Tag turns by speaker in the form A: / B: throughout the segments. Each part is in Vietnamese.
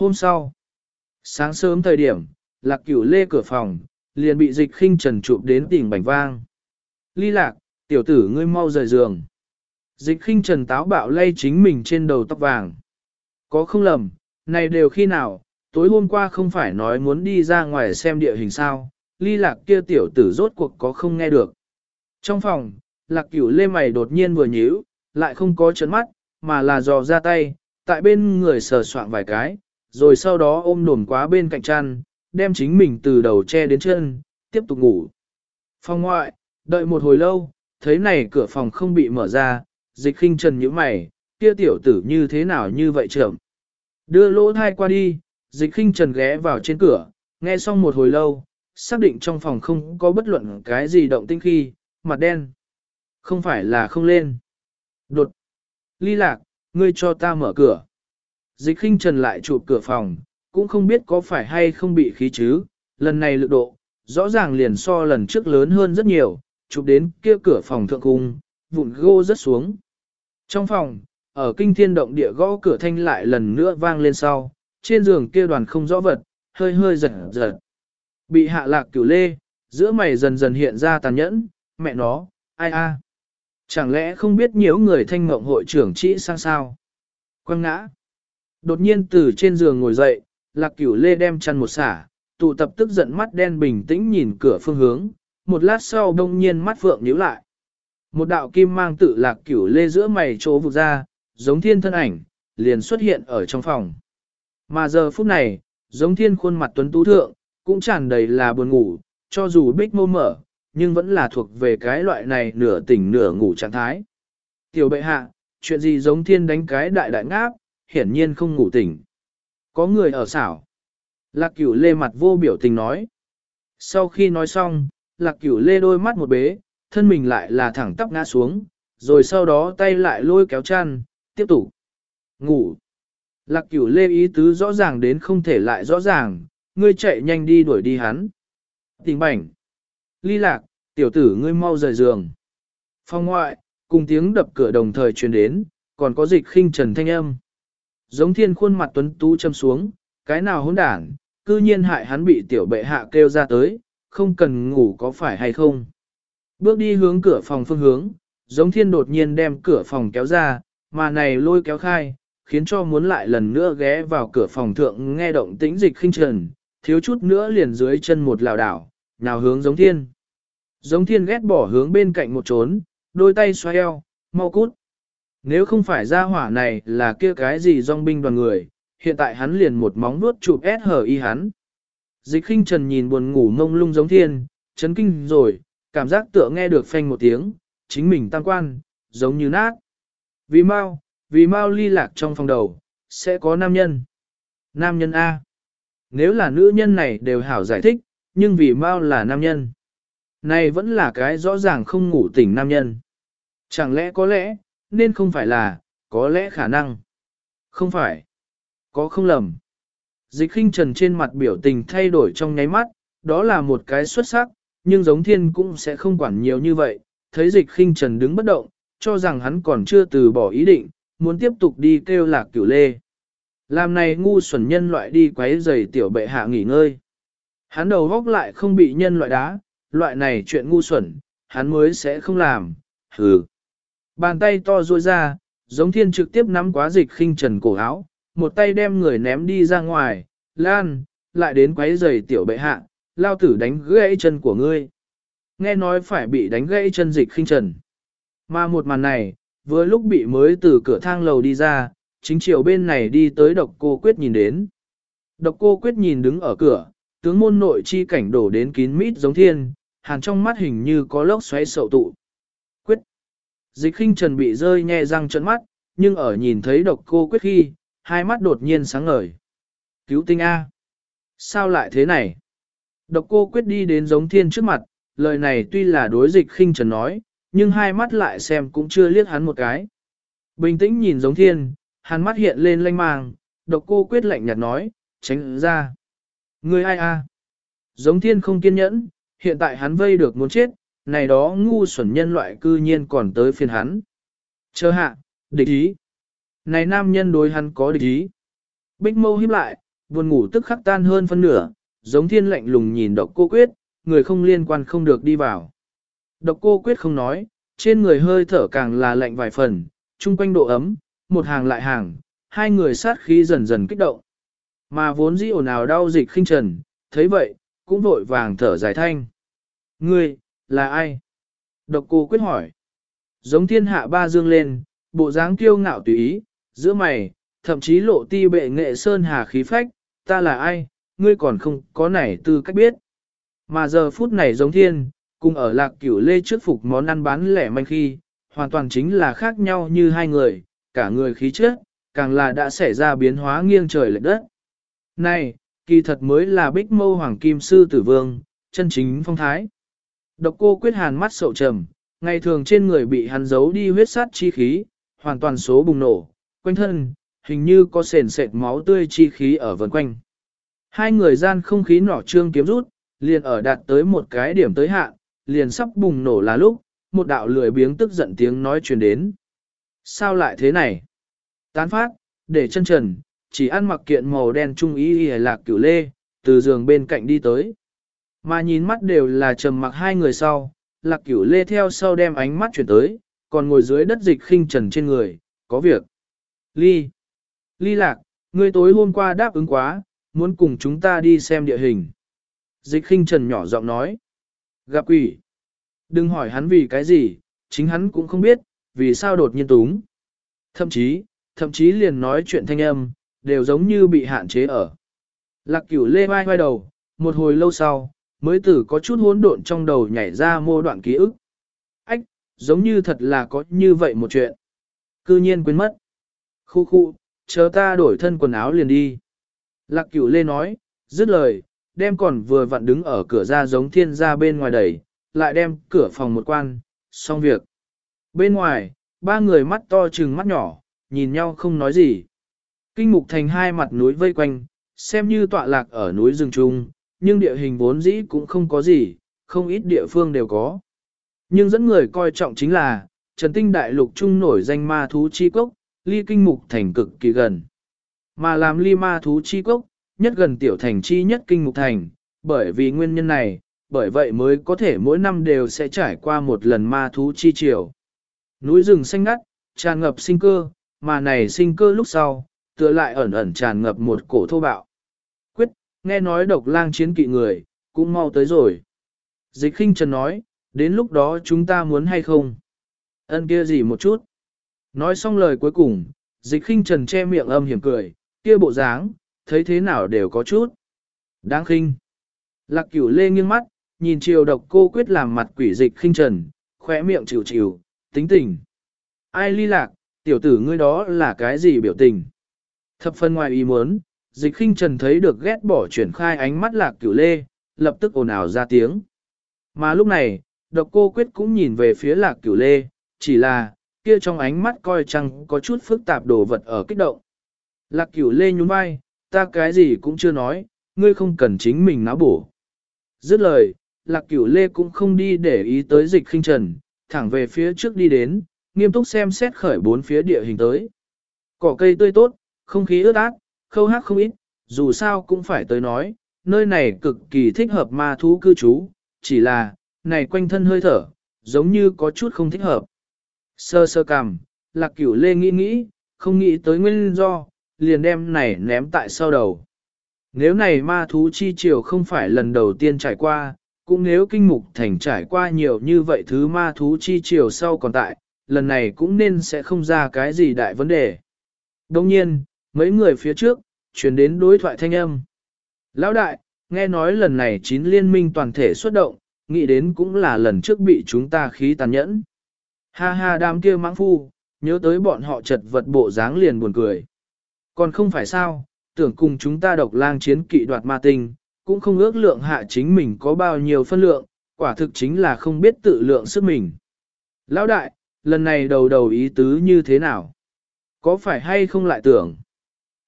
A: Hôm sau, sáng sớm thời điểm, lạc cửu lê cửa phòng, liền bị dịch khinh trần chụp đến tỉnh bảnh vang. Ly lạc, tiểu tử ngươi mau rời giường. Dịch khinh trần táo bạo lay chính mình trên đầu tóc vàng. Có không lầm, này đều khi nào, tối hôm qua không phải nói muốn đi ra ngoài xem địa hình sao, ly lạc kia tiểu tử rốt cuộc có không nghe được. Trong phòng, lạc cửu lê mày đột nhiên vừa nhíu, lại không có chấn mắt, mà là dò ra tay, tại bên người sờ soạn vài cái, rồi sau đó ôm đồn quá bên cạnh chăn, đem chính mình từ đầu che đến chân, tiếp tục ngủ. Phòng ngoại, đợi một hồi lâu, thấy này cửa phòng không bị mở ra, dịch khinh trần như mày, kia tiểu tử như thế nào như vậy trưởng. Đưa lỗ thai qua đi, dịch khinh trần ghé vào trên cửa, nghe xong một hồi lâu, xác định trong phòng không có bất luận cái gì động tinh khi, mặt đen. Không phải là không lên. Đột. Ly lạc, ngươi cho ta mở cửa. Dịch khinh trần lại chụp cửa phòng, cũng không biết có phải hay không bị khí chứ, lần này lực độ, rõ ràng liền so lần trước lớn hơn rất nhiều, chụp đến kia cửa phòng thượng cung, vụn gô rất xuống. Trong phòng, ở kinh thiên động địa gõ cửa thanh lại lần nữa vang lên sau, trên giường kia đoàn không rõ vật, hơi hơi giật giật. Bị hạ lạc cửu lê, giữa mày dần dần hiện ra tàn nhẫn, mẹ nó, ai a? Chẳng lẽ không biết nhiều người thanh mộng hội trưởng chỉ sang sao? Quang ngã. Đột nhiên từ trên giường ngồi dậy, lạc cửu lê đem chăn một xả, tụ tập tức giận mắt đen bình tĩnh nhìn cửa phương hướng, một lát sau đông nhiên mắt vượng nhíu lại. Một đạo kim mang tự lạc cửu lê giữa mày chỗ vụt ra, giống thiên thân ảnh, liền xuất hiện ở trong phòng. Mà giờ phút này, giống thiên khuôn mặt tuấn tú thượng, cũng tràn đầy là buồn ngủ, cho dù bích mô mở, nhưng vẫn là thuộc về cái loại này nửa tỉnh nửa ngủ trạng thái. Tiểu bệ hạ, chuyện gì giống thiên đánh cái đại đại ngáp, hiển nhiên không ngủ tỉnh. Có người ở xảo. Lạc cửu lê mặt vô biểu tình nói. Sau khi nói xong, lạc cửu lê đôi mắt một bế, thân mình lại là thẳng tắp ngã xuống, rồi sau đó tay lại lôi kéo chăn, tiếp tục ngủ. Lạc cửu lê ý tứ rõ ràng đến không thể lại rõ ràng, ngươi chạy nhanh đi đuổi đi hắn. Tình bảnh. Ly lạc, tiểu tử ngươi mau rời giường. phong ngoại, cùng tiếng đập cửa đồng thời truyền đến, còn có dịch khinh trần thanh âm. Giống thiên khuôn mặt tuấn tú châm xuống, cái nào hỗn đản, cư nhiên hại hắn bị tiểu bệ hạ kêu ra tới, không cần ngủ có phải hay không. Bước đi hướng cửa phòng phương hướng, giống thiên đột nhiên đem cửa phòng kéo ra, mà này lôi kéo khai, khiến cho muốn lại lần nữa ghé vào cửa phòng thượng nghe động tĩnh dịch khinh trần, thiếu chút nữa liền dưới chân một lào đảo, nào hướng giống thiên. Giống thiên ghét bỏ hướng bên cạnh một trốn, đôi tay xoay eo, mau cút. Nếu không phải ra hỏa này là kia cái gì dòng binh đoàn người, hiện tại hắn liền một móng nuốt chụp ép hở y hắn. Dịch khinh trần nhìn buồn ngủ mông lung giống thiên, chấn kinh rồi, cảm giác tựa nghe được phanh một tiếng, chính mình tăng quan, giống như nát. Vì mau, vì mau ly lạc trong phòng đầu, sẽ có nam nhân. Nam nhân A. Nếu là nữ nhân này đều hảo giải thích, nhưng vì mau là nam nhân. Này vẫn là cái rõ ràng không ngủ tỉnh nam nhân. Chẳng lẽ có lẽ, nên không phải là, có lẽ khả năng. Không phải. Có không lầm. Dịch khinh trần trên mặt biểu tình thay đổi trong nháy mắt, đó là một cái xuất sắc, nhưng giống thiên cũng sẽ không quản nhiều như vậy. Thấy dịch khinh trần đứng bất động, cho rằng hắn còn chưa từ bỏ ý định, muốn tiếp tục đi kêu lạc cửu lê. Làm này ngu xuẩn nhân loại đi quấy giày tiểu bệ hạ nghỉ ngơi. Hắn đầu góc lại không bị nhân loại đá, loại này chuyện ngu xuẩn, hắn mới sẽ không làm, hừ. Bàn tay to ruôi ra, giống thiên trực tiếp nắm quá dịch khinh trần cổ áo, một tay đem người ném đi ra ngoài, lan, lại đến quấy giày tiểu bệ hạ, lao tử đánh gãy chân của ngươi. Nghe nói phải bị đánh gãy chân dịch khinh trần. Mà một màn này, vừa lúc bị mới từ cửa thang lầu đi ra, chính chiều bên này đi tới độc cô quyết nhìn đến. Độc cô quyết nhìn đứng ở cửa, tướng môn nội chi cảnh đổ đến kín mít giống thiên, hàn trong mắt hình như có lốc xoáy sậu tụ. Dịch khinh trần bị rơi nhẹ răng trận mắt, nhưng ở nhìn thấy độc cô quyết khi, hai mắt đột nhiên sáng ngời. Cứu tinh A. Sao lại thế này? Độc cô quyết đi đến giống thiên trước mặt, lời này tuy là đối dịch khinh trần nói, nhưng hai mắt lại xem cũng chưa liếc hắn một cái. Bình tĩnh nhìn giống thiên, hắn mắt hiện lên lanh mang, độc cô quyết lạnh nhạt nói, tránh ra. Người ai a? Giống thiên không kiên nhẫn, hiện tại hắn vây được muốn chết, này đó ngu xuẩn nhân loại cư nhiên còn tới phiền hắn. Chờ hạ, địch ý. Này nam nhân đối hắn có địch ý. Bích mâu hiếp lại, Buồn ngủ tức khắc tan hơn phân nửa, giống thiên lạnh lùng nhìn độc cô quyết, người không liên quan không được đi vào. Độc cô quyết không nói, trên người hơi thở càng là lạnh vài phần, chung quanh độ ấm, một hàng lại hàng, hai người sát khí dần dần kích động. Mà vốn dĩ ồn ào đau dịch khinh trần, thấy vậy, cũng vội vàng thở dài thanh. Ngươi, là ai? Độc cô quyết hỏi. Giống thiên hạ ba dương lên, bộ dáng kiêu ngạo tùy ý, giữa mày, thậm chí lộ ti bệ nghệ sơn hà khí phách, ta là ai, ngươi còn không có nảy tư cách biết. Mà giờ phút này giống thiên, cùng ở lạc cửu lê trước phục món ăn bán lẻ manh khi, hoàn toàn chính là khác nhau như hai người, cả người khí chất, càng là đã xảy ra biến hóa nghiêng trời lệch đất. Này, kỳ thật mới là bích mâu hoàng kim sư tử vương, chân chính phong thái. Độc cô quyết hàn mắt sậu trầm, ngày thường trên người bị hắn giấu đi huyết sát chi khí, hoàn toàn số bùng nổ, quanh thân, hình như có sền sệt máu tươi chi khí ở vần quanh. Hai người gian không khí nỏ trương kiếm rút, liền ở đạt tới một cái điểm tới hạn, liền sắp bùng nổ là lúc, một đạo lười biếng tức giận tiếng nói truyền đến. Sao lại thế này? Tán phát, để chân trần, chỉ ăn mặc kiện màu đen trung y y lạc cửu lê, từ giường bên cạnh đi tới. Mà nhìn mắt đều là trầm mặc hai người sau, lạc cửu lê theo sau đem ánh mắt chuyển tới, còn ngồi dưới đất dịch khinh trần trên người, có việc. Ly. Ly lạc, ngươi tối hôm qua đáp ứng quá, muốn cùng chúng ta đi xem địa hình. Dịch khinh trần nhỏ giọng nói. Gặp quỷ. Đừng hỏi hắn vì cái gì, chính hắn cũng không biết, vì sao đột nhiên túng. Thậm chí, thậm chí liền nói chuyện thanh âm, đều giống như bị hạn chế ở. Lạc cửu lê vai vai đầu, một hồi lâu sau, mới tử có chút hỗn độn trong đầu nhảy ra mô đoạn ký ức. Ách, giống như thật là có như vậy một chuyện. Cư nhiên quên mất. Khu khu, chờ ta đổi thân quần áo liền đi. Lạc cửu lê nói, dứt lời, đem còn vừa vặn đứng ở cửa ra giống thiên ra bên ngoài đẩy, lại đem cửa phòng một quan, xong việc. Bên ngoài, ba người mắt to trừng mắt nhỏ, nhìn nhau không nói gì. Kinh mục thành hai mặt núi vây quanh, xem như tọa lạc ở núi rừng trung, nhưng địa hình vốn dĩ cũng không có gì, không ít địa phương đều có. Nhưng dẫn người coi trọng chính là, Trần Tinh Đại Lục Trung nổi danh ma thú chi cốc, ly kinh mục thành cực kỳ gần. Mà làm ly ma thú chi cốc, nhất gần tiểu thành chi nhất kinh mục thành, bởi vì nguyên nhân này, bởi vậy mới có thể mỗi năm đều sẽ trải qua một lần ma thú chi triều. Núi rừng xanh ngắt, tràn ngập sinh cơ, mà này sinh cơ lúc sau, tựa lại ẩn ẩn tràn ngập một cổ thô bạo. Nghe nói độc lang chiến kỵ người, cũng mau tới rồi. Dịch khinh trần nói, đến lúc đó chúng ta muốn hay không? Ân kia gì một chút. Nói xong lời cuối cùng, dịch khinh trần che miệng âm hiểm cười, kia bộ dáng, thấy thế nào đều có chút. Đáng khinh. Lạc cửu lê nghiêng mắt, nhìn chiều độc cô quyết làm mặt quỷ dịch khinh trần, khỏe miệng chịu chịu, tính tình. Ai ly lạc, tiểu tử ngươi đó là cái gì biểu tình? Thập phân ngoài ý muốn, dịch khinh trần thấy được ghét bỏ chuyển khai ánh mắt lạc cửu lê, lập tức ồn ào ra tiếng. Mà lúc này, độc cô quyết cũng nhìn về phía lạc cửu lê, chỉ là, kia trong ánh mắt coi chăng có chút phức tạp đồ vật ở kích động. Lạc cửu lê nhún vai, ta cái gì cũng chưa nói, ngươi không cần chính mình náo bổ. Dứt lời, lạc cửu lê cũng không đi để ý tới dịch khinh trần, thẳng về phía trước đi đến, nghiêm túc xem xét khởi bốn phía địa hình tới. Cỏ cây tươi tốt, không khí ướt át, khâu hát không ít, dù sao cũng phải tới nói, nơi này cực kỳ thích hợp ma thú cư trú, chỉ là, này quanh thân hơi thở, giống như có chút không thích hợp. Sơ sơ cằm, lạc cửu lê nghĩ nghĩ, không nghĩ tới nguyên do, liền đem này ném tại sau đầu. Nếu này ma thú chi triều không phải lần đầu tiên trải qua, cũng nếu kinh mục thành trải qua nhiều như vậy thứ ma thú chi triều sau còn tại, lần này cũng nên sẽ không ra cái gì đại vấn đề. Đồng nhiên, mấy người phía trước, chuyển đến đối thoại thanh âm. Lão đại, nghe nói lần này chín liên minh toàn thể xuất động, nghĩ đến cũng là lần trước bị chúng ta khí tàn nhẫn. Ha ha đám kia mãng phu, nhớ tới bọn họ chật vật bộ dáng liền buồn cười. Còn không phải sao, tưởng cùng chúng ta độc lang chiến kỵ đoạt ma tinh, cũng không ước lượng hạ chính mình có bao nhiêu phân lượng, quả thực chính là không biết tự lượng sức mình. Lão đại, lần này đầu đầu ý tứ như thế nào? Có phải hay không lại tưởng?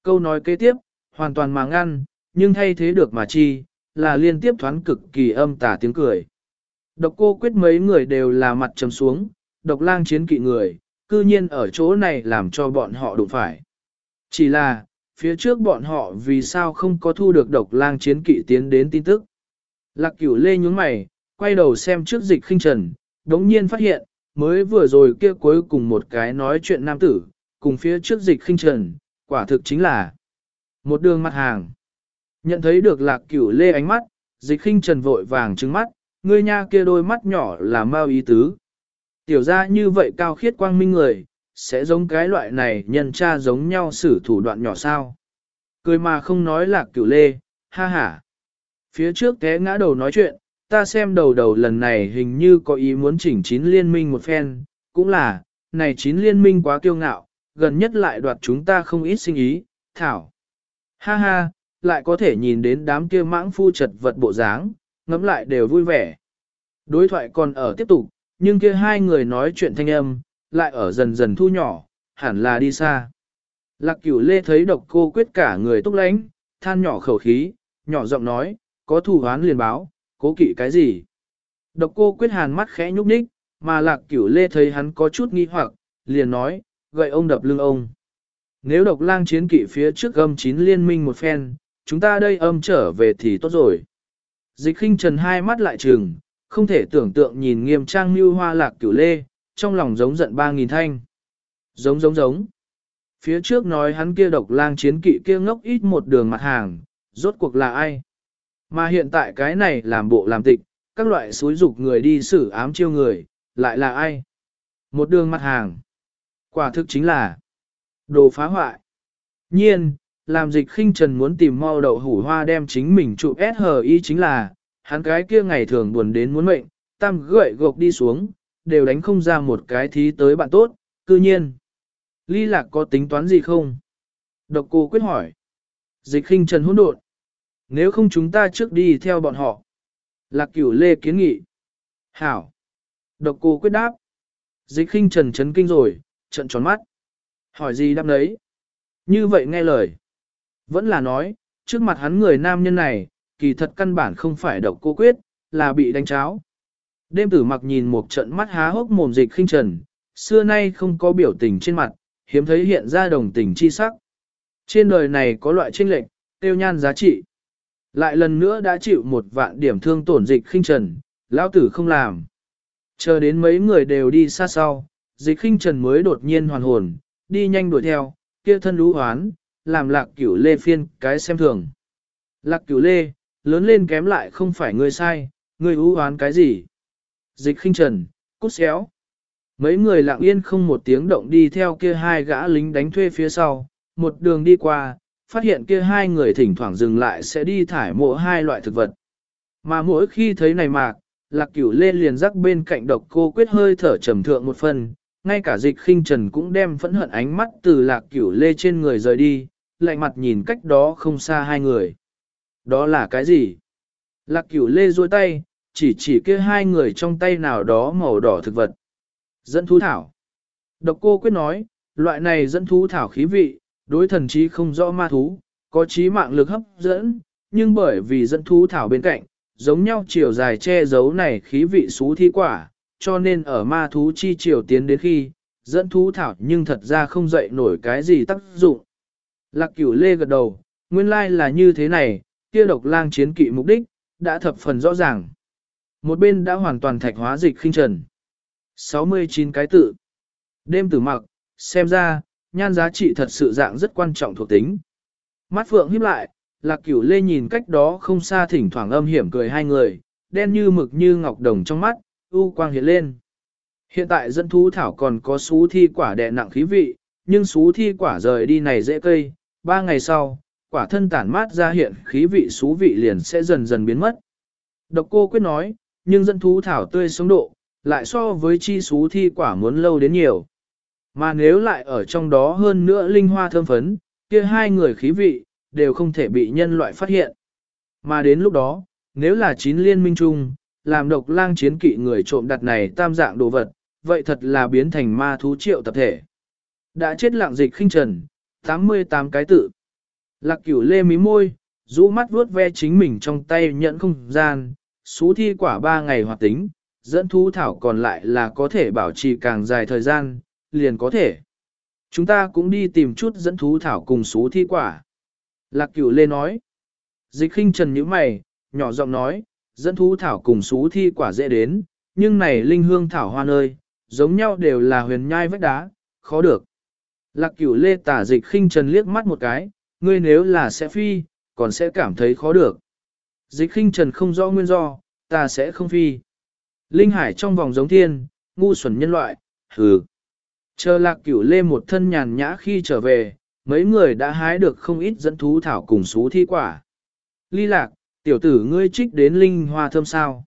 A: Câu nói kế tiếp, hoàn toàn mà ngăn, nhưng thay thế được mà chi, là liên tiếp thoáng cực kỳ âm tà tiếng cười. Độc cô quyết mấy người đều là mặt trầm xuống, độc lang chiến kỵ người, cư nhiên ở chỗ này làm cho bọn họ đụng phải. Chỉ là, phía trước bọn họ vì sao không có thu được độc lang chiến kỵ tiến đến tin tức. Lạc cửu lê nhúng mày, quay đầu xem trước dịch khinh trần, đống nhiên phát hiện, mới vừa rồi kia cuối cùng một cái nói chuyện nam tử, cùng phía trước dịch khinh trần, quả thực chính là một đường mặt hàng. Nhận thấy được lạc cửu lê ánh mắt, dịch khinh trần vội vàng trứng mắt, ngươi nha kia đôi mắt nhỏ là mau ý tứ. Tiểu ra như vậy cao khiết quang minh người, sẽ giống cái loại này nhân cha giống nhau xử thủ đoạn nhỏ sao. Cười mà không nói lạc cửu lê, ha ha. Phía trước té ngã đầu nói chuyện, ta xem đầu đầu lần này hình như có ý muốn chỉnh chín liên minh một phen, cũng là, này chín liên minh quá kiêu ngạo, gần nhất lại đoạt chúng ta không ít sinh ý, thảo. Ha ha, lại có thể nhìn đến đám kia mãng phu chật vật bộ dáng, ngắm lại đều vui vẻ. Đối thoại còn ở tiếp tục, nhưng kia hai người nói chuyện thanh âm, lại ở dần dần thu nhỏ, hẳn là đi xa. Lạc cửu lê thấy độc cô quyết cả người túc lánh, than nhỏ khẩu khí, nhỏ giọng nói, có thù hoán liền báo, cố kỵ cái gì. Độc cô quyết hàn mắt khẽ nhúc nhích, mà lạc cửu lê thấy hắn có chút nghi hoặc, liền nói, gậy ông đập lưng ông. Nếu độc lang chiến kỵ phía trước âm chín liên minh một phen, chúng ta đây âm trở về thì tốt rồi. Dịch khinh trần hai mắt lại trừng, không thể tưởng tượng nhìn nghiêm trang như hoa lạc cửu lê, trong lòng giống giận ba nghìn thanh. Giống giống giống. Phía trước nói hắn kia độc lang chiến kỵ kia ngốc ít một đường mặt hàng, rốt cuộc là ai? Mà hiện tại cái này làm bộ làm tịch, các loại xúi dục người đi xử ám chiêu người, lại là ai? Một đường mặt hàng. Quả thực chính là đồ phá hoại. Nhiên, làm dịch khinh trần muốn tìm mau đậu hủ hoa đem chính mình trụ SHI chính là, hắn cái kia ngày thường buồn đến muốn mệnh, tam gợi gộc đi xuống, đều đánh không ra một cái thí tới bạn tốt, cư nhiên. Ly lạc có tính toán gì không? Độc cô quyết hỏi. Dịch khinh trần hỗn độn. Nếu không chúng ta trước đi theo bọn họ. Lạc cửu lê kiến nghị. Hảo. Độc cô quyết đáp. Dịch khinh trần chấn kinh rồi, trận tròn mắt. Hỏi gì đáp đấy? Như vậy nghe lời. Vẫn là nói, trước mặt hắn người nam nhân này, kỳ thật căn bản không phải độc cô quyết, là bị đánh cháo. Đêm tử mặc nhìn một trận mắt há hốc mồm dịch khinh trần, xưa nay không có biểu tình trên mặt, hiếm thấy hiện ra đồng tình chi sắc. Trên đời này có loại tranh lệch, tiêu nhan giá trị. Lại lần nữa đã chịu một vạn điểm thương tổn dịch khinh trần, lão tử không làm. Chờ đến mấy người đều đi xa sau, dịch khinh trần mới đột nhiên hoàn hồn, đi nhanh đuổi theo, kia thân lũ hoán, làm lạc cửu lê phiên cái xem thường. Lạc cửu lê, lớn lên kém lại không phải người sai, người ưu hoán cái gì. Dịch khinh trần, cút xéo. Mấy người lặng yên không một tiếng động đi theo kia hai gã lính đánh thuê phía sau, một đường đi qua, phát hiện kia hai người thỉnh thoảng dừng lại sẽ đi thải mộ hai loại thực vật. Mà mỗi khi thấy này mạc, lạc cửu lên liền rắc bên cạnh độc cô quyết hơi thở trầm thượng một phần, ngay cả dịch khinh trần cũng đem phẫn hận ánh mắt từ lạc cửu lê trên người rời đi, lạnh mặt nhìn cách đó không xa hai người. Đó là cái gì? Lạc cửu lê duỗi tay, chỉ chỉ kia hai người trong tay nào đó màu đỏ thực vật. Dẫn thú thảo. Độc cô quyết nói, loại này dẫn thú thảo khí vị, đối thần trí không rõ ma thú, có trí mạng lực hấp dẫn, nhưng bởi vì dẫn thú thảo bên cạnh, giống nhau chiều dài che giấu này khí vị xú thi quả, cho nên ở ma thú chi chiều tiến đến khi, dẫn thú thảo nhưng thật ra không dậy nổi cái gì tác dụng. Lạc cửu lê gật đầu, nguyên lai là như thế này, kia độc lang chiến kỵ mục đích, đã thập phần rõ ràng. Một bên đã hoàn toàn thạch hóa dịch khinh trần. 69 cái tự. Đêm tử mặc, xem ra, nhan giá trị thật sự dạng rất quan trọng thuộc tính. Mắt phượng híp lại, lạc cửu lê nhìn cách đó không xa thỉnh thoảng âm hiểm cười hai người, đen như mực như ngọc đồng trong mắt, u quang hiện lên. Hiện tại dẫn thú thảo còn có xú thi quả đè nặng khí vị, nhưng xú thi quả rời đi này dễ cây, ba ngày sau, quả thân tản mát ra hiện khí vị xú vị liền sẽ dần dần biến mất. Độc cô quyết nói, nhưng dẫn thú thảo tươi sống độ, lại so với chi xú thi quả muốn lâu đến nhiều. Mà nếu lại ở trong đó hơn nữa linh hoa thơm phấn, kia hai người khí vị, đều không thể bị nhân loại phát hiện. Mà đến lúc đó, nếu là chín liên minh chung, làm độc lang chiến kỵ người trộm đặt này tam dạng đồ vật, vậy thật là biến thành ma thú triệu tập thể. Đã chết lạng dịch khinh trần, 88 cái tự. Lạc cửu lê mí môi, rũ mắt vuốt ve chính mình trong tay nhận không gian, xú thi quả ba ngày hoạt tính, dẫn thú thảo còn lại là có thể bảo trì càng dài thời gian, liền có thể. Chúng ta cũng đi tìm chút dẫn thú thảo cùng xú thi quả. Lạc cửu lê nói. Dịch khinh trần nhíu mày, nhỏ giọng nói, dẫn thú thảo cùng xú thi quả dễ đến, nhưng này linh hương thảo hoa nơi, giống nhau đều là huyền nhai vách đá, khó được. Lạc cửu lê tả dịch khinh trần liếc mắt một cái, ngươi nếu là sẽ phi, còn sẽ cảm thấy khó được. Dịch khinh trần không rõ nguyên do, ta sẽ không phi. Linh hải trong vòng giống thiên, ngu xuẩn nhân loại, hừ. Chờ lạc cửu lê một thân nhàn nhã khi trở về, mấy người đã hái được không ít dẫn thú thảo cùng xú thi quả. Ly lạc, tiểu tử ngươi trích đến linh hoa thơm sao?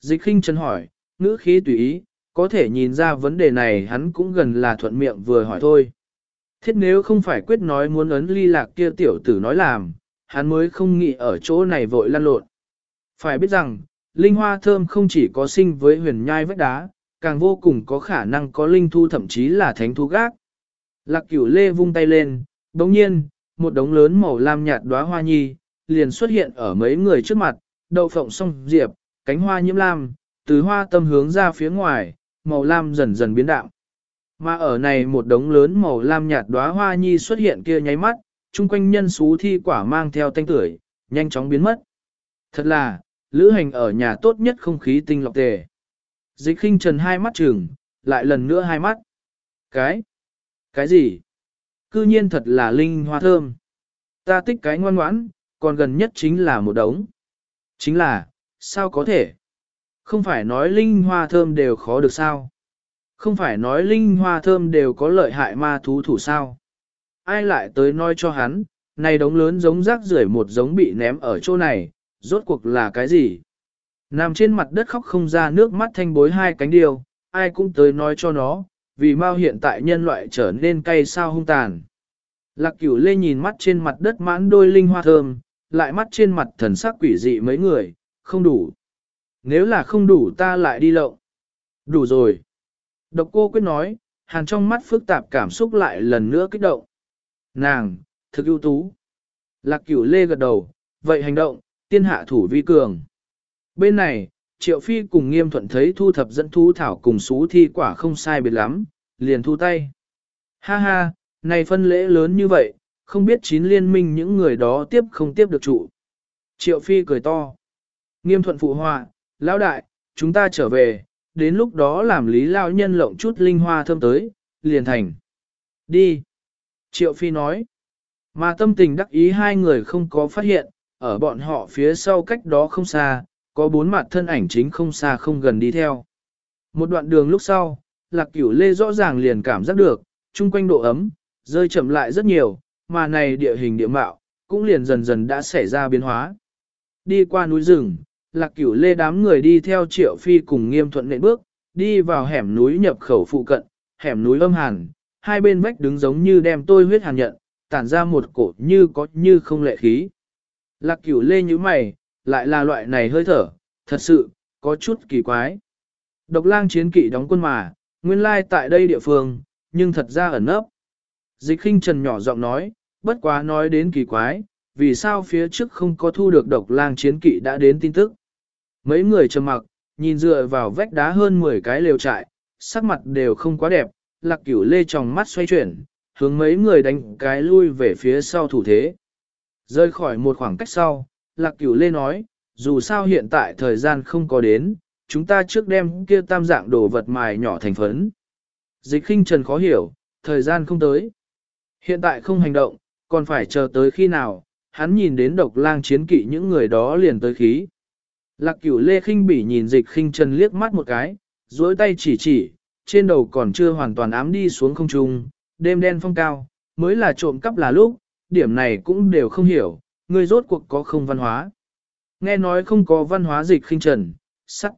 A: Dịch khinh chân hỏi, ngữ khí tùy ý, có thể nhìn ra vấn đề này hắn cũng gần là thuận miệng vừa hỏi thôi. Thiết nếu không phải quyết nói muốn ấn ly lạc kia tiểu tử nói làm, hắn mới không nghĩ ở chỗ này vội lăn lộn. Phải biết rằng, linh hoa thơm không chỉ có sinh với huyền nhai vách đá, càng vô cùng có khả năng có linh thu thậm chí là thánh thu gác. Lạc cửu lê vung tay lên, đồng nhiên, một đống lớn màu lam nhạt đóa hoa nhi, liền xuất hiện ở mấy người trước mặt, đậu phộng song diệp, cánh hoa nhiễm lam, từ hoa tâm hướng ra phía ngoài, màu lam dần dần biến đạo. Mà ở này một đống lớn màu lam nhạt đóa hoa nhi xuất hiện kia nháy mắt, chung quanh nhân xú thi quả mang theo tanh tưởi, nhanh chóng biến mất. Thật là, lữ hành ở nhà tốt nhất không khí tinh lọc tề. Dịch khinh trần hai mắt trừng, lại lần nữa hai mắt. Cái? Cái gì? Cư nhiên thật là linh hoa thơm. Ta tích cái ngoan ngoãn, còn gần nhất chính là một đống. Chính là, sao có thể? Không phải nói linh hoa thơm đều khó được sao? Không phải nói linh hoa thơm đều có lợi hại ma thú thủ sao? Ai lại tới nói cho hắn, này đống lớn giống rác rưởi một giống bị ném ở chỗ này, rốt cuộc là cái gì? Nằm trên mặt đất khóc không ra nước mắt thanh bối hai cánh điều, ai cũng tới nói cho nó, vì mau hiện tại nhân loại trở nên cay sao hung tàn. Lạc cửu lê nhìn mắt trên mặt đất mãn đôi linh hoa thơm, lại mắt trên mặt thần sắc quỷ dị mấy người, không đủ. Nếu là không đủ ta lại đi lộng Đủ rồi. Độc cô quyết nói, hàn trong mắt phức tạp cảm xúc lại lần nữa kích động. Nàng, thực ưu tú. Lạc cửu lê gật đầu, vậy hành động, tiên hạ thủ vi cường. Bên này, triệu phi cùng nghiêm thuận thấy thu thập dẫn thu thảo cùng xú thi quả không sai biệt lắm, liền thu tay. Ha ha, này phân lễ lớn như vậy, không biết chín liên minh những người đó tiếp không tiếp được trụ. Triệu phi cười to. Nghiêm thuận phụ họa, lão đại, chúng ta trở về, đến lúc đó làm lý lao nhân lộng chút linh hoa thơm tới, liền thành. Đi. Triệu phi nói. Mà tâm tình đắc ý hai người không có phát hiện, ở bọn họ phía sau cách đó không xa, có bốn mặt thân ảnh chính không xa không gần đi theo. Một đoạn đường lúc sau, lạc cửu lê rõ ràng liền cảm giác được, chung quanh độ ấm, rơi chậm lại rất nhiều, mà này địa hình địa mạo, cũng liền dần dần đã xảy ra biến hóa. Đi qua núi rừng, lạc cửu lê đám người đi theo triệu phi cùng nghiêm thuận nện bước, đi vào hẻm núi nhập khẩu phụ cận, hẻm núi âm hàn, hai bên vách đứng giống như đem tôi huyết hàn nhận, tản ra một cổ như có như không lệ khí. Lạc cửu lê như mày, lại là loại này hơi thở, thật sự, có chút kỳ quái. Độc lang chiến kỵ đóng quân mà, nguyên lai tại đây địa phương, nhưng thật ra ẩn nấp. Dịch khinh trần nhỏ giọng nói, bất quá nói đến kỳ quái, vì sao phía trước không có thu được độc lang chiến kỵ đã đến tin tức. Mấy người trầm mặc, nhìn dựa vào vách đá hơn 10 cái lều trại, sắc mặt đều không quá đẹp, lạc cửu lê trong mắt xoay chuyển, hướng mấy người đánh cái lui về phía sau thủ thế. Rơi khỏi một khoảng cách sau, lạc cửu lê nói, dù sao hiện tại thời gian không có đến, chúng ta trước đem kia tam dạng đồ vật mài nhỏ thành phấn. Dịch khinh trần khó hiểu, thời gian không tới. Hiện tại không hành động, còn phải chờ tới khi nào, hắn nhìn đến độc lang chiến kỵ những người đó liền tới khí. Lạc cửu lê khinh bỉ nhìn dịch khinh trần liếc mắt một cái, duỗi tay chỉ chỉ, trên đầu còn chưa hoàn toàn ám đi xuống không trung, đêm đen phong cao, mới là trộm cắp là lúc, điểm này cũng đều không hiểu, người rốt cuộc có không văn hóa. Nghe nói không có văn hóa dịch khinh trần, sắc.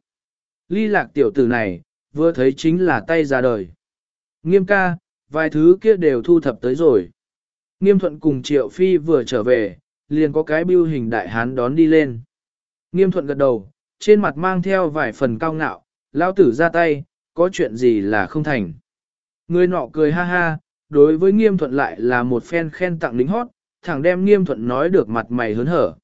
A: Ly lạc tiểu tử này, vừa thấy chính là tay ra đời. Nghiêm ca, vài thứ kia đều thu thập tới rồi. Nghiêm thuận cùng triệu phi vừa trở về, liền có cái bưu hình đại hán đón đi lên. Nghiêm thuận gật đầu, trên mặt mang theo vài phần cao ngạo, lao tử ra tay, có chuyện gì là không thành. Người nọ cười ha ha, đối với nghiêm thuận lại là một phen khen tặng lính hót, thẳng đem nghiêm thuận nói được mặt mày hớn hở.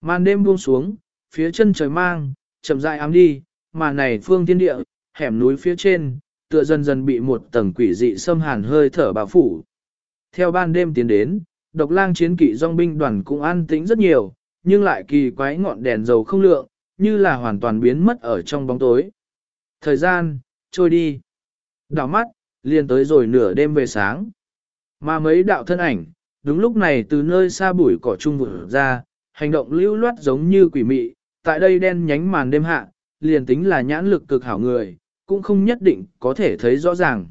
A: Màn đêm buông xuống, phía chân trời mang, chậm rãi ám đi, mà này phương thiên địa, hẻm núi phía trên, tựa dần dần bị một tầng quỷ dị xâm hàn hơi thở bao phủ. Theo ban đêm tiến đến, độc lang chiến kỵ dòng binh đoàn cũng an tĩnh rất nhiều, nhưng lại kỳ quái ngọn đèn dầu không lượng, như là hoàn toàn biến mất ở trong bóng tối. Thời gian, trôi đi. Đảo mắt, liền tới rồi nửa đêm về sáng. Mà mấy đạo thân ảnh, đúng lúc này từ nơi xa bụi cỏ trung vừa ra, hành động lưu loát giống như quỷ mị, tại đây đen nhánh màn đêm hạ, liền tính là nhãn lực cực hảo người, cũng không nhất định có thể thấy rõ ràng.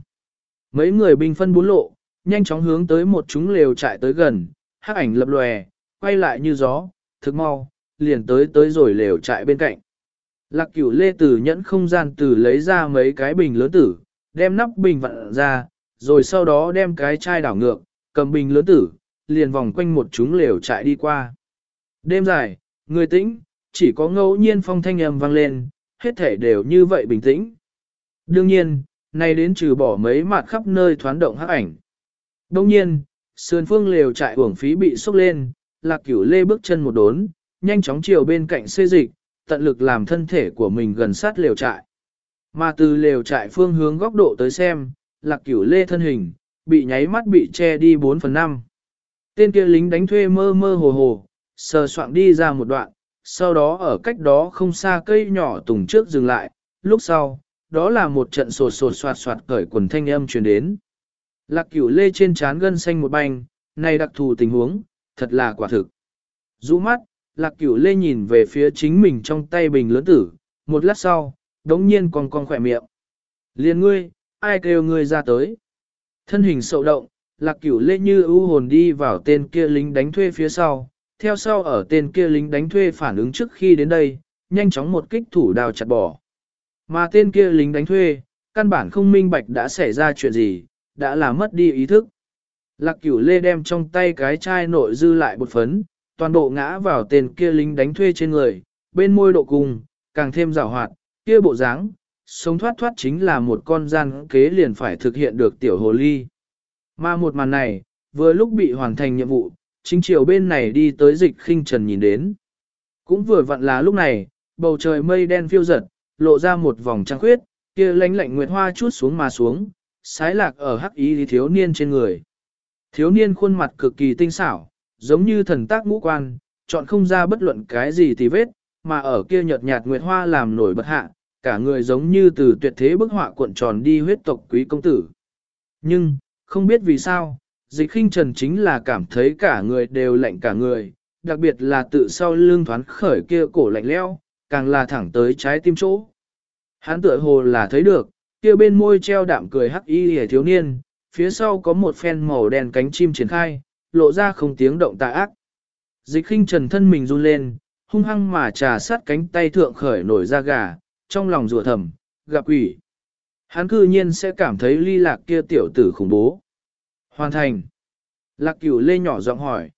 A: Mấy người binh phân bốn lộ, nhanh chóng hướng tới một chúng lều trại tới gần, hắc ảnh lập lòe, quay lại như gió, thực mau, liền tới tới rồi lều trại bên cạnh. Lạc cửu lê tử nhẫn không gian tử lấy ra mấy cái bình lớn tử, đem nắp bình vặn ra, rồi sau đó đem cái chai đảo ngược, cầm bình lớn tử, liền vòng quanh một chúng lều trại đi qua. Đêm dài, người tĩnh, chỉ có ngẫu nhiên phong thanh âm vang lên, hết thể đều như vậy bình tĩnh. Đương nhiên, nay đến trừ bỏ mấy mặt khắp nơi thoán động hắc ảnh. Đông nhiên, sườn phương lều trại uổng phí bị sốc lên, lạc cửu lê bước chân một đốn, nhanh chóng chiều bên cạnh xê dịch, tận lực làm thân thể của mình gần sát lều trại. Mà từ lều trại phương hướng góc độ tới xem, lạc cửu lê thân hình, bị nháy mắt bị che đi 4 phần 5. Tên kia lính đánh thuê mơ mơ hồ hồ, sờ soạng đi ra một đoạn, sau đó ở cách đó không xa cây nhỏ tùng trước dừng lại, lúc sau, đó là một trận sột sột soạt soạt cởi quần thanh âm truyền đến. Lạc cửu lê trên trán gân xanh một banh, này đặc thù tình huống, thật là quả thực. Rũ mắt, lạc cửu lê nhìn về phía chính mình trong tay bình lớn tử, một lát sau, đống nhiên còn con khỏe miệng. Liền ngươi, ai kêu ngươi ra tới. Thân hình sậu động, lạc cửu lê như ưu hồn đi vào tên kia lính đánh thuê phía sau, theo sau ở tên kia lính đánh thuê phản ứng trước khi đến đây, nhanh chóng một kích thủ đào chặt bỏ. Mà tên kia lính đánh thuê, căn bản không minh bạch đã xảy ra chuyện gì, đã làm mất đi ý thức. Lạc cửu lê đem trong tay cái chai nội dư lại bột phấn, toàn bộ ngã vào tên kia lính đánh thuê trên người, bên môi độ cùng, càng thêm rào hoạt, kia bộ dáng, sống thoát thoát chính là một con gian kế liền phải thực hiện được tiểu hồ ly. Mà một màn này, vừa lúc bị hoàn thành nhiệm vụ, chính chiều bên này đi tới dịch khinh trần nhìn đến. Cũng vừa vặn là lúc này, bầu trời mây đen phiêu giật, lộ ra một vòng trăng khuyết, kia lánh lạnh nguyệt hoa chút xuống mà xuống, sái lạc ở hắc ý thiếu niên trên người. Thiếu niên khuôn mặt cực kỳ tinh xảo, giống như thần tác ngũ quan, chọn không ra bất luận cái gì thì vết, mà ở kia nhợt nhạt nguyệt hoa làm nổi bật hạ, cả người giống như từ tuyệt thế bức họa cuộn tròn đi huyết tộc quý công tử. Nhưng, không biết vì sao, dịch khinh trần chính là cảm thấy cả người đều lạnh cả người, đặc biệt là tự sau lưng thoáng khởi kia cổ lạnh leo, càng là thẳng tới trái tim chỗ. Hắn tựa hồ là thấy được, kia bên môi treo đạm cười hắc y hề thiếu niên, phía sau có một phen màu đen cánh chim triển khai, lộ ra không tiếng động tà ác. Dịch khinh trần thân mình run lên, hung hăng mà trà sát cánh tay thượng khởi nổi ra gà, trong lòng rủa thầm, gặp quỷ. Hắn cư nhiên sẽ cảm thấy ly lạc kia tiểu tử khủng bố. Hoàn thành. Lạc cửu lê nhỏ giọng hỏi.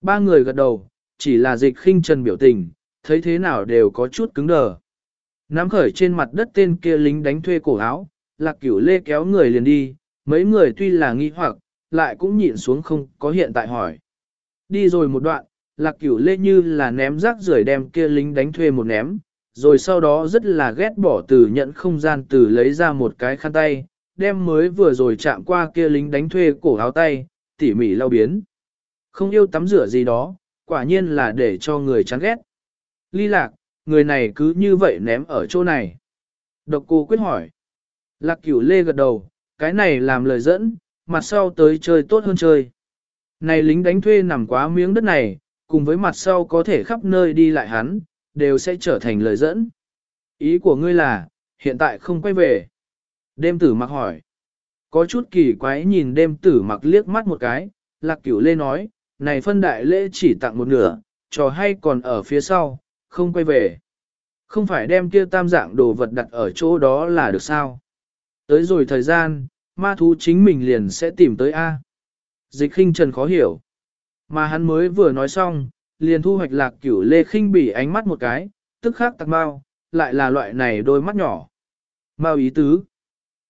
A: Ba người gật đầu, chỉ là dịch khinh trần biểu tình, thấy thế nào đều có chút cứng đờ. Nắm khởi trên mặt đất tên kia lính đánh thuê cổ áo, lạc cửu lê kéo người liền đi, mấy người tuy là nghi hoặc, lại cũng nhịn xuống không có hiện tại hỏi. Đi rồi một đoạn, lạc cửu lê như là ném rác rưởi đem kia lính đánh thuê một ném, rồi sau đó rất là ghét bỏ từ nhận không gian từ lấy ra một cái khăn tay, đem mới vừa rồi chạm qua kia lính đánh thuê cổ áo tay, tỉ mỉ lau biến. Không yêu tắm rửa gì đó, quả nhiên là để cho người chán ghét. Ly lạc, người này cứ như vậy ném ở chỗ này. Độc cô quyết hỏi. Lạc cửu lê gật đầu, cái này làm lời dẫn, mặt sau tới chơi tốt hơn chơi. Này lính đánh thuê nằm quá miếng đất này, cùng với mặt sau có thể khắp nơi đi lại hắn, đều sẽ trở thành lời dẫn. Ý của ngươi là, hiện tại không quay về. Đêm tử mặc hỏi. Có chút kỳ quái nhìn đêm tử mặc liếc mắt một cái, lạc cửu lê nói, này phân đại lễ chỉ tặng một nửa, trò hay còn ở phía sau, không quay về. Không phải đem kia tam dạng đồ vật đặt ở chỗ đó là được sao. Tới rồi thời gian, ma thú chính mình liền sẽ tìm tới A. Dịch khinh trần khó hiểu. Mà hắn mới vừa nói xong, liền thu hoạch lạc cửu lê khinh bỉ ánh mắt một cái, tức khắc tặc bao, lại là loại này đôi mắt nhỏ. Mao ý tứ.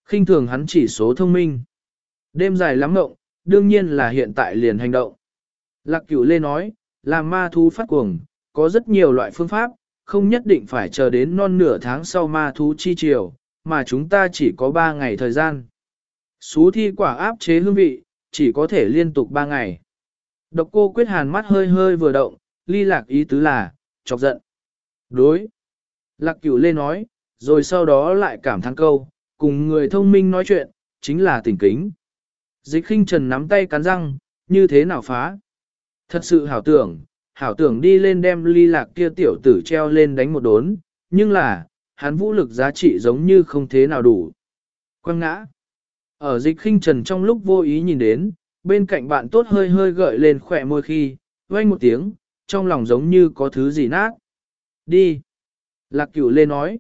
A: khinh thường hắn chỉ số thông minh. Đêm dài lắm ngộng, đương nhiên là hiện tại liền hành động. Lạc cửu lê nói, làm ma thú phát cuồng, có rất nhiều loại phương pháp, không nhất định phải chờ đến non nửa tháng sau ma thú chi chiều, mà chúng ta chỉ có 3 ngày thời gian. Xú thi quả áp chế hương vị, chỉ có thể liên tục 3 ngày. Độc cô quyết hàn mắt hơi hơi vừa động, ly lạc ý tứ là, chọc giận. Đối. Lạc cửu lê nói, rồi sau đó lại cảm thán câu, cùng người thông minh nói chuyện, chính là tỉnh kính. Dịch khinh trần nắm tay cắn răng, như thế nào phá. Thật sự hảo tưởng, hảo tưởng đi lên đem ly lạc kia tiểu tử treo lên đánh một đốn, nhưng là, hắn vũ lực giá trị giống như không thế nào đủ. Quăng ngã. Ở dịch khinh trần trong lúc vô ý nhìn đến, bên cạnh bạn tốt hơi hơi gợi lên khỏe môi khi, vang một tiếng, trong lòng giống như có thứ gì nát. Đi. Lạc cửu lê nói.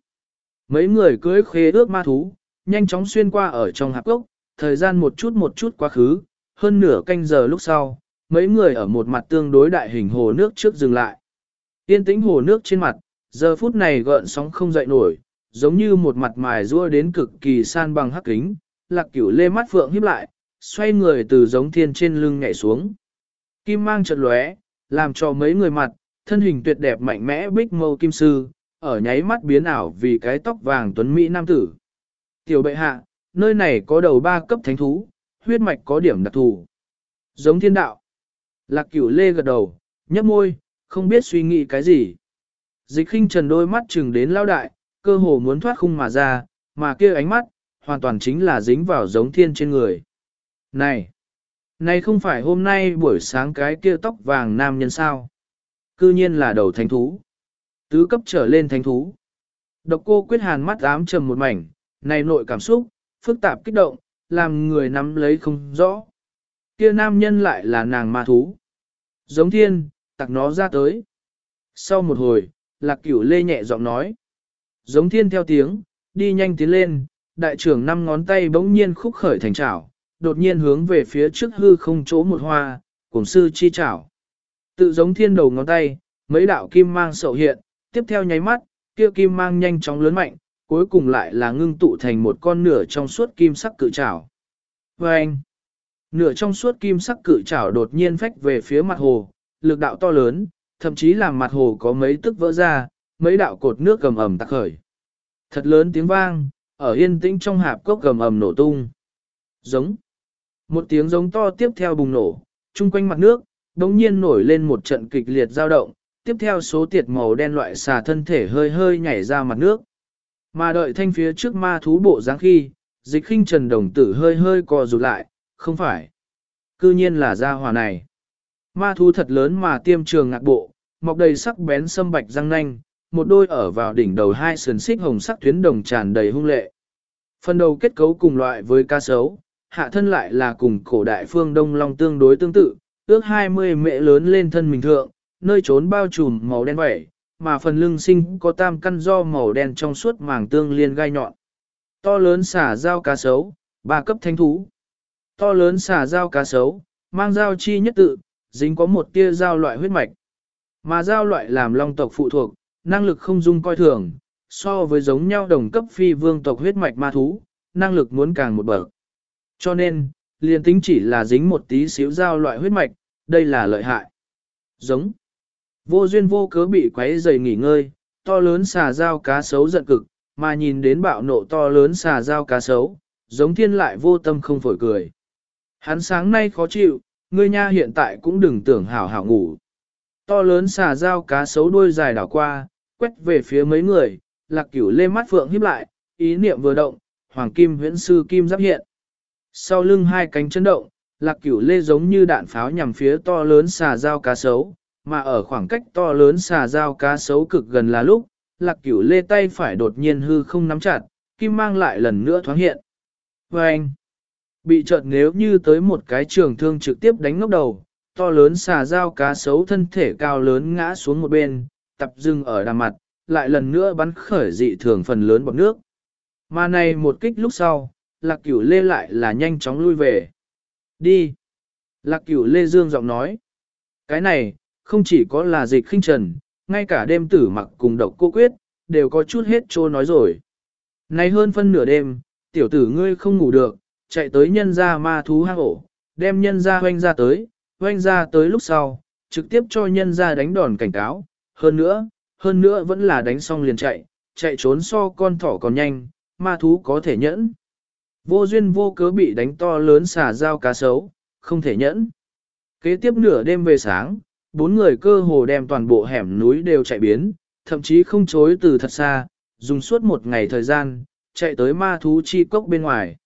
A: Mấy người cưới khế ước ma thú, nhanh chóng xuyên qua ở trong hạp gốc, thời gian một chút một chút quá khứ, hơn nửa canh giờ lúc sau, mấy người ở một mặt tương đối đại hình hồ nước trước dừng lại. Yên tĩnh hồ nước trên mặt, giờ phút này gợn sóng không dậy nổi, giống như một mặt mài rua đến cực kỳ san bằng hắc kính, lạc cửu lê mắt phượng híp lại, xoay người từ giống thiên trên lưng nhảy xuống. Kim mang trận lóe, làm cho mấy người mặt, thân hình tuyệt đẹp mạnh mẽ bích mâu kim sư, ở nháy mắt biến ảo vì cái tóc vàng tuấn Mỹ nam tử. Tiểu bệ hạ, nơi này có đầu ba cấp thánh thú, huyết mạch có điểm đặc thù. Giống thiên đạo. Lạc cửu lê gật đầu, nhấp môi, không biết suy nghĩ cái gì. Dịch khinh trần đôi mắt chừng đến lao đại, cơ hồ muốn thoát khung mà ra, mà kia ánh mắt, hoàn toàn chính là dính vào giống thiên trên người. Này! Này không phải hôm nay buổi sáng cái kia tóc vàng nam nhân sao? Cư nhiên là đầu thánh thú. Tứ cấp trở lên thánh thú. Độc cô quyết hàn mắt ám trầm một mảnh, này nội cảm xúc, phức tạp kích động, làm người nắm lấy không rõ. Kia nam nhân lại là nàng ma thú. Giống thiên, tặc nó ra tới. Sau một hồi, lạc cửu lê nhẹ giọng nói. Giống thiên theo tiếng, đi nhanh tiến lên, đại trưởng năm ngón tay bỗng nhiên khúc khởi thành chảo, đột nhiên hướng về phía trước hư không chỗ một hoa, cùng sư chi chảo. Tự giống thiên đầu ngón tay, mấy đạo kim mang sậu hiện, tiếp theo nháy mắt, kia kim mang nhanh chóng lớn mạnh, cuối cùng lại là ngưng tụ thành một con nửa trong suốt kim sắc cự trảo. Và anh, nửa trong suốt kim sắc cự chảo đột nhiên phách về phía mặt hồ, lực đạo to lớn, thậm chí làm mặt hồ có mấy tức vỡ ra, mấy đạo cột nước gầm ầm tắc khởi. Thật lớn tiếng vang, ở yên tĩnh trong hạp cốc gầm ầm nổ tung. Giống. Một tiếng giống to tiếp theo bùng nổ, chung quanh mặt nước, đống nhiên nổi lên một trận kịch liệt dao động, tiếp theo số tiệt màu đen loại xà thân thể hơi hơi nhảy ra mặt nước. Mà đợi thanh phía trước ma thú bộ dáng khi, dịch khinh trần đồng tử hơi hơi co rụt lại, không phải. Cư nhiên là gia hòa này. Ma thú thật lớn mà tiêm trường ngạc bộ, mọc đầy sắc bén sâm bạch răng nanh, một đôi ở vào đỉnh đầu hai sườn xích hồng sắc tuyến đồng tràn đầy hung lệ. Phần đầu kết cấu cùng loại với ca sấu, hạ thân lại là cùng cổ đại phương Đông Long tương đối tương tự, ước 20 mệ lớn lên thân mình thượng, nơi trốn bao trùm màu đen vẩy, mà phần lưng sinh có tam căn do màu đen trong suốt màng tương liên gai nhọn. To lớn xả dao cá sấu, ba cấp thánh thú. To lớn xà dao cá sấu, mang dao chi nhất tự, dính có một tia dao loại huyết mạch. Mà dao loại làm long tộc phụ thuộc, năng lực không dung coi thường, so với giống nhau đồng cấp phi vương tộc huyết mạch ma thú, năng lực muốn càng một bậc. Cho nên, liền tính chỉ là dính một tí xíu dao loại huyết mạch, đây là lợi hại. Giống. Vô duyên vô cớ bị quấy dày nghỉ ngơi, to lớn xà dao cá sấu giận cực, mà nhìn đến bạo nộ to lớn xà dao cá sấu, giống thiên lại vô tâm không phổi cười. Hắn sáng nay khó chịu, ngươi nha hiện tại cũng đừng tưởng hảo hảo ngủ. To lớn xà dao cá sấu đuôi dài đảo qua, quét về phía mấy người, lạc cửu lê mắt phượng híp lại, ý niệm vừa động, hoàng kim huyễn sư kim giáp hiện. Sau lưng hai cánh chấn động, lạc cửu lê giống như đạn pháo nhằm phía to lớn xà dao cá sấu, mà ở khoảng cách to lớn xà dao cá sấu cực gần là lúc, lạc cửu lê tay phải đột nhiên hư không nắm chặt, kim mang lại lần nữa thoáng hiện. Và anh, bị chợt nếu như tới một cái trường thương trực tiếp đánh ngốc đầu, to lớn xà dao cá sấu thân thể cao lớn ngã xuống một bên, tập dưng ở đàm mặt, lại lần nữa bắn khởi dị thường phần lớn bọt nước. Mà này một kích lúc sau, lạc cửu lê lại là nhanh chóng lui về. Đi! Lạc cửu lê dương giọng nói. Cái này, không chỉ có là dịch khinh trần, ngay cả đêm tử mặc cùng độc cô quyết, đều có chút hết trô nói rồi. Này hơn phân nửa đêm, tiểu tử ngươi không ngủ được, chạy tới nhân ra ma thú hang ổ, đem nhân ra hoanh ra tới, hoanh ra tới lúc sau, trực tiếp cho nhân ra đánh đòn cảnh cáo, hơn nữa, hơn nữa vẫn là đánh xong liền chạy, chạy trốn so con thỏ còn nhanh, ma thú có thể nhẫn. Vô duyên vô cớ bị đánh to lớn xả dao cá sấu, không thể nhẫn. Kế tiếp nửa đêm về sáng, bốn người cơ hồ đem toàn bộ hẻm núi đều chạy biến, thậm chí không chối từ thật xa, dùng suốt một ngày thời gian, chạy tới ma thú chi cốc bên ngoài.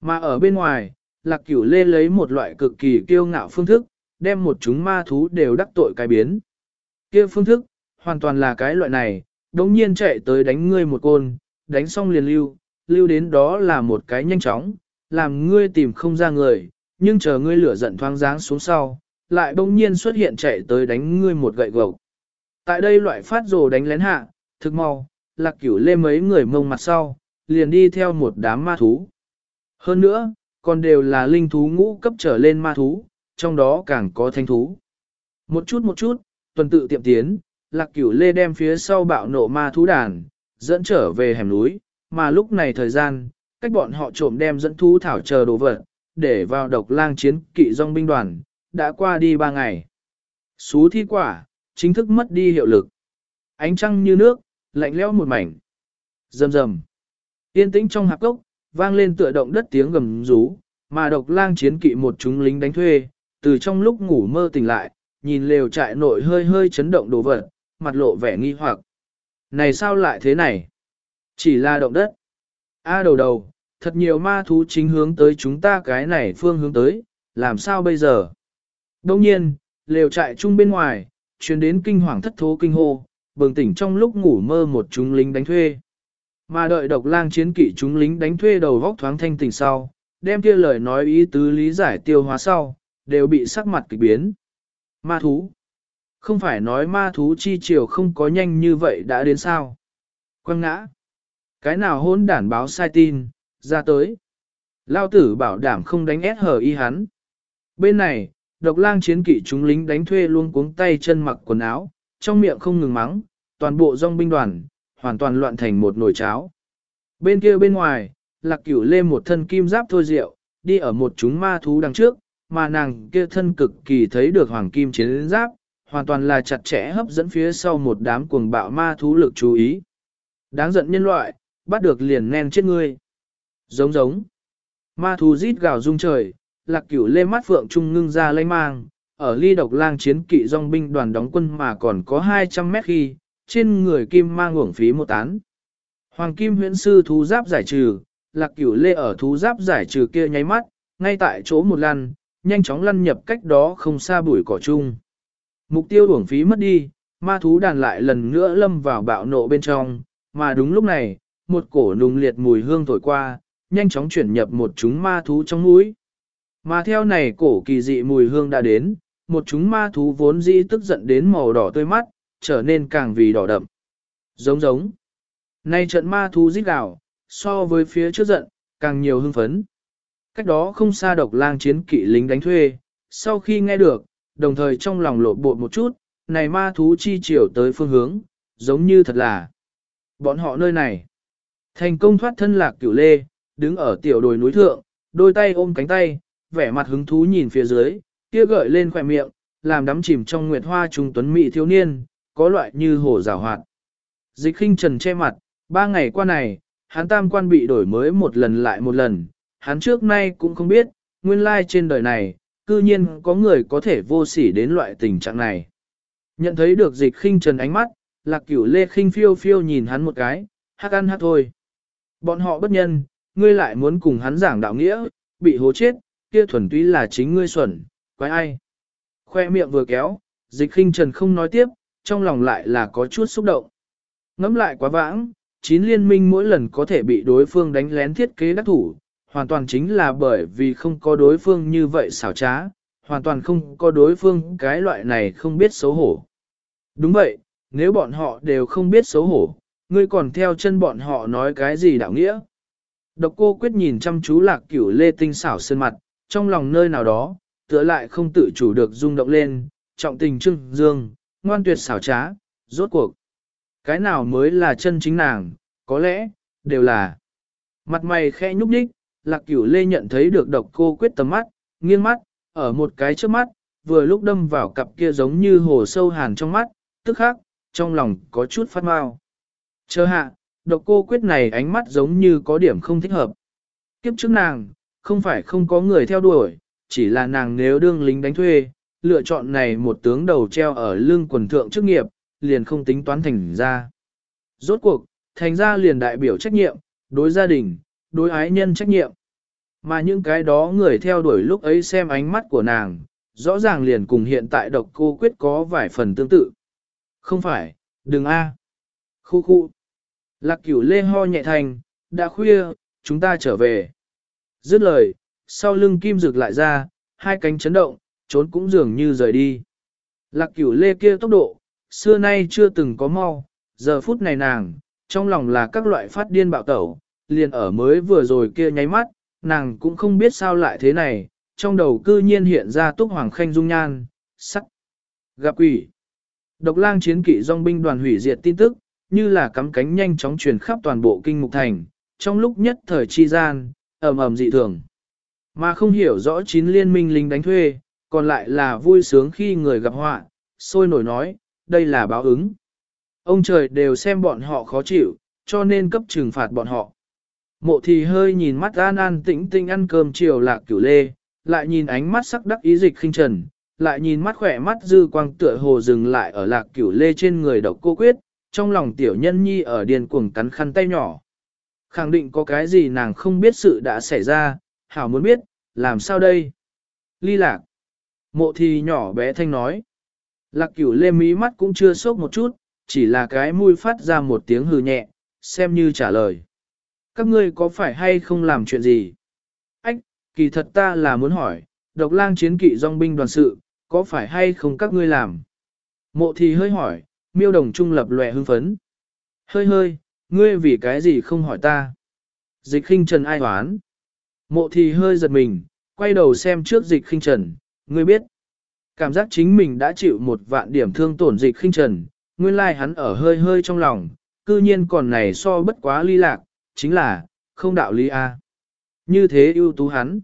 A: Mà ở bên ngoài, lạc cửu lê lấy một loại cực kỳ kiêu ngạo phương thức, đem một chúng ma thú đều đắc tội cái biến. kia phương thức, hoàn toàn là cái loại này, đống nhiên chạy tới đánh ngươi một côn, đánh xong liền lưu, lưu đến đó là một cái nhanh chóng, làm ngươi tìm không ra người, nhưng chờ ngươi lửa giận thoáng dáng xuống sau, lại bỗng nhiên xuất hiện chạy tới đánh ngươi một gậy gộc. Tại đây loại phát rồ đánh lén hạ, thực mau, lạc cửu lê mấy người mông mặt sau, liền đi theo một đám ma thú. Hơn nữa, còn đều là linh thú ngũ cấp trở lên ma thú, trong đó càng có thanh thú. Một chút một chút, tuần tự tiệm tiến, lạc cửu lê đem phía sau bạo nộ ma thú đàn, dẫn trở về hẻm núi, mà lúc này thời gian, cách bọn họ trộm đem dẫn thú thảo chờ đồ vật, để vào độc lang chiến kỵ dòng binh đoàn, đã qua đi ba ngày. Xú thi quả, chính thức mất đi hiệu lực. Ánh trăng như nước, lạnh lẽo một mảnh. Rầm rầm. Yên tĩnh trong hạp cốc, vang lên tựa động đất tiếng gầm rú, mà độc lang chiến kỵ một chúng lính đánh thuê, từ trong lúc ngủ mơ tỉnh lại, nhìn lều trại nội hơi hơi chấn động đồ vật, mặt lộ vẻ nghi hoặc. Này sao lại thế này? Chỉ là động đất. A đầu đầu, thật nhiều ma thú chính hướng tới chúng ta cái này phương hướng tới, làm sao bây giờ? Đông nhiên, lều trại chung bên ngoài, chuyến đến kinh hoàng thất thố kinh hô, bừng tỉnh trong lúc ngủ mơ một chúng lính đánh thuê. Mà đợi độc lang chiến kỵ chúng lính đánh thuê đầu vóc thoáng thanh tỉnh sau, đem kia lời nói ý tứ lý giải tiêu hóa sau, đều bị sắc mặt kịch biến. Ma thú. Không phải nói ma thú chi chiều không có nhanh như vậy đã đến sao. Quăng ngã. Cái nào hôn đản báo sai tin, ra tới. Lao tử bảo đảm không đánh ép hở y hắn. Bên này, độc lang chiến kỵ chúng lính đánh thuê luôn cuống tay chân mặc quần áo, trong miệng không ngừng mắng, toàn bộ dòng binh đoàn, hoàn toàn loạn thành một nồi cháo. Bên kia bên ngoài, lạc cửu lê một thân kim giáp thôi rượu, đi ở một chúng ma thú đằng trước, mà nàng kia thân cực kỳ thấy được hoàng kim chiến giáp, hoàn toàn là chặt chẽ hấp dẫn phía sau một đám cuồng bạo ma thú lực chú ý. Đáng giận nhân loại, bắt được liền nen chết ngươi. Giống giống. Ma thú rít gào rung trời, lạc cửu lê mắt phượng trung ngưng ra lây mang, ở ly độc lang chiến kỵ dòng binh đoàn đóng quân mà còn có 200 mét khi, trên người kim mang uổng phí một tán. Hoàng kim huyễn sư thú giáp giải trừ, lạc cửu lê ở thú giáp giải trừ kia nháy mắt, ngay tại chỗ một lần nhanh chóng lăn nhập cách đó không xa bụi cỏ chung. Mục tiêu uổng phí mất đi, ma thú đàn lại lần nữa lâm vào bạo nộ bên trong, mà đúng lúc này, một cổ nùng liệt mùi hương thổi qua, nhanh chóng chuyển nhập một chúng ma thú trong mũi. Mà theo này cổ kỳ dị mùi hương đã đến, một chúng ma thú vốn dĩ tức giận đến màu đỏ tươi mắt, trở nên càng vì đỏ đậm. Giống giống. Nay trận ma thú giết gào, so với phía trước giận, càng nhiều hưng phấn. Cách đó không xa độc lang chiến kỵ lính đánh thuê, sau khi nghe được, đồng thời trong lòng lột bột một chút, này ma thú chi chiều tới phương hướng, giống như thật là. Bọn họ nơi này, thành công thoát thân lạc cửu lê, đứng ở tiểu đồi núi thượng, đôi tay ôm cánh tay, vẻ mặt hứng thú nhìn phía dưới, kia gợi lên khỏe miệng, làm đắm chìm trong nguyệt hoa trung tuấn mỹ thiếu niên, có loại như hồ rào hoạt. Dịch khinh trần che mặt, ba ngày qua này, hắn tam quan bị đổi mới một lần lại một lần, hắn trước nay cũng không biết, nguyên lai trên đời này, cư nhiên có người có thể vô sỉ đến loại tình trạng này. Nhận thấy được dịch khinh trần ánh mắt, lạc cửu lê khinh phiêu phiêu nhìn hắn một cái, hắc ăn hắc thôi. Bọn họ bất nhân, ngươi lại muốn cùng hắn giảng đạo nghĩa, bị hố chết, kia thuần túy là chính ngươi xuẩn, quái ai. Khoe miệng vừa kéo, dịch khinh trần không nói tiếp, trong lòng lại là có chút xúc động. ngẫm lại quá vãng, chín liên minh mỗi lần có thể bị đối phương đánh lén thiết kế đắc thủ, hoàn toàn chính là bởi vì không có đối phương như vậy xảo trá, hoàn toàn không có đối phương cái loại này không biết xấu hổ. Đúng vậy, nếu bọn họ đều không biết xấu hổ, ngươi còn theo chân bọn họ nói cái gì đạo nghĩa. Độc cô quyết nhìn chăm chú lạc cửu lê tinh xảo sơn mặt, trong lòng nơi nào đó, tựa lại không tự chủ được rung động lên, trọng tình trưng dương, ngoan tuyệt xảo trá, rốt cuộc. Cái nào mới là chân chính nàng, có lẽ, đều là. Mặt mày khẽ nhúc nhích, lạc cửu lê nhận thấy được độc cô quyết tầm mắt, nghiêng mắt, ở một cái trước mắt, vừa lúc đâm vào cặp kia giống như hồ sâu hàn trong mắt, tức khắc, trong lòng có chút phát mau. Chờ hạ, độc cô quyết này ánh mắt giống như có điểm không thích hợp. Kiếp trước nàng, không phải không có người theo đuổi, chỉ là nàng nếu đương lính đánh thuê, lựa chọn này một tướng đầu treo ở lưng quần thượng chức nghiệp, liền không tính toán thành ra. Rốt cuộc, thành ra liền đại biểu trách nhiệm, đối gia đình, đối ái nhân trách nhiệm. Mà những cái đó người theo đuổi lúc ấy xem ánh mắt của nàng, rõ ràng liền cùng hiện tại độc cô quyết có vài phần tương tự. Không phải, đừng a. Khu khu. Lạc cửu lê ho nhẹ thành, đã khuya, chúng ta trở về. Dứt lời, sau lưng kim rực lại ra, hai cánh chấn động, trốn cũng dường như rời đi. Lạc cửu lê kia tốc độ, xưa nay chưa từng có mau, giờ phút này nàng, trong lòng là các loại phát điên bạo tẩu, liền ở mới vừa rồi kia nháy mắt, nàng cũng không biết sao lại thế này, trong đầu cư nhiên hiện ra túc hoàng khanh dung nhan, sắc, gặp quỷ. Độc lang chiến kỵ dòng binh đoàn hủy diệt tin tức, như là cắm cánh nhanh chóng truyền khắp toàn bộ kinh mục thành, trong lúc nhất thời chi gian, ầm ầm dị thường. Mà không hiểu rõ chín liên minh lính đánh thuê, còn lại là vui sướng khi người gặp họa, sôi nổi nói, đây là báo ứng. Ông trời đều xem bọn họ khó chịu, cho nên cấp trừng phạt bọn họ. Mộ thì hơi nhìn mắt an an tĩnh tinh ăn cơm chiều lạc cửu lê, lại nhìn ánh mắt sắc đắc ý dịch khinh trần, lại nhìn mắt khỏe mắt dư quang tựa hồ dừng lại ở lạc cửu lê trên người độc cô quyết, trong lòng tiểu nhân nhi ở điền cuồng cắn khăn tay nhỏ. Khẳng định có cái gì nàng không biết sự đã xảy ra, hảo muốn biết, làm sao đây? Ly lạc. Mộ thì nhỏ bé thanh nói. Lạc cửu lê mí mắt cũng chưa sốc một chút, chỉ là cái mũi phát ra một tiếng hừ nhẹ, xem như trả lời. Các ngươi có phải hay không làm chuyện gì? Ách, kỳ thật ta là muốn hỏi, độc lang chiến kỵ dòng binh đoàn sự, có phải hay không các ngươi làm? Mộ thì hơi hỏi, miêu đồng trung lập lòe hưng phấn. Hơi hơi, ngươi vì cái gì không hỏi ta? Dịch khinh trần ai hoán? Mộ thì hơi giật mình, quay đầu xem trước dịch khinh trần, ngươi biết. Cảm giác chính mình đã chịu một vạn điểm thương tổn dịch khinh trần, nguyên lai like hắn ở hơi hơi trong lòng, cư nhiên còn này so bất quá ly lạc, chính là, không đạo lý A. Như thế ưu tú hắn.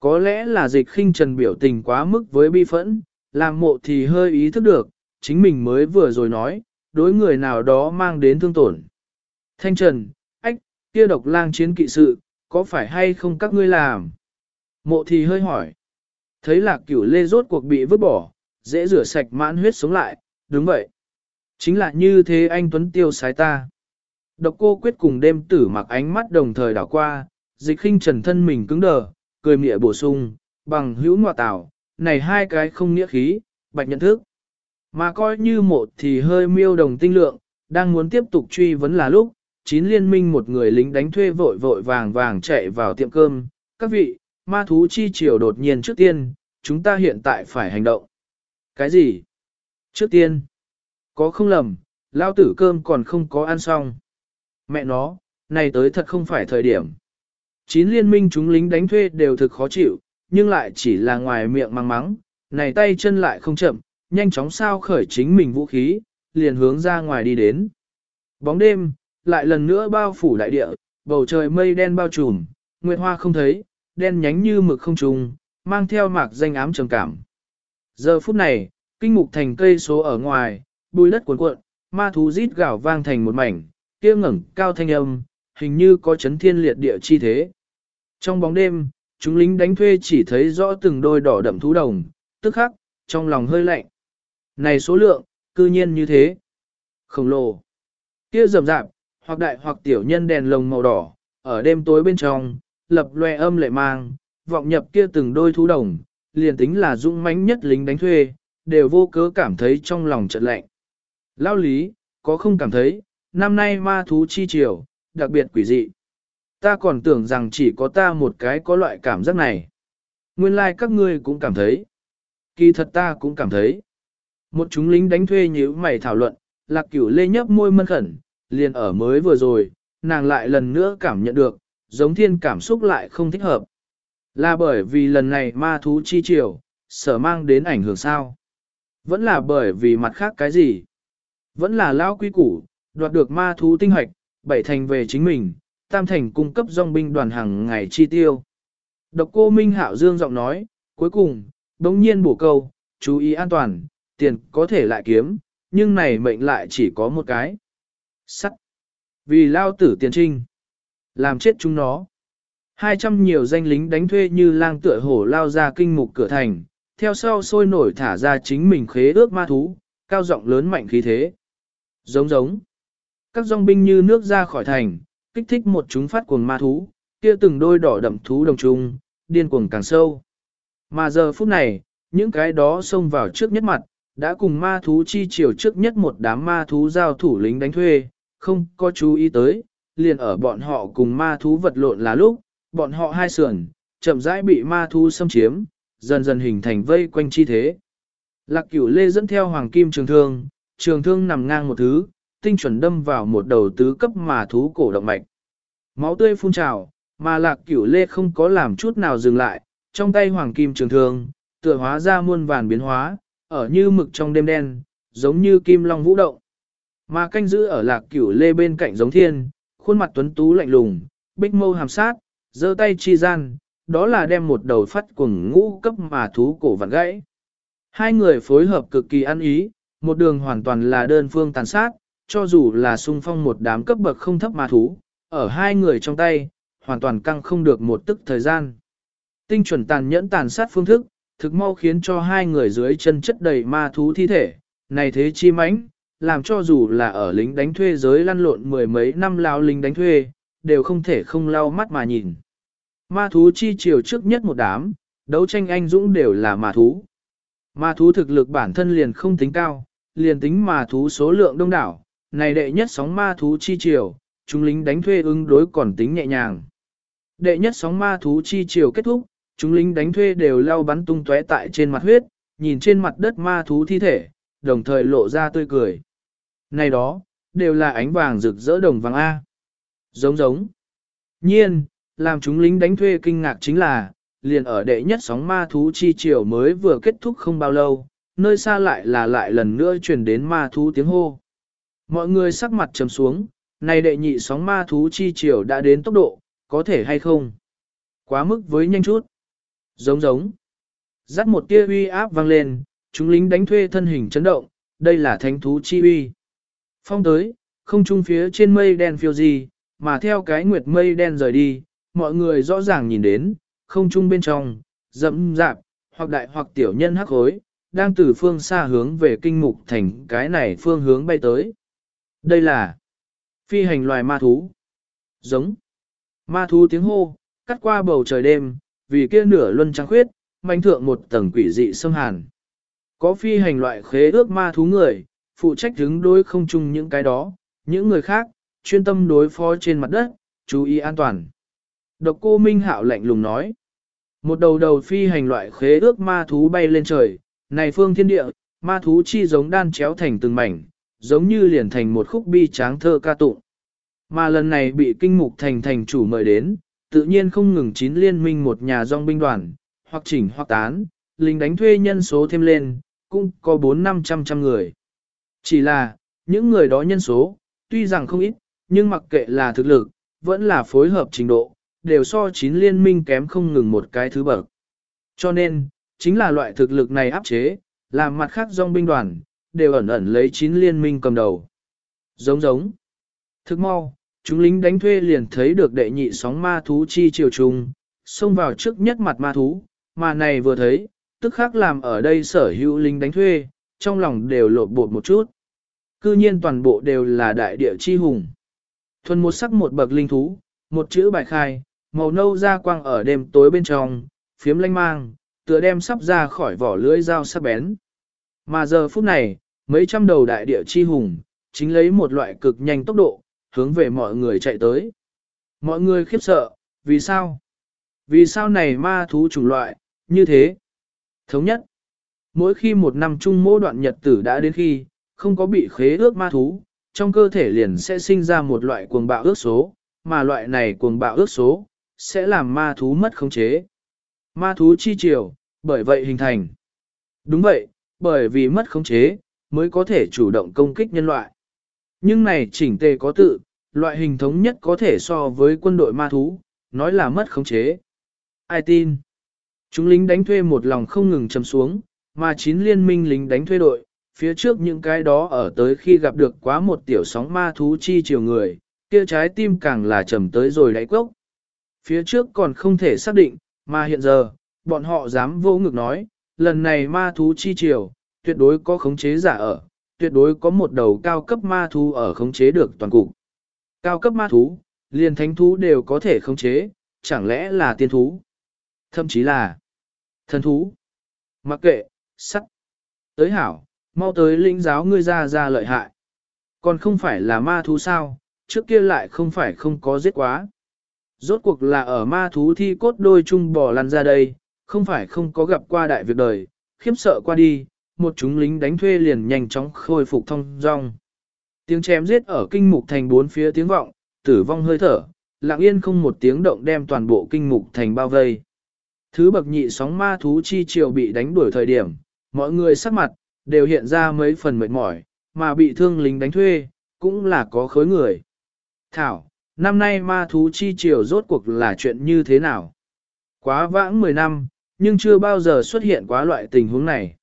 A: Có lẽ là dịch khinh trần biểu tình quá mức với bi phẫn, làm mộ thì hơi ý thức được, chính mình mới vừa rồi nói, đối người nào đó mang đến thương tổn. Thanh trần, ách, kia độc lang chiến kỵ sự, có phải hay không các ngươi làm? Mộ thì hơi hỏi. Thấy lạc cửu lê rốt cuộc bị vứt bỏ, dễ rửa sạch mãn huyết sống lại, đúng vậy. Chính là như thế anh Tuấn tiêu sái ta. Độc cô quyết cùng đêm tử mặc ánh mắt đồng thời đảo qua, dịch khinh trần thân mình cứng đờ, cười mỉa bổ sung, bằng hữu ngọa tảo, này hai cái không nghĩa khí, bạch nhận thức. Mà coi như một thì hơi miêu đồng tinh lượng, đang muốn tiếp tục truy vấn là lúc, chín liên minh một người lính đánh thuê vội vội vàng vàng chạy vào tiệm cơm. Các vị, ma thú chi triều đột nhiên trước tiên, chúng ta hiện tại phải hành động. Cái gì? Trước tiên, có không lầm, lao tử cơm còn không có ăn xong. Mẹ nó, này tới thật không phải thời điểm. Chín liên minh chúng lính đánh thuê đều thực khó chịu, nhưng lại chỉ là ngoài miệng mắng mắng, này tay chân lại không chậm, nhanh chóng sao khởi chính mình vũ khí, liền hướng ra ngoài đi đến. Bóng đêm, lại lần nữa bao phủ đại địa, bầu trời mây đen bao trùm, nguyệt hoa không thấy, đen nhánh như mực không trùng, mang theo mạc danh ám trầm cảm. Giờ phút này, kinh mục thành cây số ở ngoài, bùi đất cuộn cuộn, ma thú rít gào vang thành một mảnh, kia ngẩng cao thanh âm, hình như có chấn thiên liệt địa chi thế. Trong bóng đêm, chúng lính đánh thuê chỉ thấy rõ từng đôi đỏ đậm thú đồng, tức khắc, trong lòng hơi lạnh. Này số lượng, cư nhiên như thế. Khổng lồ. Kia rầm rạp, hoặc đại hoặc tiểu nhân đèn lồng màu đỏ, ở đêm tối bên trong, lập loe âm lệ mang, vọng nhập kia từng đôi thú đồng, liền tính là dũng mãnh nhất lính đánh thuê, đều vô cớ cảm thấy trong lòng trận lạnh. Lao lý, có không cảm thấy, năm nay ma thú chi triều, đặc biệt quỷ dị. Ta còn tưởng rằng chỉ có ta một cái có loại cảm giác này. Nguyên lai like các ngươi cũng cảm thấy. Kỳ thật ta cũng cảm thấy. Một chúng lính đánh thuê nhíu mày thảo luận, lạc cửu lê nhấp môi mân khẩn, liền ở mới vừa rồi, nàng lại lần nữa cảm nhận được, giống thiên cảm xúc lại không thích hợp. Là bởi vì lần này ma thú chi triều, sở mang đến ảnh hưởng sao? Vẫn là bởi vì mặt khác cái gì? Vẫn là lao quý củ, đoạt được ma thú tinh hoạch, bảy thành về chính mình, tam thành cung cấp dòng binh đoàn hàng ngày chi tiêu. Độc cô Minh Hạo Dương giọng nói, cuối cùng, đống nhiên bổ câu, chú ý an toàn, tiền có thể lại kiếm, nhưng này mệnh lại chỉ có một cái. Sắt. Vì lao tử tiền trinh. Làm chết chúng nó. Hai trăm nhiều danh lính đánh thuê như lang tựa hổ lao ra kinh mục cửa thành, theo sau sôi nổi thả ra chính mình khế ước ma thú, cao giọng lớn mạnh khí thế. Giống giống. Các dòng binh như nước ra khỏi thành, kích thích một chúng phát cuồng ma thú, kia từng đôi đỏ đậm thú đồng trung, điên cuồng càng sâu. Mà giờ phút này, những cái đó xông vào trước nhất mặt, đã cùng ma thú chi chiều trước nhất một đám ma thú giao thủ lính đánh thuê, không có chú ý tới, liền ở bọn họ cùng ma thú vật lộn là lúc, bọn họ hai sườn, chậm rãi bị ma thú xâm chiếm, dần dần hình thành vây quanh chi thế. Lạc cửu lê dẫn theo hoàng kim trường thương, trường thương nằm ngang một thứ, tinh chuẩn đâm vào một đầu tứ cấp mà thú cổ động mạch. Máu tươi phun trào, mà lạc cửu lê không có làm chút nào dừng lại, trong tay hoàng kim trường thương, tựa hóa ra muôn vàn biến hóa, ở như mực trong đêm đen, giống như kim long vũ động. Mà canh giữ ở lạc cửu lê bên cạnh giống thiên, khuôn mặt tuấn tú lạnh lùng, bích mâu hàm sát, giơ tay chi gian, đó là đem một đầu phát cuồng ngũ cấp mà thú cổ vặn gãy. Hai người phối hợp cực kỳ ăn ý, một đường hoàn toàn là đơn phương tàn sát, cho dù là xung phong một đám cấp bậc không thấp mà thú, ở hai người trong tay, hoàn toàn căng không được một tức thời gian. Tinh chuẩn tàn nhẫn tàn sát phương thức, thực mau khiến cho hai người dưới chân chất đầy ma thú thi thể, này thế chi mãnh, làm cho dù là ở lính đánh thuê giới lăn lộn mười mấy năm lao lính đánh thuê, đều không thể không lau mắt mà nhìn. Ma thú chi chiều trước nhất một đám, đấu tranh anh dũng đều là ma thú. Ma thú thực lực bản thân liền không tính cao, liền tính ma thú số lượng đông đảo, này đệ nhất sóng ma thú chi chiều, chúng lính đánh thuê ứng đối còn tính nhẹ nhàng. Đệ nhất sóng ma thú chi chiều kết thúc, chúng lính đánh thuê đều lao bắn tung tóe tại trên mặt huyết, nhìn trên mặt đất ma thú thi thể, đồng thời lộ ra tươi cười. Này đó, đều là ánh vàng rực rỡ đồng vàng A. Giống giống. Nhiên, làm chúng lính đánh thuê kinh ngạc chính là, liền ở đệ nhất sóng ma thú chi triều mới vừa kết thúc không bao lâu, nơi xa lại là lại lần nữa truyền đến ma thú tiếng hô. Mọi người sắc mặt trầm xuống, này đệ nhị sóng ma thú chi triều đã đến tốc độ, có thể hay không? Quá mức với nhanh chút. Giống giống. Dắt một tia uy áp vang lên, chúng lính đánh thuê thân hình chấn động, đây là thánh thú chi uy. Phong tới, không trung phía trên mây đen phiêu gì, mà theo cái nguyệt mây đen rời đi, mọi người rõ ràng nhìn đến, không trung bên trong, dẫm dạp, hoặc đại hoặc tiểu nhân hắc hối, đang từ phương xa hướng về kinh mục thành cái này phương hướng bay tới. Đây là phi hành loài ma thú. Giống. Ma thú tiếng hô, cắt qua bầu trời đêm, vì kia nửa luân trắng khuyết, manh thượng một tầng quỷ dị xâm hàn. Có phi hành loại khế ước ma thú người, phụ trách đứng đối không chung những cái đó, những người khác, chuyên tâm đối phó trên mặt đất, chú ý an toàn. Độc cô Minh Hạo lạnh lùng nói. Một đầu đầu phi hành loại khế ước ma thú bay lên trời, này phương thiên địa, ma thú chi giống đan chéo thành từng mảnh, giống như liền thành một khúc bi tráng thơ ca tụng. Mà lần này bị kinh mục thành thành chủ mời đến, tự nhiên không ngừng chín liên minh một nhà dòng binh đoàn, hoặc chỉnh hoặc tán, lính đánh thuê nhân số thêm lên, cũng có 4-500 trăm người. Chỉ là, những người đó nhân số, tuy rằng không ít, nhưng mặc kệ là thực lực, vẫn là phối hợp trình độ, đều so chín liên minh kém không ngừng một cái thứ bậc. Cho nên, chính là loại thực lực này áp chế, làm mặt khác dòng binh đoàn, đều ẩn ẩn lấy chín liên minh cầm đầu. Giống giống. Thức mau, chúng lính đánh thuê liền thấy được đệ nhị sóng ma thú chi triều trùng, xông vào trước nhất mặt ma thú, mà này vừa thấy, tức khắc làm ở đây sở hữu lính đánh thuê, trong lòng đều lột bột một chút. Cư nhiên toàn bộ đều là đại địa chi hùng. Thuần một sắc một bậc linh thú, một chữ bài khai, màu nâu ra quang ở đêm tối bên trong, phiếm lanh mang, tựa đem sắp ra khỏi vỏ lưỡi dao sắc bén. Mà giờ phút này, mấy trăm đầu đại địa chi hùng, chính lấy một loại cực nhanh tốc độ, hướng về mọi người chạy tới. Mọi người khiếp sợ, vì sao? Vì sao này ma thú chủng loại, như thế? Thống nhất, mỗi khi một năm chung mỗi đoạn nhật tử đã đến khi, không có bị khế ước ma thú, trong cơ thể liền sẽ sinh ra một loại cuồng bạo ước số, mà loại này cuồng bạo ước số, sẽ làm ma thú mất khống chế. Ma thú chi chiều, bởi vậy hình thành. Đúng vậy, bởi vì mất khống chế, mới có thể chủ động công kích nhân loại. Nhưng này chỉnh tề có tự, loại hình thống nhất có thể so với quân đội ma thú, nói là mất khống chế. Ai tin? Chúng lính đánh thuê một lòng không ngừng chầm xuống, mà chín liên minh lính đánh thuê đội, phía trước những cái đó ở tới khi gặp được quá một tiểu sóng ma thú chi chiều người, kia trái tim càng là trầm tới rồi đáy cốc. Phía trước còn không thể xác định, mà hiện giờ, bọn họ dám vô ngực nói, lần này ma thú chi chiều tuyệt đối có khống chế giả ở, tuyệt đối có một đầu cao cấp ma thú ở khống chế được toàn cục. Cao cấp ma thú, liền thánh thú đều có thể khống chế, chẳng lẽ là tiên thú? Thậm chí là thần thú. Mặc kệ, sắt Tới hảo, mau tới lĩnh giáo ngươi ra ra lợi hại. Còn không phải là ma thú sao, trước kia lại không phải không có giết quá. Rốt cuộc là ở ma thú thi cốt đôi chung bò lăn ra đây, không phải không có gặp qua đại việc đời, khiếp sợ qua đi, một chúng lính đánh thuê liền nhanh chóng khôi phục thông dong. Tiếng chém giết ở kinh mục thành bốn phía tiếng vọng, tử vong hơi thở, lặng yên không một tiếng động đem toàn bộ kinh mục thành bao vây. Thứ bậc nhị sóng ma thú chi triều bị đánh đuổi thời điểm, mọi người sắc mặt, đều hiện ra mấy phần mệt mỏi, mà bị thương lính đánh thuê, cũng là có khối người. Thảo, năm nay ma thú chi triều rốt cuộc là chuyện như thế nào? Quá vãng 10 năm, nhưng chưa bao giờ xuất hiện quá loại tình huống này.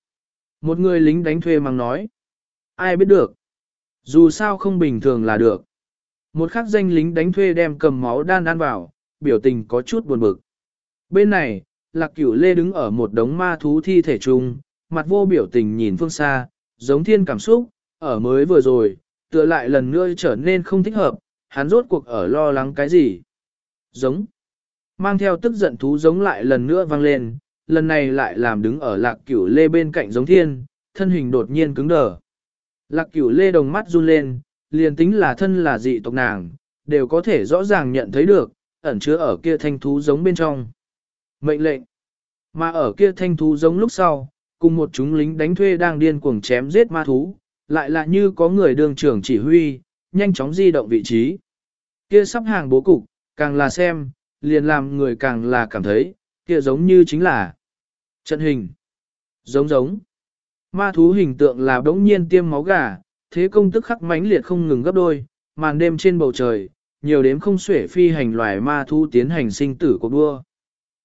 A: Một người lính đánh thuê mang nói. Ai biết được? Dù sao không bình thường là được. Một khắc danh lính đánh thuê đem cầm máu đan ăn vào, biểu tình có chút buồn bực. Bên này, lạc cửu lê đứng ở một đống ma thú thi thể chung, mặt vô biểu tình nhìn phương xa, giống thiên cảm xúc, ở mới vừa rồi, tựa lại lần nữa trở nên không thích hợp, hắn rốt cuộc ở lo lắng cái gì. Giống. Mang theo tức giận thú giống lại lần nữa vang lên, lần này lại làm đứng ở lạc cửu lê bên cạnh giống thiên, thân hình đột nhiên cứng đờ. Lạc cửu lê đồng mắt run lên, liền tính là thân là dị tộc nàng, đều có thể rõ ràng nhận thấy được, ẩn chứa ở kia thanh thú giống bên trong. Mệnh lệnh. Mà ở kia thanh thú giống lúc sau, cùng một chúng lính đánh thuê đang điên cuồng chém giết ma thú, lại là như có người đường trưởng chỉ huy, nhanh chóng di động vị trí. Kia sắp hàng bố cục, càng là xem, liền làm người càng là cảm thấy, kia giống như chính là trận hình. Giống giống. Ma thú hình tượng là đống nhiên tiêm máu gà, thế công tức khắc mãnh liệt không ngừng gấp đôi, màn đêm trên bầu trời, nhiều đếm không xuể phi hành loài ma thú tiến hành sinh tử cuộc đua.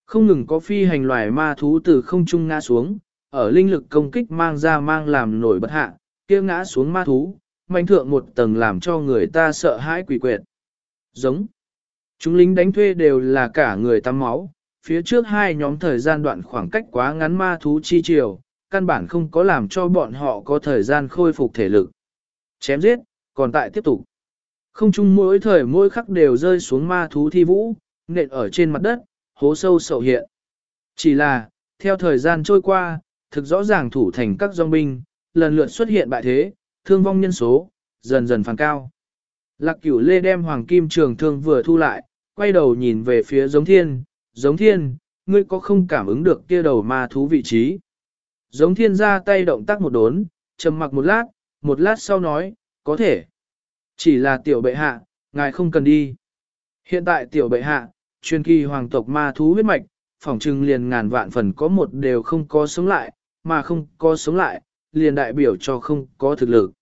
A: Không ngừng có phi hành loài ma thú từ không trung ngã xuống, ở linh lực công kích mang ra mang làm nổi bất hạ, kia ngã xuống ma thú, mạnh thượng một tầng làm cho người ta sợ hãi quỷ quyệt. Giống. Chúng lính đánh thuê đều là cả người tắm máu, phía trước hai nhóm thời gian đoạn khoảng cách quá ngắn ma thú chi chiều, căn bản không có làm cho bọn họ có thời gian khôi phục thể lực. Chém giết, còn tại tiếp tục. Không chung mỗi thời mỗi khắc đều rơi xuống ma thú thi vũ, nện ở trên mặt đất, hố sâu sầu hiện. Chỉ là, theo thời gian trôi qua, thực rõ ràng thủ thành các dòng binh, lần lượt xuất hiện bại thế, thương vong nhân số, dần dần phản cao. Lạc cửu lê đem hoàng kim trường thương vừa thu lại, quay đầu nhìn về phía giống thiên, giống thiên, ngươi có không cảm ứng được kia đầu ma thú vị trí. Giống thiên ra tay động tác một đốn, trầm mặc một lát, một lát sau nói, có thể. Chỉ là tiểu bệ hạ, ngài không cần đi. Hiện tại tiểu bệ hạ, truyền kỳ hoàng tộc ma thú huyết mạch, phỏng trừng liền ngàn vạn phần có một đều không có sống lại, mà không có sống lại, liền đại biểu cho không có thực lực.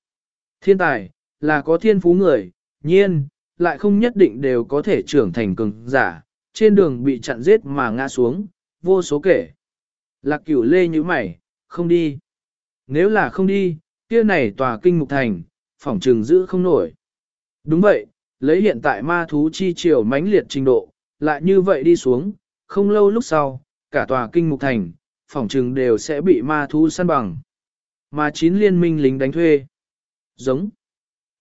A: Thiên tài, là có thiên phú người, nhiên, lại không nhất định đều có thể trưởng thành cường giả, trên đường bị chặn giết mà ngã xuống, vô số kể. Lạc cửu lê như mày, không đi. Nếu là không đi, kia này tòa kinh mục thành, phỏng trừng giữ không nổi. Đúng vậy, lấy hiện tại ma thú chi triều mãnh liệt trình độ, lại như vậy đi xuống, không lâu lúc sau, cả tòa kinh mục thành, phỏng trừng đều sẽ bị ma thú săn bằng. Mà chín liên minh lính đánh thuê. Giống.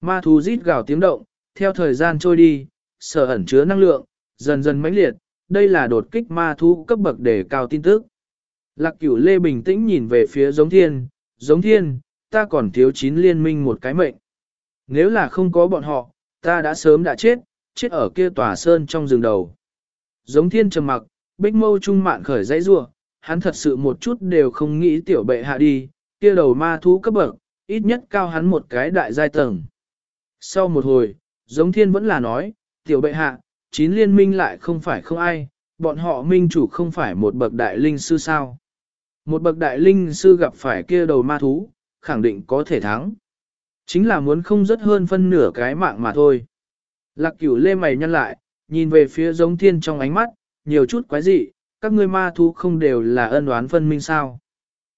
A: Ma thú rít gào tiếng động, theo thời gian trôi đi, sở ẩn chứa năng lượng, dần dần mãnh liệt, đây là đột kích ma thú cấp bậc để cao tin tức. Lạc cửu lê bình tĩnh nhìn về phía giống thiên, giống thiên, ta còn thiếu chín liên minh một cái mệnh. Nếu là không có bọn họ, ta đã sớm đã chết, chết ở kia tòa sơn trong rừng đầu. Giống thiên trầm mặc, bích mâu trung mạn khởi dãy rua, hắn thật sự một chút đều không nghĩ tiểu bệ hạ đi, kia đầu ma thú cấp bậc, ít nhất cao hắn một cái đại giai tầng. Sau một hồi, giống thiên vẫn là nói, tiểu bệ hạ, chín liên minh lại không phải không ai, bọn họ minh chủ không phải một bậc đại linh sư sao. Một bậc đại linh sư gặp phải kia đầu ma thú, khẳng định có thể thắng. Chính là muốn không rất hơn phân nửa cái mạng mà thôi. Lạc cửu lê mày nhăn lại, nhìn về phía giống thiên trong ánh mắt, nhiều chút quái dị, các ngươi ma thú không đều là ân oán phân minh sao.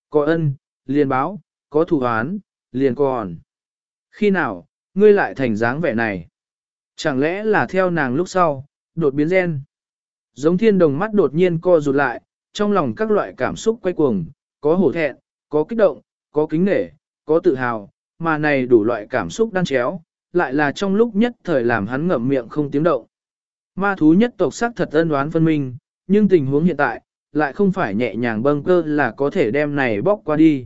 A: Có ân, liền báo, có thủ oán, liền còn. Khi nào, ngươi lại thành dáng vẻ này? Chẳng lẽ là theo nàng lúc sau, đột biến gen? Giống thiên đồng mắt đột nhiên co rụt lại, trong lòng các loại cảm xúc quay cuồng, có hổ thẹn, có kích động, có kính nể, có tự hào, mà này đủ loại cảm xúc đan chéo, lại là trong lúc nhất thời làm hắn ngậm miệng không tiếng động. Ma thú nhất tộc sắc thật ân đoán phân minh, nhưng tình huống hiện tại, lại không phải nhẹ nhàng bâng cơ là có thể đem này bóc qua đi.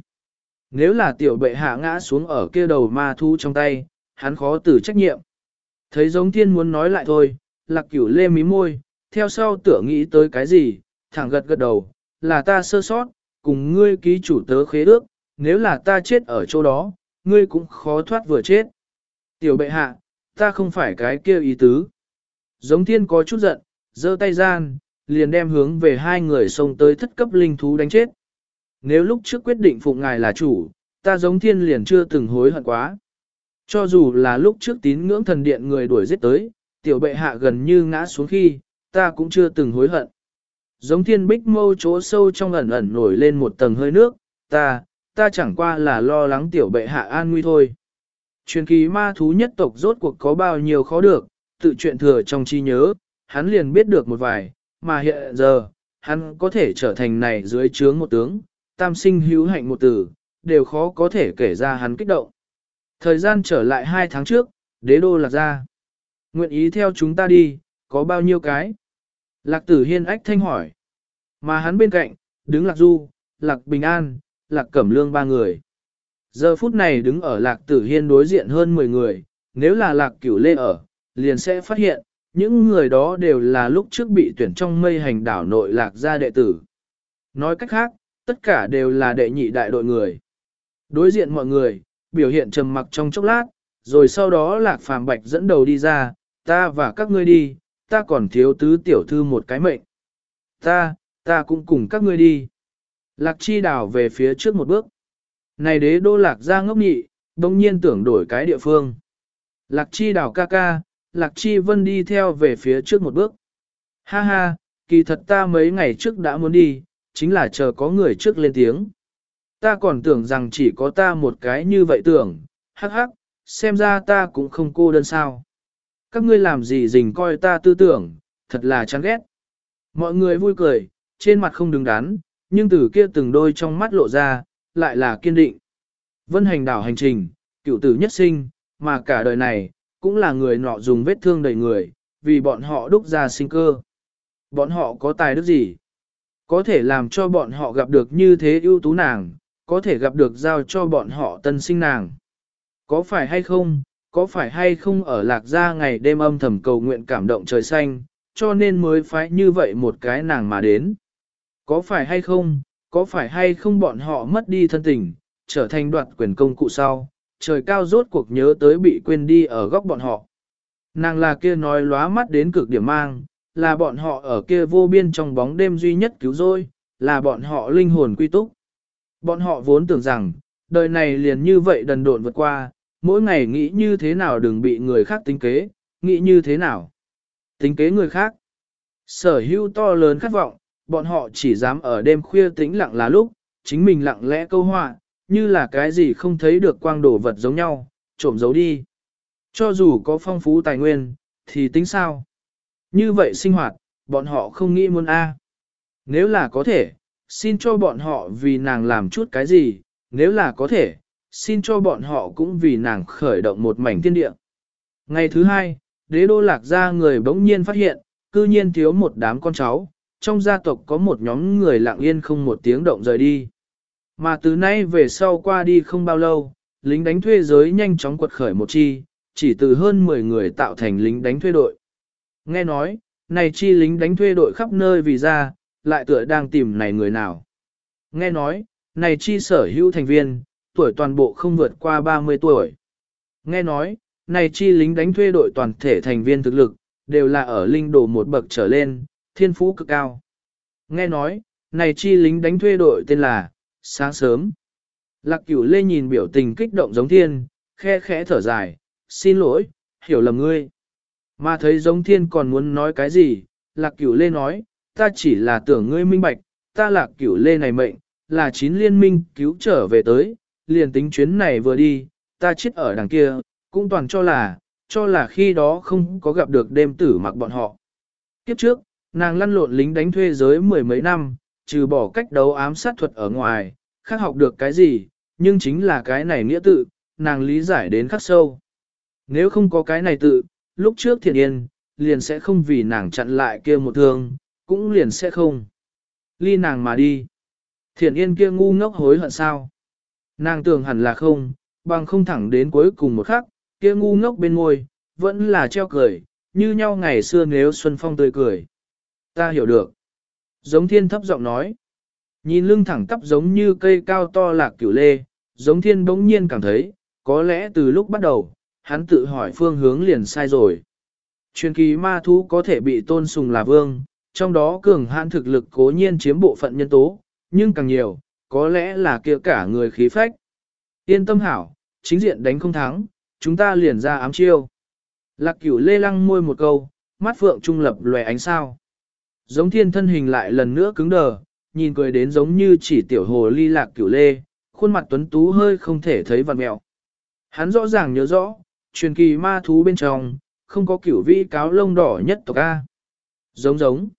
A: Nếu là tiểu bệ hạ ngã xuống ở kia đầu ma thú trong tay, hắn khó tử trách nhiệm. Thấy giống thiên muốn nói lại thôi, lạc cửu lê mí môi, theo sau tưởng nghĩ tới cái gì, thẳng gật gật đầu, là ta sơ sót, cùng ngươi ký chủ tớ khế ước, nếu là ta chết ở chỗ đó, ngươi cũng khó thoát vừa chết. Tiểu bệ hạ, ta không phải cái kia ý tứ. Giống thiên có chút giận, giơ tay gian, liền đem hướng về hai người xông tới thất cấp linh thú đánh chết. Nếu lúc trước quyết định phụng ngài là chủ, ta giống thiên liền chưa từng hối hận quá. Cho dù là lúc trước tín ngưỡng thần điện người đuổi giết tới, tiểu bệ hạ gần như ngã xuống khi, ta cũng chưa từng hối hận. Giống thiên bích mâu chỗ sâu trong ẩn ẩn nổi lên một tầng hơi nước, ta, ta chẳng qua là lo lắng tiểu bệ hạ an nguy thôi. Truyền kỳ ma thú nhất tộc rốt cuộc có bao nhiêu khó được, tự chuyện thừa trong chi nhớ, hắn liền biết được một vài, mà hiện giờ, hắn có thể trở thành này dưới trướng một tướng, tam sinh hữu hạnh một tử đều khó có thể kể ra hắn kích động. Thời gian trở lại hai tháng trước, đế đô lạc ra. Nguyện ý theo chúng ta đi, có bao nhiêu cái? Lạc tử hiên ách thanh hỏi. Mà hắn bên cạnh, đứng lạc du, lạc bình an, lạc cẩm lương ba người. Giờ phút này đứng ở lạc tử hiên đối diện hơn 10 người, nếu là lạc cửu lê ở, liền sẽ phát hiện, những người đó đều là lúc trước bị tuyển trong mây hành đảo nội lạc gia đệ tử. Nói cách khác, tất cả đều là đệ nhị đại đội người. Đối diện mọi người, biểu hiện trầm mặc trong chốc lát, rồi sau đó lạc phàm bạch dẫn đầu đi ra, ta và các ngươi đi, ta còn thiếu tứ tiểu thư một cái mệnh. Ta, ta cũng cùng các ngươi đi. Lạc chi đảo về phía trước một bước. Này đế đô lạc ra ngốc nhị, đồng nhiên tưởng đổi cái địa phương. Lạc chi đảo ca ca, lạc chi vân đi theo về phía trước một bước. Ha ha, kỳ thật ta mấy ngày trước đã muốn đi, chính là chờ có người trước lên tiếng. Ta còn tưởng rằng chỉ có ta một cái như vậy tưởng, hắc hắc, xem ra ta cũng không cô đơn sao. Các ngươi làm gì dình coi ta tư tưởng, thật là chán ghét. Mọi người vui cười, trên mặt không đứng đắn, nhưng từ kia từng đôi trong mắt lộ ra, lại là kiên định. Vân hành đảo hành trình, cựu tử nhất sinh, mà cả đời này, cũng là người nọ dùng vết thương đầy người, vì bọn họ đúc ra sinh cơ. Bọn họ có tài đức gì? Có thể làm cho bọn họ gặp được như thế ưu tú nàng, có thể gặp được giao cho bọn họ tân sinh nàng. Có phải hay không, có phải hay không ở lạc gia ngày đêm âm thầm cầu nguyện cảm động trời xanh, cho nên mới phải như vậy một cái nàng mà đến. Có phải hay không, có phải hay không bọn họ mất đi thân tình, trở thành đoạt quyền công cụ sau, trời cao rốt cuộc nhớ tới bị quên đi ở góc bọn họ. Nàng là kia nói lóa mắt đến cực điểm mang, là bọn họ ở kia vô biên trong bóng đêm duy nhất cứu rỗi, là bọn họ linh hồn quy túc. Bọn họ vốn tưởng rằng, đời này liền như vậy đần độn vượt qua, mỗi ngày nghĩ như thế nào đừng bị người khác tính kế, nghĩ như thế nào. Tính kế người khác. Sở hữu to lớn khát vọng, bọn họ chỉ dám ở đêm khuya tĩnh lặng là lúc, chính mình lặng lẽ câu họa, như là cái gì không thấy được quang đổ vật giống nhau, trộm giấu đi. Cho dù có phong phú tài nguyên, thì tính sao? Như vậy sinh hoạt, bọn họ không nghĩ muốn A. Nếu là có thể, xin cho bọn họ vì nàng làm chút cái gì, nếu là có thể, xin cho bọn họ cũng vì nàng khởi động một mảnh thiên địa. Ngày thứ hai, đế đô lạc gia người bỗng nhiên phát hiện, cư nhiên thiếu một đám con cháu, trong gia tộc có một nhóm người lặng yên không một tiếng động rời đi. Mà từ nay về sau qua đi không bao lâu, lính đánh thuê giới nhanh chóng quật khởi một chi, chỉ từ hơn 10 người tạo thành lính đánh thuê đội. Nghe nói, này chi lính đánh thuê đội khắp nơi vì ra, lại tựa đang tìm này người nào. Nghe nói, này chi sở hữu thành viên, tuổi toàn bộ không vượt qua 30 tuổi. Nghe nói, này chi lính đánh thuê đội toàn thể thành viên thực lực, đều là ở linh đồ một bậc trở lên, thiên phú cực cao. Nghe nói, này chi lính đánh thuê đội tên là, sáng sớm. Lạc cửu lê nhìn biểu tình kích động giống thiên, khe khẽ thở dài, xin lỗi, hiểu lầm ngươi. Mà thấy giống thiên còn muốn nói cái gì, lạc cửu lê nói, ta chỉ là tưởng ngươi minh bạch, ta lạc cửu lê này mệnh, là chín liên minh cứu trở về tới, liền tính chuyến này vừa đi, ta chết ở đằng kia, cũng toàn cho là, cho là khi đó không có gặp được đêm tử mặc bọn họ. Kiếp trước, nàng lăn lộn lính đánh thuê giới mười mấy năm, trừ bỏ cách đấu ám sát thuật ở ngoài, khác học được cái gì, nhưng chính là cái này nghĩa tự, nàng lý giải đến khắc sâu. Nếu không có cái này tự, lúc trước thiền yên, liền sẽ không vì nàng chặn lại kia một thương, cũng liền sẽ không. Ly nàng mà đi. thiền yên kia ngu ngốc hối hận sao? Nàng tưởng hẳn là không, bằng không thẳng đến cuối cùng một khắc, kia ngu ngốc bên môi, vẫn là treo cười, như nhau ngày xưa nếu Xuân Phong tươi cười. Ta hiểu được. Giống thiên thấp giọng nói. Nhìn lưng thẳng tắp giống như cây cao to lạc cửu lê, giống thiên bỗng nhiên cảm thấy, có lẽ từ lúc bắt đầu, hắn tự hỏi phương hướng liền sai rồi. Truyền kỳ ma thú có thể bị tôn sùng là vương, trong đó cường hãn thực lực cố nhiên chiếm bộ phận nhân tố, nhưng càng nhiều, có lẽ là kia cả người khí phách. Yên tâm hảo, chính diện đánh không thắng, chúng ta liền ra ám chiêu. Lạc cửu lê lăng môi một câu, mắt phượng trung lập lòe ánh sao. Giống thiên thân hình lại lần nữa cứng đờ, nhìn cười đến giống như chỉ tiểu hồ ly lạc cửu lê, khuôn mặt tuấn tú hơi không thể thấy vằn mẹo. Hắn rõ ràng nhớ rõ, truyền kỳ ma thú bên trong, không có cửu vĩ cáo lông đỏ nhất tộc A. Giống giống.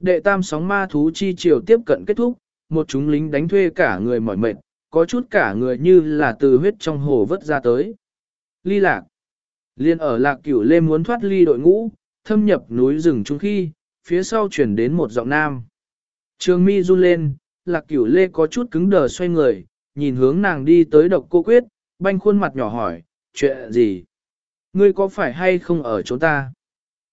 A: Đệ tam sóng ma thú chi triều tiếp cận kết thúc, một chúng lính đánh thuê cả người mỏi mệt, có chút cả người như là từ huyết trong hồ vớt ra tới. Ly lạc. Liên ở lạc cửu lê muốn thoát ly đội ngũ, thâm nhập núi rừng chung khi, phía sau chuyển đến một giọng nam. Trường mi run lên, lạc cửu lê có chút cứng đờ xoay người, nhìn hướng nàng đi tới độc cô quyết, banh khuôn mặt nhỏ hỏi, chuyện gì? Ngươi có phải hay không ở chỗ ta?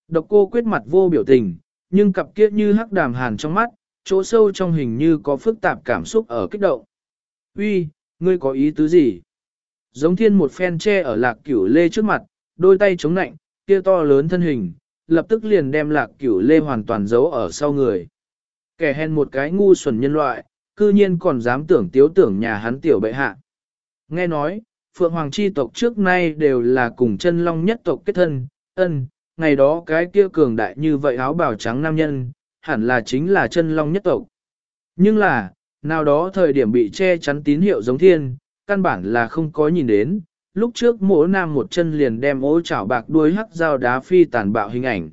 A: Độc cô quyết mặt vô biểu tình, nhưng cặp kiết như hắc đàm hàn trong mắt, chỗ sâu trong hình như có phức tạp cảm xúc ở kích động. Uy, ngươi có ý tứ gì? Giống thiên một phen che ở lạc cửu lê trước mặt, đôi tay chống nạnh, kia to lớn thân hình, lập tức liền đem lạc cửu lê hoàn toàn giấu ở sau người. Kẻ hèn một cái ngu xuẩn nhân loại, cư nhiên còn dám tưởng tiếu tưởng nhà hắn tiểu bệ hạ. Nghe nói, Phượng Hoàng chi tộc trước nay đều là cùng chân long nhất tộc kết thân, ân, ngày đó cái kia cường đại như vậy áo bào trắng nam nhân, hẳn là chính là chân long nhất tộc. Nhưng là, nào đó thời điểm bị che chắn tín hiệu giống thiên, căn bản là không có nhìn đến, lúc trước mỗ nam một chân liền đem ô chảo bạc đuôi hắc dao đá phi tàn bạo hình ảnh.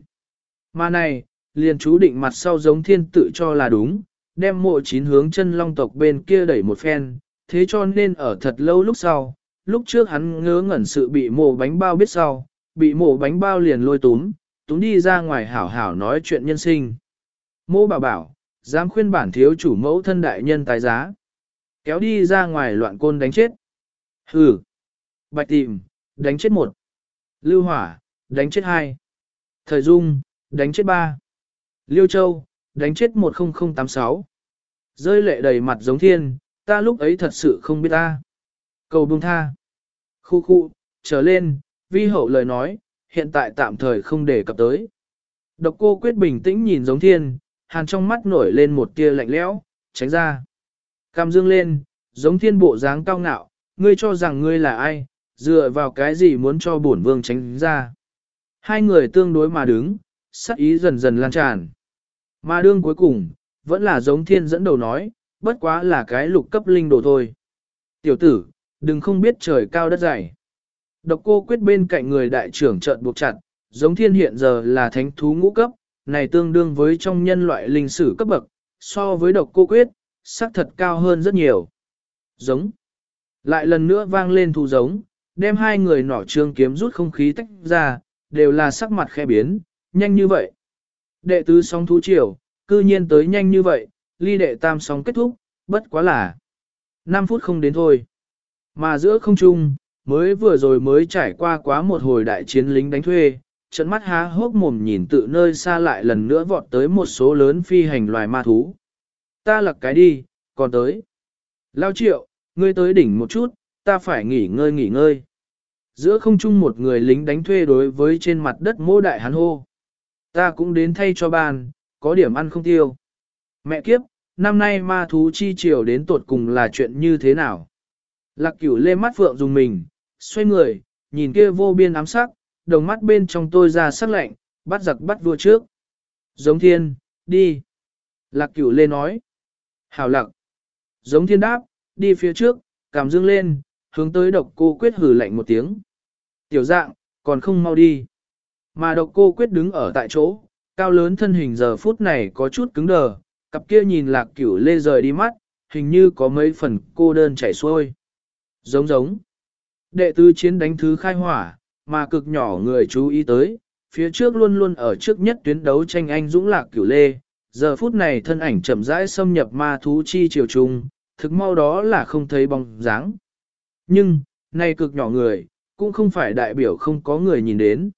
A: Mà này, liền chú định mặt sau giống thiên tự cho là đúng, đem mộ chín hướng chân long tộc bên kia đẩy một phen, thế cho nên ở thật lâu lúc sau, lúc trước hắn ngớ ngẩn sự bị mộ bánh bao biết sau, bị mộ bánh bao liền lôi túm, túm đi ra ngoài hảo hảo nói chuyện nhân sinh. Mô bảo bảo, dám khuyên bản thiếu chủ mẫu thân đại nhân tái giá. Kéo đi ra ngoài loạn côn đánh chết. Hừ. Bạch tìm, đánh chết một. Lưu hỏa, đánh chết hai. Thời dung, đánh chết ba. Liêu châu, đánh chết 10086. Rơi lệ đầy mặt giống thiên, ta lúc ấy thật sự không biết ta. Cầu buông tha. Khu khu, trở lên, vi hậu lời nói, hiện tại tạm thời không để cập tới. Độc cô quyết bình tĩnh nhìn giống thiên, hàn trong mắt nổi lên một tia lạnh lẽo, tránh ra. Cam dương lên, giống thiên bộ dáng cao ngạo, ngươi cho rằng ngươi là ai, dựa vào cái gì muốn cho bổn vương tránh ra. Hai người tương đối mà đứng, sắc ý dần dần lan tràn. Mà đương cuối cùng, vẫn là giống thiên dẫn đầu nói, bất quá là cái lục cấp linh đồ thôi. Tiểu tử, đừng không biết trời cao đất dày. Độc cô quyết bên cạnh người đại trưởng trợn buộc chặt, giống thiên hiện giờ là thánh thú ngũ cấp, này tương đương với trong nhân loại linh sử cấp bậc, so với độc cô quyết, sắc thật cao hơn rất nhiều. Giống. Lại lần nữa vang lên thu giống, đem hai người nỏ trương kiếm rút không khí tách ra, đều là sắc mặt khẽ biến, nhanh như vậy. Đệ tứ song thú triều, cư nhiên tới nhanh như vậy, ly đệ tam song kết thúc, bất quá là 5 phút không đến thôi. Mà giữa không trung, mới vừa rồi mới trải qua quá một hồi đại chiến lính đánh thuê, trận mắt há hốc mồm nhìn tự nơi xa lại lần nữa vọt tới một số lớn phi hành loài ma thú. Ta lật cái đi, còn tới. Lao triệu, ngươi tới đỉnh một chút, ta phải nghỉ ngơi nghỉ ngơi. Giữa không trung một người lính đánh thuê đối với trên mặt đất mô đại hắn hô. Ta cũng đến thay cho bàn, có điểm ăn không tiêu. Mẹ kiếp, năm nay ma thú chi triều đến tột cùng là chuyện như thế nào? Lạc cửu lê mắt phượng dùng mình, xoay người, nhìn kia vô biên ám sắc, đồng mắt bên trong tôi ra sắc lạnh, bắt giặc bắt vua trước. Giống thiên, đi. Lạc cửu lê nói. Hảo lặng Giống thiên đáp, đi phía trước, cảm dương lên, hướng tới độc cô quyết hử lạnh một tiếng. Tiểu dạng, còn không mau đi. Mà độc cô quyết đứng ở tại chỗ, cao lớn thân hình giờ phút này có chút cứng đờ, cặp kia nhìn lạc cửu lê rời đi mắt, hình như có mấy phần cô đơn chảy xuôi. Giống giống. Đệ tứ chiến đánh thứ khai hỏa, mà cực nhỏ người chú ý tới, phía trước luôn luôn ở trước nhất tuyến đấu tranh anh dũng lạc cửu lê. Giờ phút này thân ảnh chậm rãi xâm nhập ma thú chi triều trung, thực mau đó là không thấy bóng dáng. Nhưng, nay cực nhỏ người, cũng không phải đại biểu không có người nhìn đến.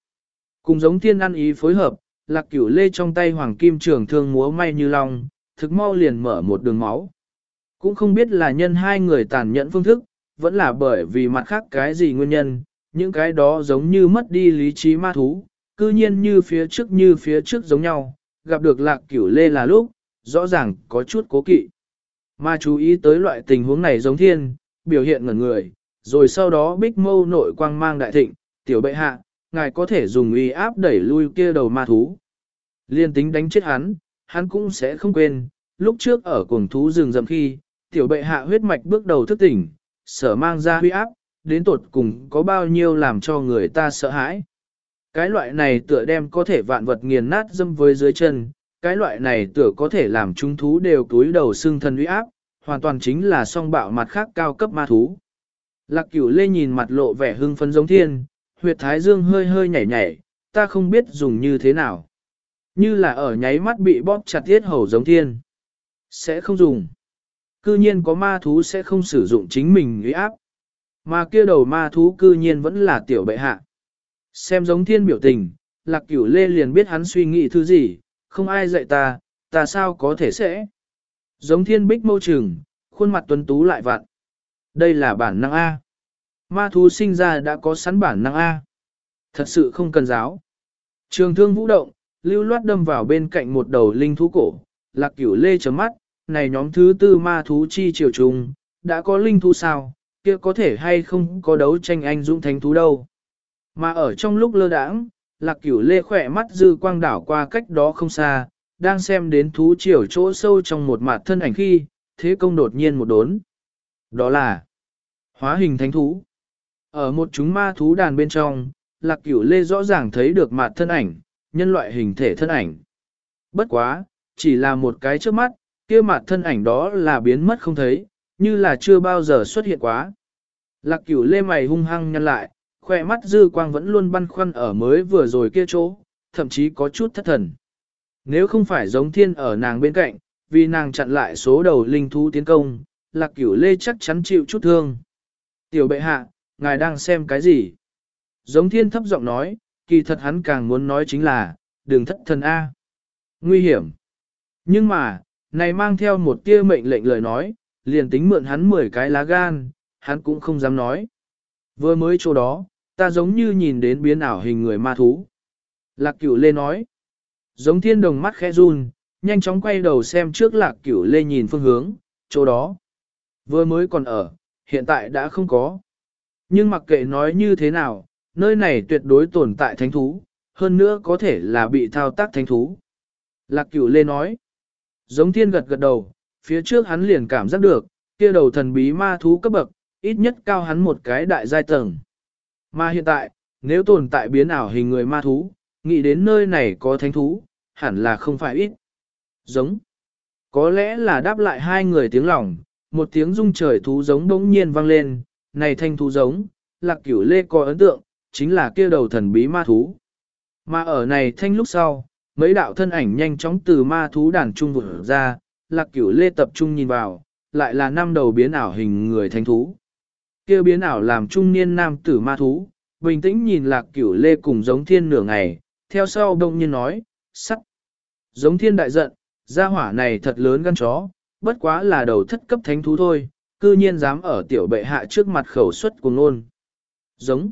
A: Cùng giống thiên ăn ý phối hợp, lạc cửu lê trong tay hoàng kim trường thương múa may như long, thực mau liền mở một đường máu. Cũng không biết là nhân hai người tàn nhẫn phương thức, vẫn là bởi vì mặt khác cái gì nguyên nhân, những cái đó giống như mất đi lý trí ma thú, cư nhiên như phía trước như phía trước giống nhau, gặp được lạc cửu lê là lúc, rõ ràng có chút cố kỵ. Mà chú ý tới loại tình huống này giống thiên, biểu hiện ngẩn người, rồi sau đó bích mâu nội quang mang đại thịnh, tiểu bệ hạ, ngài có thể dùng uy áp đẩy lui kia đầu ma thú. Liên tính đánh chết hắn, hắn cũng sẽ không quên, lúc trước ở cuồng thú rừng rầm khi, tiểu bệ hạ huyết mạch bước đầu thức tỉnh, sở mang ra huy áp, đến tột cùng có bao nhiêu làm cho người ta sợ hãi. Cái loại này tựa đem có thể vạn vật nghiền nát dâm với dưới chân, cái loại này tựa có thể làm chúng thú đều túi đầu xương thân uy áp, hoàn toàn chính là song bạo mặt khác cao cấp ma thú. Lạc cửu lê nhìn mặt lộ vẻ hưng phấn giống thiên, huyệt thái dương hơi hơi nhảy nhảy, ta không biết dùng như thế nào. Như là ở nháy mắt bị bóp chặt tiết hầu giống thiên. Sẽ không dùng. Cư nhiên có ma thú sẽ không sử dụng chính mình uy áp. Mà kia đầu ma thú cư nhiên vẫn là tiểu bệ hạ. Xem giống thiên biểu tình, lạc cửu lê liền biết hắn suy nghĩ thứ gì, không ai dạy ta, ta sao có thể sẽ. Giống thiên bích mâu trừng, khuôn mặt tuấn tú lại vặn. Đây là bản năng A. Ma thú sinh ra đã có sẵn bản năng A. Thật sự không cần giáo. Trường thương vũ động, lưu loát đâm vào bên cạnh một đầu linh thú cổ, lạc cửu lê chấm mắt, này nhóm thứ tư ma thú chi triều trùng, đã có linh thú sao, kia có thể hay không có đấu tranh anh dũng thánh thú đâu. Mà ở trong lúc lơ đãng, lạc cửu lê khỏe mắt dư quang đảo qua cách đó không xa, đang xem đến thú triều chỗ sâu trong một mặt thân ảnh khi, thế công đột nhiên một đốn. Đó là hóa hình thánh thú. Ở một chúng ma thú đàn bên trong, lạc cửu lê rõ ràng thấy được mặt thân ảnh, nhân loại hình thể thân ảnh. Bất quá, chỉ là một cái trước mắt, kia mặt thân ảnh đó là biến mất không thấy, như là chưa bao giờ xuất hiện quá. Lạc cửu lê mày hung hăng nhăn lại, khoe mắt dư quang vẫn luôn băn khoăn ở mới vừa rồi kia chỗ, thậm chí có chút thất thần. Nếu không phải giống thiên ở nàng bên cạnh, vì nàng chặn lại số đầu linh thú tiến công, lạc cửu lê chắc chắn chịu chút thương. Tiểu bệ hạ, ngài đang xem cái gì? Giống thiên thấp giọng nói, kỳ thật hắn càng muốn nói chính là, đừng thất thần A. Nguy hiểm. Nhưng mà, này mang theo một tia mệnh lệnh lời nói, liền tính mượn hắn 10 cái lá gan, hắn cũng không dám nói. Vừa mới chỗ đó, ta giống như nhìn đến biến ảo hình người ma thú. Lạc cửu lê nói. Giống thiên đồng mắt khẽ run, nhanh chóng quay đầu xem trước lạc cửu lê nhìn phương hướng, chỗ đó. Vừa mới còn ở, hiện tại đã không có. Nhưng mặc kệ nói như thế nào, nơi này tuyệt đối tồn tại thánh thú, hơn nữa có thể là bị thao tác thánh thú. Lạc cửu lê nói. Giống thiên gật gật đầu, phía trước hắn liền cảm giác được, kia đầu thần bí ma thú cấp bậc, ít nhất cao hắn một cái đại giai tầng. Mà hiện tại, nếu tồn tại biến ảo hình người ma thú, nghĩ đến nơi này có thánh thú, hẳn là không phải ít. Giống. Có lẽ là đáp lại hai người tiếng lòng, một tiếng rung trời thú giống đống nhiên vang lên, này thanh thú giống, lạc cửu lê có ấn tượng, chính là kia đầu thần bí ma thú. Mà ở này thanh lúc sau, mấy đạo thân ảnh nhanh chóng từ ma thú đàn trung vừa ra, lạc cửu lê tập trung nhìn vào, lại là năm đầu biến ảo hình người thanh thú. kia biến ảo làm trung niên nam tử ma thú, bình tĩnh nhìn lạc cửu lê cùng giống thiên nửa ngày, theo sau đông nhiên nói, sắt. Giống thiên đại giận, gia hỏa này thật lớn gan chó, bất quá là đầu thất cấp thánh thú thôi, cư nhiên dám ở tiểu bệ hạ trước mặt khẩu xuất cuồng ngôn. Giống.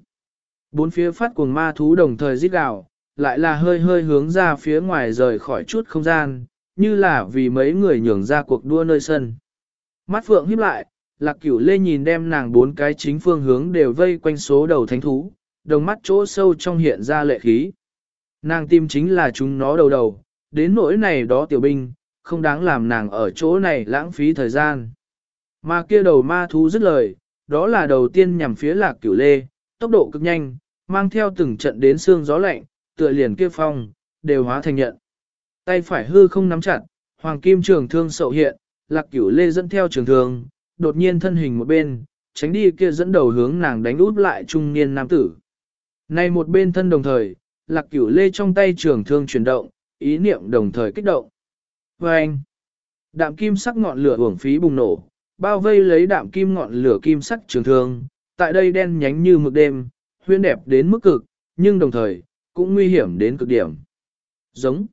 A: Bốn phía phát cuồng ma thú đồng thời giết gào, lại là hơi hơi hướng ra phía ngoài rời khỏi chút không gian, như là vì mấy người nhường ra cuộc đua nơi sân. Mắt phượng híp lại, lạc cửu lê nhìn đem nàng bốn cái chính phương hướng đều vây quanh số đầu thánh thú, đồng mắt chỗ sâu trong hiện ra lệ khí. Nàng tim chính là chúng nó đầu đầu, đến nỗi này đó tiểu binh, không đáng làm nàng ở chỗ này lãng phí thời gian. Mà kia đầu ma thú dứt lời, đó là đầu tiên nhằm phía lạc cửu lê, tốc độ cực nhanh, mang theo từng trận đến xương gió lạnh, tựa liền kia phong, đều hóa thành nhận. Tay phải hư không nắm chặt, hoàng kim trường thương sậu hiện, lạc cửu lê dẫn theo trường thương, đột nhiên thân hình một bên, tránh đi kia dẫn đầu hướng nàng đánh út lại trung niên nam tử. Này một bên thân đồng thời, lạc cửu lê trong tay trường thương chuyển động, ý niệm đồng thời kích động. Và anh, đạm kim sắc ngọn lửa uổng phí bùng nổ, bao vây lấy đạm kim ngọn lửa kim sắc trường thương, tại đây đen nhánh như mực đêm, huyên đẹp đến mức cực, nhưng đồng thời, cũng nguy hiểm đến cực điểm. Giống.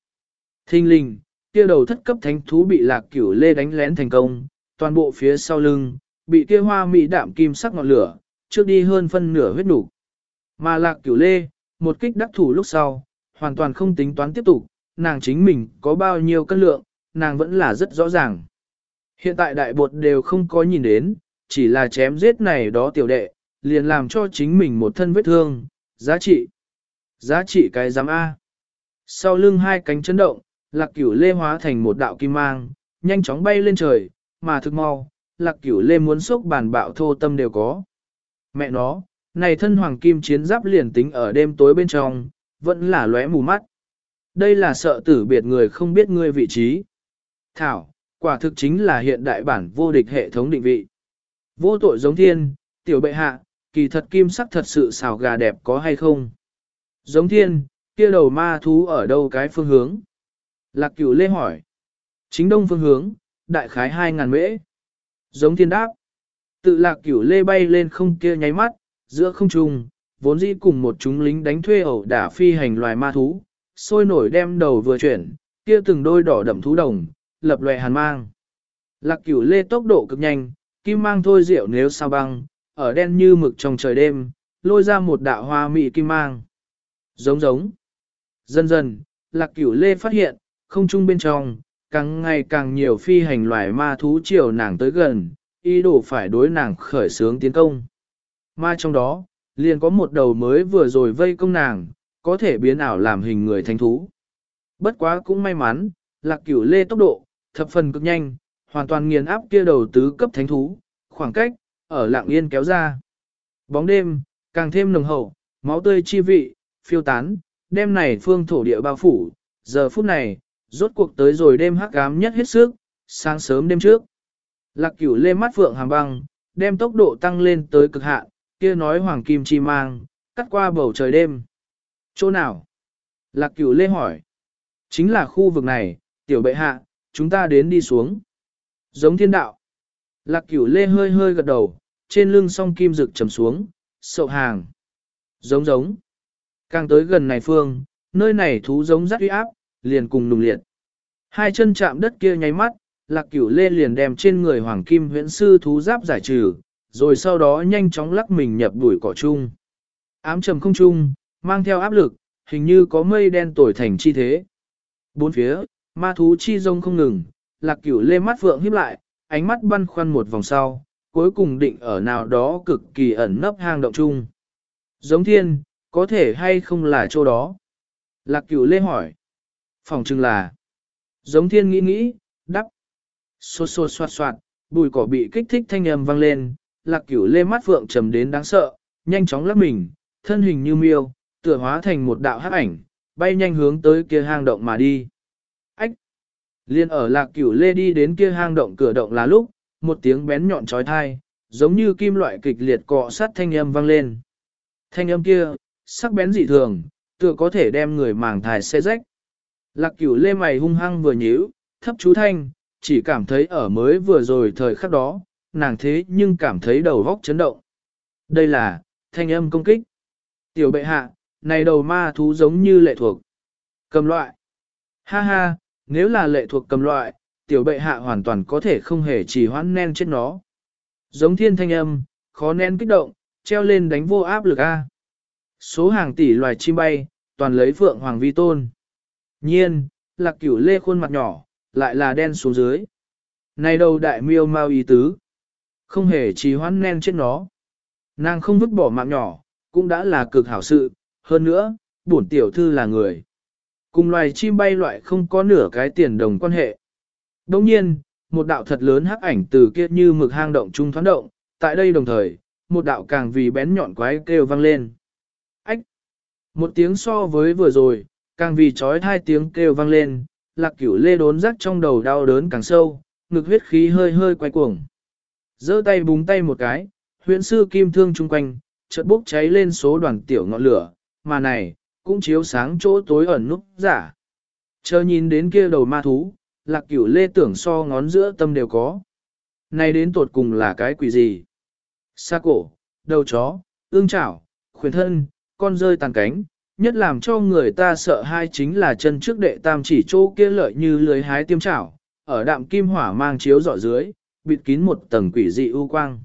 A: Thinh linh, kia đầu thất cấp thánh thú bị lạc cửu lê đánh lén thành công, toàn bộ phía sau lưng, bị kia hoa mỹ đạm kim sắc ngọn lửa, trước đi hơn phân nửa huyết đủ. Mà lạc cửu lê, một kích đắc thủ lúc sau, hoàn toàn không tính toán tiếp tục, nàng chính mình có bao nhiêu cân lượng, nàng vẫn là rất rõ ràng. Hiện tại đại bột đều không có nhìn đến, chỉ là chém giết này đó tiểu đệ, liền làm cho chính mình một thân vết thương, giá trị. Giá trị cái giám A. Sau lưng hai cánh chấn động, lạc cửu lê hóa thành một đạo kim mang, nhanh chóng bay lên trời, mà thực mau, lạc cửu lê muốn sốc bàn bạo thô tâm đều có. Mẹ nó, này thân hoàng kim chiến giáp liền tính ở đêm tối bên trong, vẫn là lóe mù mắt. Đây là sợ tử biệt người không biết ngươi vị trí. Thảo, quả thực chính là hiện đại bản vô địch hệ thống định vị. Vô tội giống thiên, tiểu bệ hạ, kỳ thật kim sắc thật sự xào gà đẹp có hay không? Giống thiên, kia đầu ma thú ở đâu cái phương hướng? Lạc cửu lê hỏi. Chính đông phương hướng, đại khái 2.000 mễ. Giống thiên đáp. Tự lạc cửu lê bay lên không kia nháy mắt, giữa không trung, vốn dĩ cùng một chúng lính đánh thuê ẩu đả phi hành loài ma thú, sôi nổi đem đầu vừa chuyển, kia từng đôi đỏ đậm thú đồng, lập loè hàn mang. Lạc cửu lê tốc độ cực nhanh, kim mang thôi rượu nếu sao băng, ở đen như mực trong trời đêm, lôi ra một đạo hoa mị kim mang. Giống giống. Dần dần, lạc cửu lê phát hiện, không trung bên trong, càng ngày càng nhiều phi hành loài ma thú chiều nàng tới gần, ý đồ phải đối nàng khởi sướng tiến công. Ma trong đó, liền có một đầu mới vừa rồi vây công nàng, có thể biến ảo làm hình người thánh thú. Bất quá cũng may mắn, lạc cửu lê tốc độ, thập phần cực nhanh, hoàn toàn nghiền áp kia đầu tứ cấp thánh thú, khoảng cách, ở lạng yên kéo ra. Bóng đêm, càng thêm nồng hậu, máu tươi chi vị, phiêu tán, đêm này phương thổ địa bao phủ, giờ phút này, rốt cuộc tới rồi đêm hắc ám nhất hết sức, sáng sớm đêm trước. Lạc cửu lê mắt phượng hàm băng, đem tốc độ tăng lên tới cực hạn, kia nói hoàng kim chi mang, cắt qua bầu trời đêm. Chỗ nào? Lạc cửu lê hỏi. Chính là khu vực này, tiểu bệ hạ, chúng ta đến đi xuống. Giống thiên đạo. Lạc cửu lê hơi hơi gật đầu, trên lưng song kim rực trầm xuống, sậu hàng. Giống giống. Càng tới gần này phương, nơi này thú giống rất uy áp, liền cùng nùng liệt. Hai chân chạm đất kia nháy mắt, lạc cửu lê liền đem trên người hoàng kim huyễn sư thú giáp giải trừ, rồi sau đó nhanh chóng lắc mình nhập bụi cỏ chung. Ám trầm không trung, mang theo áp lực, hình như có mây đen tổi thành chi thế. Bốn phía, ma thú chi rông không ngừng, lạc cửu lê mắt vượng híp lại, ánh mắt băn khoăn một vòng sau, cuối cùng định ở nào đó cực kỳ ẩn nấp hang động chung. Giống thiên, có thể hay không là chỗ đó? Lạc cửu lê hỏi. Phòng chừng là. Giống thiên nghĩ nghĩ, đắp. Xô xô xoạt xoạt, bùi cỏ bị kích thích thanh âm vang lên, lạc cửu lê mắt phượng trầm đến đáng sợ, nhanh chóng lấp mình, thân hình như miêu, tựa hóa thành một đạo hắc ảnh, bay nhanh hướng tới kia hang động mà đi. Ách! Liên ở lạc cửu lê đi đến kia hang động cửa động là lúc, một tiếng bén nhọn trói thai, giống như kim loại kịch liệt cọ sát thanh âm vang lên. Thanh âm kia, sắc bén dị thường, tựa có thể đem người màng thải xe rách. Lạc cửu lê mày hung hăng vừa nhíu, thấp chú thanh, chỉ cảm thấy ở mới vừa rồi thời khắc đó, nàng thế nhưng cảm thấy đầu vóc chấn động. Đây là, thanh âm công kích. Tiểu bệ hạ, này đầu ma thú giống như lệ thuộc. Cầm loại. Ha ha, nếu là lệ thuộc cầm loại, tiểu bệ hạ hoàn toàn có thể không hề chỉ hoãn nen chết nó. Giống thiên thanh âm, khó nén kích động, treo lên đánh vô áp lực A. Số hàng tỷ loài chim bay, toàn lấy phượng hoàng vi tôn. Nhiên, lạc cửu lê khuôn mặt nhỏ, lại là đen xuống dưới. Này đầu đại miêu mau ý tứ. Không hề trì hoãn nen chết nó. Nàng không vứt bỏ mạng nhỏ, cũng đã là cực hảo sự, hơn nữa, bổn tiểu thư là người. Cùng loài chim bay loại không có nửa cái tiền đồng quan hệ. Đồng nhiên, một đạo thật lớn hắc ảnh từ kia như mực hang động trung thoáng động, tại đây đồng thời, một đạo càng vì bén nhọn quái kêu vang lên. Ách! Một tiếng so với vừa rồi, càng vì trói hai tiếng kêu vang lên, lạc cửu lê đốn rắc trong đầu đau đớn càng sâu, ngực huyết khí hơi hơi quay cuồng giơ tay búng tay một cái, huyện sư kim thương chung quanh, chợt bốc cháy lên số đoàn tiểu ngọn lửa, mà này, cũng chiếu sáng chỗ tối ẩn núp giả. Chờ nhìn đến kia đầu ma thú, lạc cửu lê tưởng so ngón giữa tâm đều có. Này đến tột cùng là cái quỷ gì? Sa cổ, đầu chó, ương chảo, khuyến thân, con rơi tàn cánh, nhất làm cho người ta sợ hai chính là chân trước đệ tam chỉ chỗ kia lợi như lưới hái tiêm chảo, ở đạm kim hỏa mang chiếu dọ dưới, bịt kín một tầng quỷ dị ưu quang.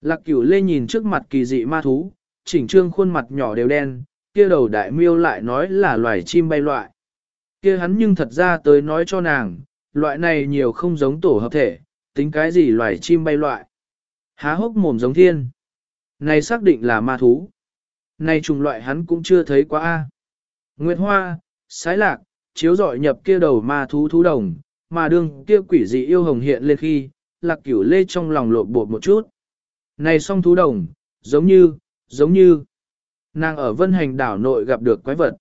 A: Lạc cửu lê nhìn trước mặt kỳ dị ma thú, chỉnh trương khuôn mặt nhỏ đều đen, kia đầu đại miêu lại nói là loài chim bay loại. Kia hắn nhưng thật ra tới nói cho nàng, loại này nhiều không giống tổ hợp thể, tính cái gì loài chim bay loại. Há hốc mồm giống thiên. Này xác định là ma thú. Này trùng loại hắn cũng chưa thấy quá a. Nguyệt Hoa, Sái Lạc, chiếu dọi nhập kia đầu ma thú thú đồng, mà đương kia quỷ dị yêu hồng hiện lên khi, lạc cửu lê trong lòng lộn bột một chút. Này song thú đồng, giống như, giống như, nàng ở vân hành đảo nội gặp được quái vật.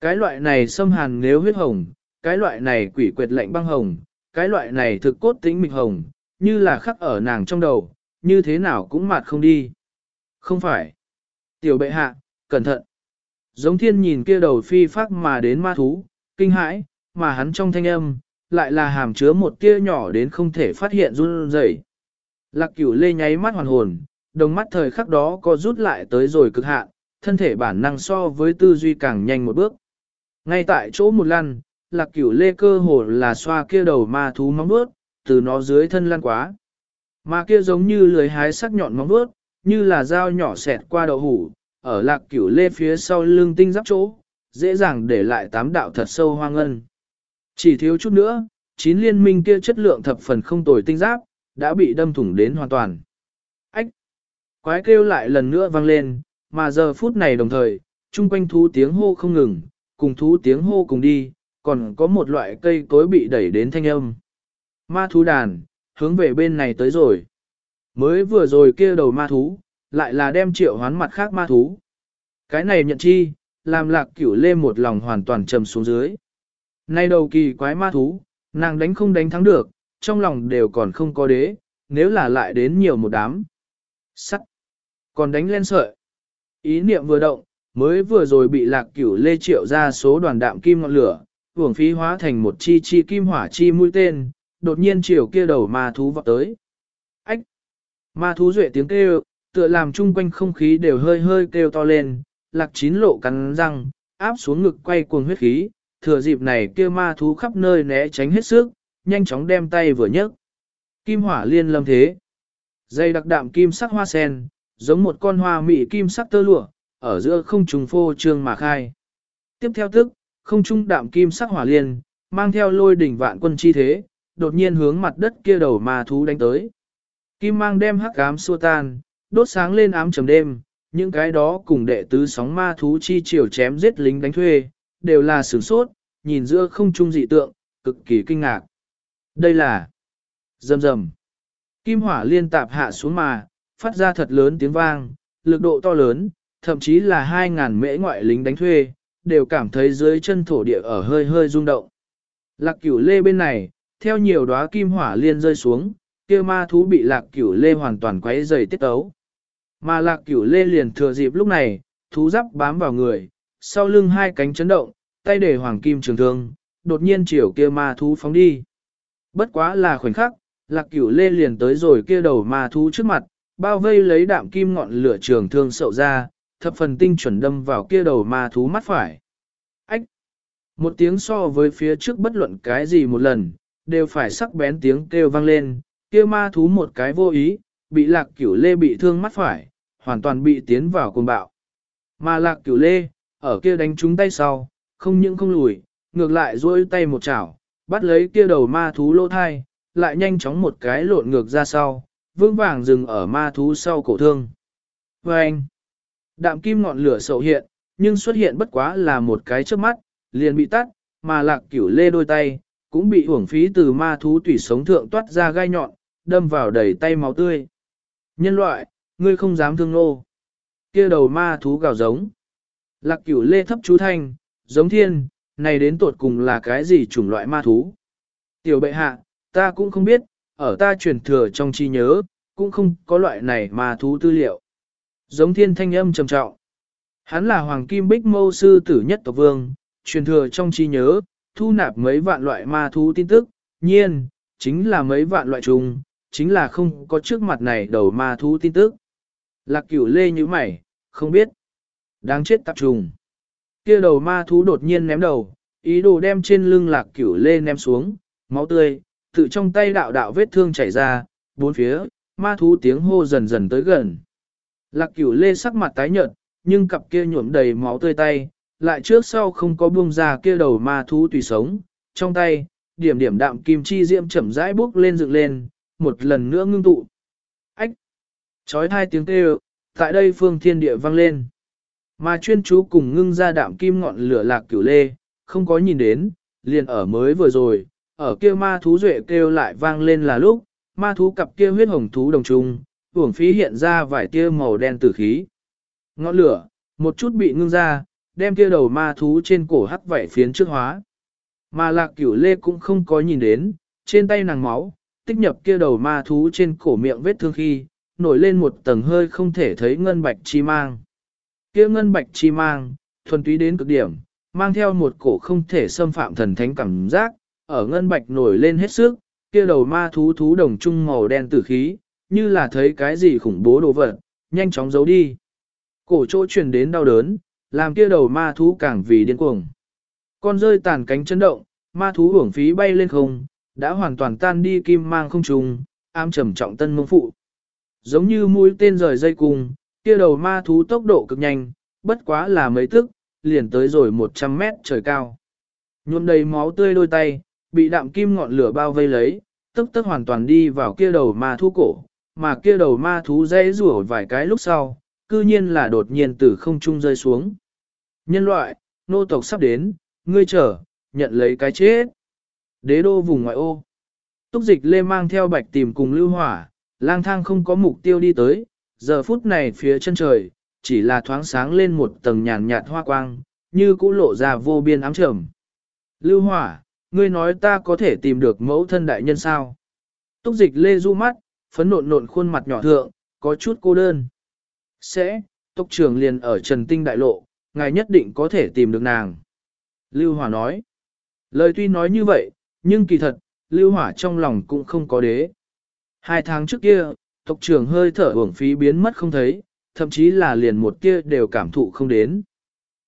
A: Cái loại này xâm hàn nếu huyết hồng, cái loại này quỷ quyệt lạnh băng hồng, cái loại này thực cốt tính mịch hồng, như là khắc ở nàng trong đầu, như thế nào cũng mạt không đi. Không phải. Tiểu bệ hạ, cẩn thận. Giống thiên nhìn kia đầu phi phác mà đến ma thú, kinh hãi, mà hắn trong thanh âm, lại là hàm chứa một tia nhỏ đến không thể phát hiện run rẩy. Lạc cửu lê nháy mắt hoàn hồn, đồng mắt thời khắc đó có rút lại tới rồi cực hạn, thân thể bản năng so với tư duy càng nhanh một bước. Ngay tại chỗ một lăn, lạc cửu lê cơ hồ là xoa kia đầu ma thú móng bước, từ nó dưới thân lăn quá. Mà kia giống như lưới hái sắc nhọn móng bước, như là dao nhỏ xẹt qua đậu hủ, ở lạc cửu lê phía sau lưng tinh giáp chỗ, dễ dàng để lại tám đạo thật sâu hoang ngân. Chỉ thiếu chút nữa, chín liên minh kia chất lượng thập phần không tồi tinh giáp, đã bị đâm thủng đến hoàn toàn. Ách! Quái kêu lại lần nữa vang lên, mà giờ phút này đồng thời, chung quanh thú tiếng hô không ngừng, cùng thú tiếng hô cùng đi, còn có một loại cây cối bị đẩy đến thanh âm. Ma thú đàn, hướng về bên này tới rồi. Mới vừa rồi kia đầu ma thú, lại là đem triệu hoán mặt khác ma thú. Cái này nhận chi, làm lạc cửu lê một lòng hoàn toàn trầm xuống dưới. Nay đầu kỳ quái ma thú, nàng đánh không đánh thắng được, trong lòng đều còn không có đế, nếu là lại đến nhiều một đám. Sắt. Còn đánh lên sợi. Ý niệm vừa động, mới vừa rồi bị lạc cửu lê triệu ra số đoàn đạm kim ngọn lửa, hưởng phí hóa thành một chi chi kim hỏa chi mũi tên, đột nhiên chiều kia đầu ma thú vọt tới. Ách! Ma thú duệ tiếng kêu, tựa làm chung quanh không khí đều hơi hơi kêu to lên, lạc chín lộ cắn răng, áp xuống ngực quay cuồng huyết khí, thừa dịp này kia ma thú khắp nơi né tránh hết sức, nhanh chóng đem tay vừa nhấc. Kim hỏa liên lâm thế. Dây đặc đạm kim sắc hoa sen, giống một con hoa mị kim sắc tơ lụa, ở giữa không trùng phô trương mà khai. Tiếp theo tức, không trung đạm kim sắc hỏa liên, mang theo lôi đỉnh vạn quân chi thế, đột nhiên hướng mặt đất kia đầu ma thú đánh tới. Kim mang đem hắc ám xua tan, đốt sáng lên ám trầm đêm, những cái đó cùng đệ tứ sóng ma thú chi chiều chém giết lính đánh thuê, đều là sửng sốt, nhìn giữa không trung dị tượng, cực kỳ kinh ngạc. Đây là rầm rầm. Kim hỏa liên tạp hạ xuống mà, phát ra thật lớn tiếng vang, lực độ to lớn, thậm chí là 2.000 mễ ngoại lính đánh thuê, đều cảm thấy dưới chân thổ địa ở hơi hơi rung động. Lạc cửu lê bên này, theo nhiều đóa kim hỏa liên rơi xuống, kia ma thú bị lạc cửu lê hoàn toàn quấy dày tiết tấu, Mà lạc cửu lê liền thừa dịp lúc này, thú giáp bám vào người, sau lưng hai cánh chấn động, tay để hoàng kim trường thương, đột nhiên chiều kia ma thú phóng đi. Bất quá là khoảnh khắc, lạc cửu lê liền tới rồi kia đầu ma thú trước mặt, bao vây lấy đạm kim ngọn lửa trường thương sậu ra, thập phần tinh chuẩn đâm vào kia đầu ma thú mắt phải. Ách! Một tiếng so với phía trước bất luận cái gì một lần, đều phải sắc bén tiếng kêu vang lên, kia ma thú một cái vô ý, bị lạc cửu lê bị thương mắt phải, hoàn toàn bị tiến vào cồn bạo. Mà lạc cửu lê, ở kia đánh trúng tay sau, không những không lùi, ngược lại duỗi tay một chảo, bắt lấy kia đầu ma thú lỗ thai, lại nhanh chóng một cái lộn ngược ra sau, vương vàng dừng ở ma thú sau cổ thương. Và anh, đạm kim ngọn lửa sầu hiện, nhưng xuất hiện bất quá là một cái trước mắt, liền bị tắt, mà lạc cửu lê đôi tay, cũng bị uổng phí từ ma thú tủy sống thượng toát ra gai nhọn, đâm vào đầy tay máu tươi. Nhân loại, ngươi không dám thương nô. kia đầu ma thú gào giống. Lạc cửu lê thấp chú thanh, giống thiên, này đến tột cùng là cái gì chủng loại ma thú. Tiểu bệ hạ, ta cũng không biết, ở ta truyền thừa trong trí nhớ, cũng không có loại này ma thú tư liệu. Giống thiên thanh âm trầm trọng. Hắn là hoàng kim bích mâu sư tử nhất tộc vương, truyền thừa trong trí nhớ, thu nạp mấy vạn loại ma thú tin tức, nhiên, chính là mấy vạn loại trùng, chính là không có trước mặt này đầu ma thú tin tức. Lạc cửu lê như mày, không biết. Đáng chết tập trùng. Kia đầu ma thú đột nhiên ném đầu, ý đồ đem trên lưng lạc cửu lê ném xuống, máu tươi, tự trong tay đạo đạo vết thương chảy ra, bốn phía, ma thú tiếng hô dần dần tới gần. Lạc cửu lê sắc mặt tái nhợt, nhưng cặp kia nhuộm đầy máu tươi tay, lại trước sau không có buông ra kia đầu ma thú tùy sống, trong tay, điểm điểm đạm kim chi diễm chậm rãi bước lên dựng lên, một lần nữa ngưng tụ. Ách! Chói hai tiếng kêu, tại đây phương thiên địa vang lên. Mà chuyên chú cùng ngưng ra đạm kim ngọn lửa lạc cửu lê, không có nhìn đến, liền ở mới vừa rồi, ở kia ma thú duệ kêu lại vang lên là lúc, ma thú cặp kia huyết hồng thú đồng trung, uổng phí hiện ra vài tia màu đen tử khí. Ngọn lửa, một chút bị ngưng ra, đem kia đầu ma thú trên cổ hắt vảy phiến trước hóa. Mà lạc cửu lê cũng không có nhìn đến, trên tay nàng máu, tích nhập kia đầu ma thú trên cổ miệng vết thương khi, nổi lên một tầng hơi không thể thấy ngân bạch chi mang. Kia ngân bạch chi mang, thuần túy đến cực điểm, mang theo một cổ không thể xâm phạm thần thánh cảm giác, ở ngân bạch nổi lên hết sức, kia đầu ma thú thú đồng trung màu đen tử khí, như là thấy cái gì khủng bố đồ vật, nhanh chóng giấu đi. Cổ chỗ truyền đến đau đớn, làm kia đầu ma thú càng vì điên cuồng. Con rơi tàn cánh chấn động, ma thú hưởng phí bay lên không, đã hoàn toàn tan đi kim mang không trùng, ám trầm trọng tân mông phụ. Giống như mũi tên rời dây cung, kia đầu ma thú tốc độ cực nhanh, bất quá là mấy tức, liền tới rồi 100 mét trời cao. Nhuộm đầy máu tươi đôi tay, bị đạm kim ngọn lửa bao vây lấy, tức tức hoàn toàn đi vào kia đầu ma thú cổ, mà kia đầu ma thú dây rủa vài cái lúc sau, cư nhiên là đột nhiên từ không trung rơi xuống. Nhân loại, nô tộc sắp đến, ngươi chờ, nhận lấy cái chết. Đế đô vùng ngoại ô. Túc dịch lê mang theo bạch tìm cùng lưu hỏa, lang thang không có mục tiêu đi tới, giờ phút này phía chân trời, chỉ là thoáng sáng lên một tầng nhàn nhạt hoa quang, như cũ lộ ra vô biên ám trầm. Lưu hỏa, ngươi nói ta có thể tìm được mẫu thân đại nhân sao? Túc dịch lê du mắt, phấn nộn nộn khuôn mặt nhỏ thượng, có chút cô đơn. Sẽ, tốc trường liền ở Trần Tinh Đại Lộ, ngài nhất định có thể tìm được nàng. Lưu Hỏa nói. Lời tuy nói như vậy, nhưng kỳ thật, Lưu Hỏa trong lòng cũng không có đế. Hai tháng trước kia, tộc trưởng hơi thở uổng phí biến mất không thấy, thậm chí là liền một kia đều cảm thụ không đến.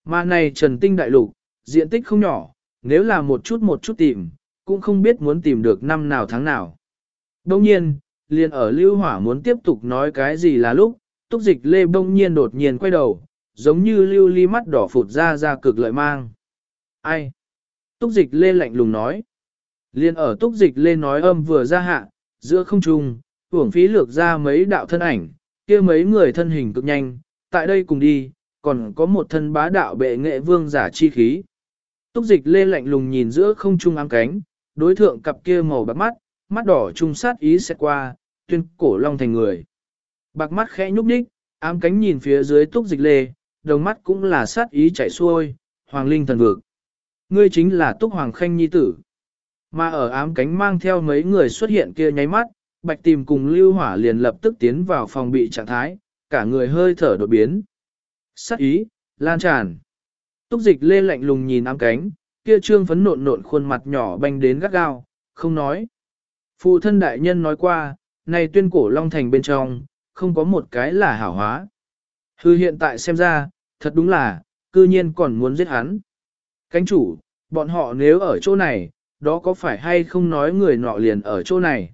A: Mà này Trần Tinh Đại Lục, diện tích không nhỏ, nếu là một chút một chút tìm, cũng không biết muốn tìm được năm nào tháng nào. Đồng nhiên, liền ở Lưu Hỏa muốn tiếp tục nói cái gì là lúc, túc dịch lê đông nhiên đột nhiên quay đầu, giống như lưu ly mắt đỏ phụt ra ra cực lợi mang. Ai? Túc dịch lê lạnh lùng nói. Liên ở túc dịch lê nói âm vừa ra hạ, giữa không trung, hưởng phí lược ra mấy đạo thân ảnh, kia mấy người thân hình cực nhanh, tại đây cùng đi, còn có một thân bá đạo bệ nghệ vương giả chi khí. Túc dịch lê lạnh lùng nhìn giữa không trung ám cánh, đối thượng cặp kia màu bạc mắt, mắt đỏ trung sát ý sẽ qua, tuyên cổ long thành người. Bạc mắt khẽ nhúc nhích, ám cánh nhìn phía dưới túc dịch lê, đồng mắt cũng là sát ý chảy xuôi, hoàng linh thần vực. Ngươi chính là túc hoàng khanh nhi tử. Mà ở ám cánh mang theo mấy người xuất hiện kia nháy mắt, bạch tìm cùng lưu hỏa liền lập tức tiến vào phòng bị trạng thái, cả người hơi thở đột biến. Sắc ý, lan tràn. Túc dịch lê lạnh lùng nhìn ám cánh, kia trương phấn nộn nộn khuôn mặt nhỏ banh đến gắt gao, không nói. Phụ thân đại nhân nói qua, này tuyên cổ long thành bên trong, không có một cái là hảo hóa. Hư hiện tại xem ra, thật đúng là, cư nhiên còn muốn giết hắn. Cánh chủ, bọn họ nếu ở chỗ này, đó có phải hay không nói người nọ liền ở chỗ này?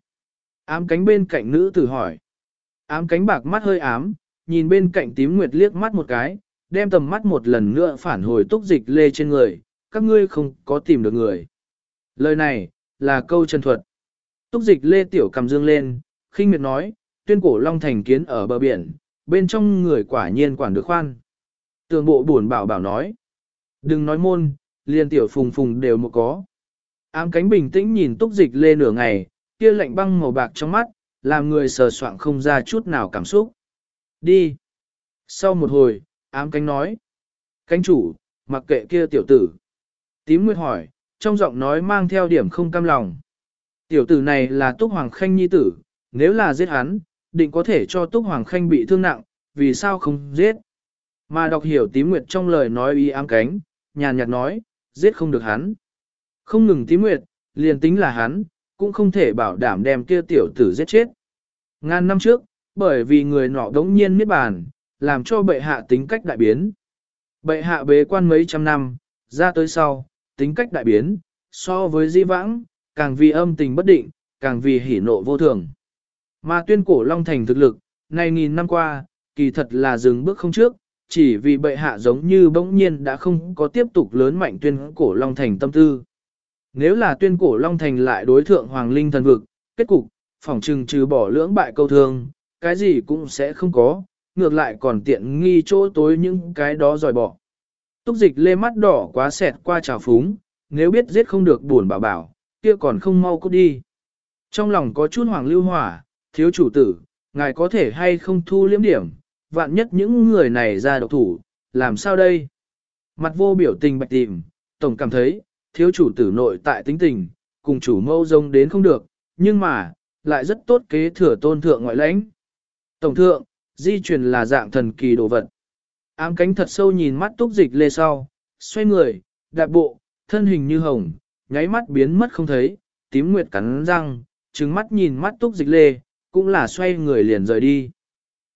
A: Ám cánh bên cạnh nữ tử hỏi. Ám cánh bạc mắt hơi ám, nhìn bên cạnh tím nguyệt liếc mắt một cái, đem tầm mắt một lần nữa phản hồi túc dịch lê trên người, các ngươi không có tìm được người. Lời này, là câu chân thuật. Túc dịch lê tiểu cầm dương lên, khinh miệt nói, tuyên cổ long thành kiến ở bờ biển, bên trong người quả nhiên quản được khoan. Tường bộ buồn bảo bảo nói, đừng nói môn, liền tiểu phùng phùng đều một có. Ám cánh bình tĩnh nhìn túc dịch lê nửa ngày, kia lạnh băng màu bạc trong mắt, làm người sờ soạng không ra chút nào cảm xúc. Đi. Sau một hồi, ám cánh nói. Cánh chủ, mặc kệ kia tiểu tử. Tím Nguyệt hỏi, trong giọng nói mang theo điểm không cam lòng. Tiểu tử này là Túc Hoàng Khanh nhi tử, nếu là giết hắn, định có thể cho Túc Hoàng Khanh bị thương nặng, vì sao không giết? Mà đọc hiểu tím nguyệt trong lời nói y ám cánh, nhàn nhạt nói, giết không được hắn. Không ngừng tím nguyệt, liền tính là hắn, cũng không thể bảo đảm đem kia tiểu tử giết chết. Ngàn năm trước, bởi vì người nọ đống nhiên miết bàn, làm cho bệ hạ tính cách đại biến. Bệ hạ bế quan mấy trăm năm, ra tới sau, tính cách đại biến, so với di vãng, càng vì âm tình bất định, càng vì hỉ nộ vô thường. Mà tuyên cổ Long Thành thực lực, này nghìn năm qua, kỳ thật là dừng bước không trước, chỉ vì bệ hạ giống như bỗng nhiên đã không có tiếp tục lớn mạnh tuyên cổ Long Thành tâm tư. Nếu là tuyên cổ Long Thành lại đối thượng Hoàng Linh thần vực, kết cục, phỏng trừng trừ bỏ lưỡng bại câu thương, cái gì cũng sẽ không có, ngược lại còn tiện nghi chỗ tối những cái đó dòi bỏ. Túc dịch lê mắt đỏ quá xẹt qua trào phúng, nếu biết giết không được buồn bảo bảo, kia còn không mau cút đi. Trong lòng có chút hoàng lưu hỏa, thiếu chủ tử, ngài có thể hay không thu liếm điểm, vạn nhất những người này ra độc thủ, làm sao đây? Mặt vô biểu tình bạch tìm, tổng cảm thấy, thiếu chủ tử nội tại tính tình, cùng chủ mâu rông đến không được, nhưng mà, lại rất tốt kế thừa tôn thượng ngoại lãnh. Tổng thượng, di truyền là dạng thần kỳ đồ vật. Ám cánh thật sâu nhìn mắt túc dịch lê sau, xoay người, đạp bộ, thân hình như hồng, nháy mắt biến mất không thấy, tím nguyệt cắn răng, trừng mắt nhìn mắt túc dịch lê, cũng là xoay người liền rời đi.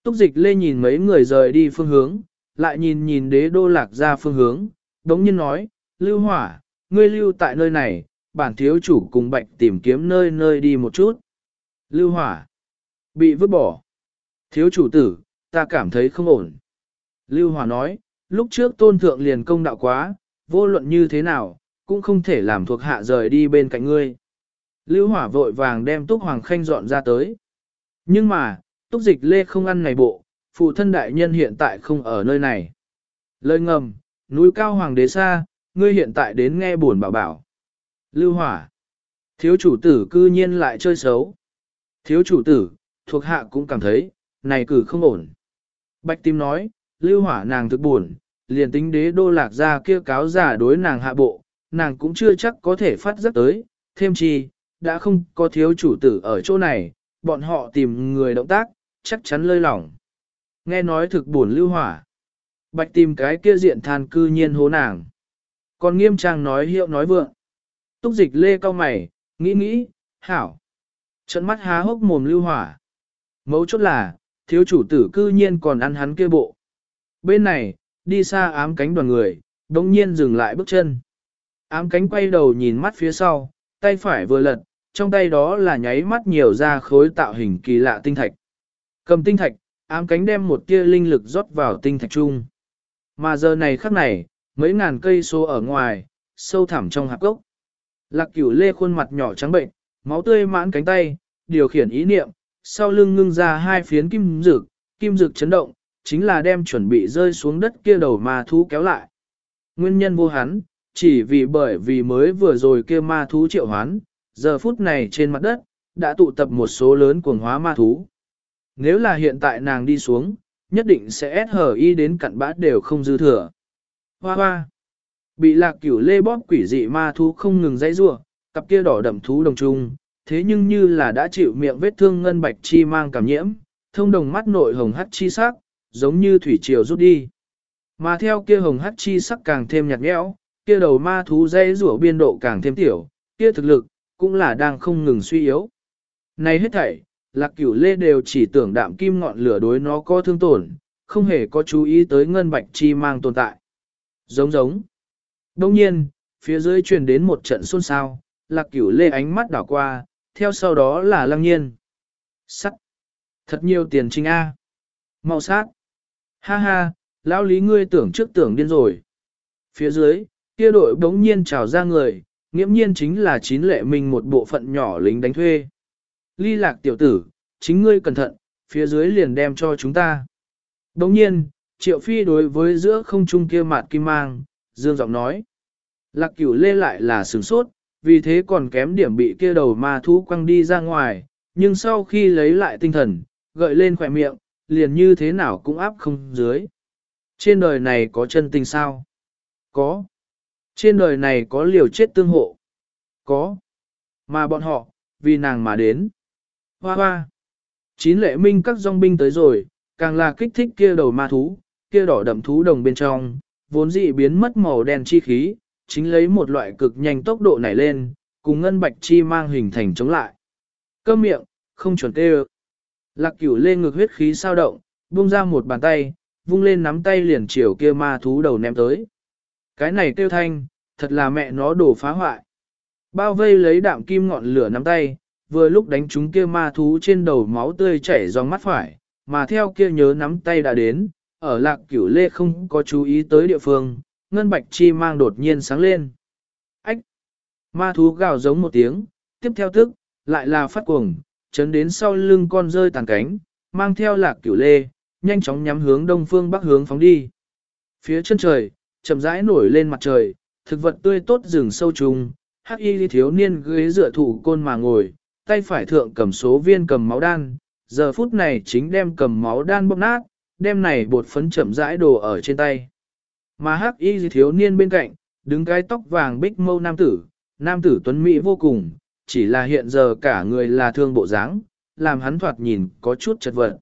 A: Túc dịch lê nhìn mấy người rời đi phương hướng, lại nhìn nhìn đế đô lạc ra phương hướng, đống nhiên nói, lưu hỏa, ngươi lưu tại nơi này, bản thiếu chủ cùng bạch tìm kiếm nơi nơi đi một chút. Lưu hỏa, bị vứt bỏ. Thiếu chủ tử, ta cảm thấy không ổn. Lưu hỏa nói, lúc trước tôn thượng liền công đạo quá, vô luận như thế nào, cũng không thể làm thuộc hạ rời đi bên cạnh ngươi. Lưu hỏa vội vàng đem túc hoàng khanh dọn ra tới. Nhưng mà, túc dịch lê không ăn này bộ, phụ thân đại nhân hiện tại không ở nơi này. Lời ngầm, núi cao hoàng đế xa, ngươi hiện tại đến nghe buồn bảo bảo. Lưu hỏa. Thiếu chủ tử cư nhiên lại chơi xấu. Thiếu chủ tử, thuộc hạ cũng cảm thấy, này cử không ổn. Bạch tim nói, lưu hỏa nàng thực buồn, liền tính đế đô lạc ra kia cáo giả đối nàng hạ bộ, nàng cũng chưa chắc có thể phát giấc tới, thêm chi, đã không có thiếu chủ tử ở chỗ này, bọn họ tìm người động tác, chắc chắn lơi lỏng. Nghe nói thực buồn lưu hỏa. Bạch tìm cái kia diện than cư nhiên hố nàng. Còn nghiêm trang nói hiệu nói vượng. Túc dịch lê cao mày, nghĩ nghĩ, hảo. Trận mắt há hốc mồm lưu hỏa. Mấu chốt là, thiếu chủ tử cư nhiên còn ăn hắn kia bộ. Bên này, đi xa ám cánh đoàn người, đồng nhiên dừng lại bước chân. Ám cánh quay đầu nhìn mắt phía sau, tay phải vừa lật, trong tay đó là nháy mắt nhiều ra khối tạo hình kỳ lạ tinh thạch. Cầm tinh thạch, ám cánh đem một tia linh lực rót vào tinh thạch chung. Mà giờ này khắc này, mấy ngàn cây số ở ngoài, sâu thẳm trong hạp gốc. Lạc cửu lê khuôn mặt nhỏ trắng bệnh, máu tươi mãn cánh tay, điều khiển ý niệm, sau lưng ngưng ra hai phiến kim dược, kim dược chấn động, chính là đem chuẩn bị rơi xuống đất kia đầu ma thú kéo lại. Nguyên nhân vô hắn, chỉ vì bởi vì mới vừa rồi kia ma thú triệu hoán, giờ phút này trên mặt đất, đã tụ tập một số lớn cuồng hóa ma thú. Nếu là hiện tại nàng đi xuống, nhất định sẽ hở y đến cặn bã đều không dư thừa. Hoa hoa! Bị lạc cửu lê bóp quỷ dị ma thú không ngừng dãy rua, cặp kia đỏ đậm thú đồng trung, thế nhưng như là đã chịu miệng vết thương ngân bạch chi mang cảm nhiễm, thông đồng mắt nội hồng hắt chi sắc, giống như thủy triều rút đi. Mà theo kia hồng hắt chi sắc càng thêm nhạt nhẽo, kia đầu ma thú dây rủa biên độ càng thêm tiểu, kia thực lực, cũng là đang không ngừng suy yếu. Này hết thảy, lạc cửu lê đều chỉ tưởng đạm kim ngọn lửa đối nó có thương tổn, không hề có chú ý tới ngân bạch chi mang tồn tại. Giống giống. Đông nhiên, phía dưới truyền đến một trận xôn xao, lạc cửu lê ánh mắt đảo qua, theo sau đó là lăng nhiên. Sắt. Thật nhiều tiền trinh A. Màu sát. Ha ha, lão lý ngươi tưởng trước tưởng điên rồi. Phía dưới, kia đội đống nhiên trào ra người, nghiễm nhiên chính là chín lệ mình một bộ phận nhỏ lính đánh thuê. Ly lạc tiểu tử, chính ngươi cẩn thận, phía dưới liền đem cho chúng ta. Đồng nhiên, triệu phi đối với giữa không trung kia mạt kim mang, dương giọng nói. Lạc cửu lê lại là sửng sốt, vì thế còn kém điểm bị kia đầu ma thú quăng đi ra ngoài, nhưng sau khi lấy lại tinh thần, gợi lên khỏe miệng, liền như thế nào cũng áp không dưới. Trên đời này có chân tình sao? Có. Trên đời này có liều chết tương hộ? Có. Mà bọn họ, vì nàng mà đến. Hoa hoa! Chín lệ minh các dòng binh tới rồi, càng là kích thích kia đầu ma thú, kia đỏ đậm thú đồng bên trong, vốn dị biến mất màu đen chi khí, chính lấy một loại cực nhanh tốc độ nảy lên, cùng ngân bạch chi mang hình thành chống lại. Cơm miệng, không chuẩn tê Lạc cửu lên ngực huyết khí sao động, buông ra một bàn tay, vung lên nắm tay liền chiều kia ma thú đầu ném tới. Cái này tiêu thanh, thật là mẹ nó đổ phá hoại. Bao vây lấy đạm kim ngọn lửa nắm tay, vừa lúc đánh trúng kia ma thú trên đầu máu tươi chảy dòng mắt phải, mà theo kia nhớ nắm tay đã đến, ở lạc cửu lê không có chú ý tới địa phương, ngân bạch chi mang đột nhiên sáng lên. Ách! Ma thú gào giống một tiếng, tiếp theo tức, lại là phát cuồng, chấn đến sau lưng con rơi tàn cánh, mang theo lạc cửu lê, nhanh chóng nhắm hướng đông phương bắc hướng phóng đi. Phía chân trời, chậm rãi nổi lên mặt trời, thực vật tươi tốt rừng sâu trùng, hắc y thiếu niên ghế dựa thủ côn mà ngồi, tay phải thượng cầm số viên cầm máu đan, giờ phút này chính đem cầm máu đan bóp nát, đem này bột phấn chậm rãi đồ ở trên tay. Mà hắc y thiếu niên bên cạnh, đứng cái tóc vàng bích mâu nam tử, nam tử tuấn mỹ vô cùng, chỉ là hiện giờ cả người là thương bộ dáng, làm hắn thoạt nhìn có chút chật vật.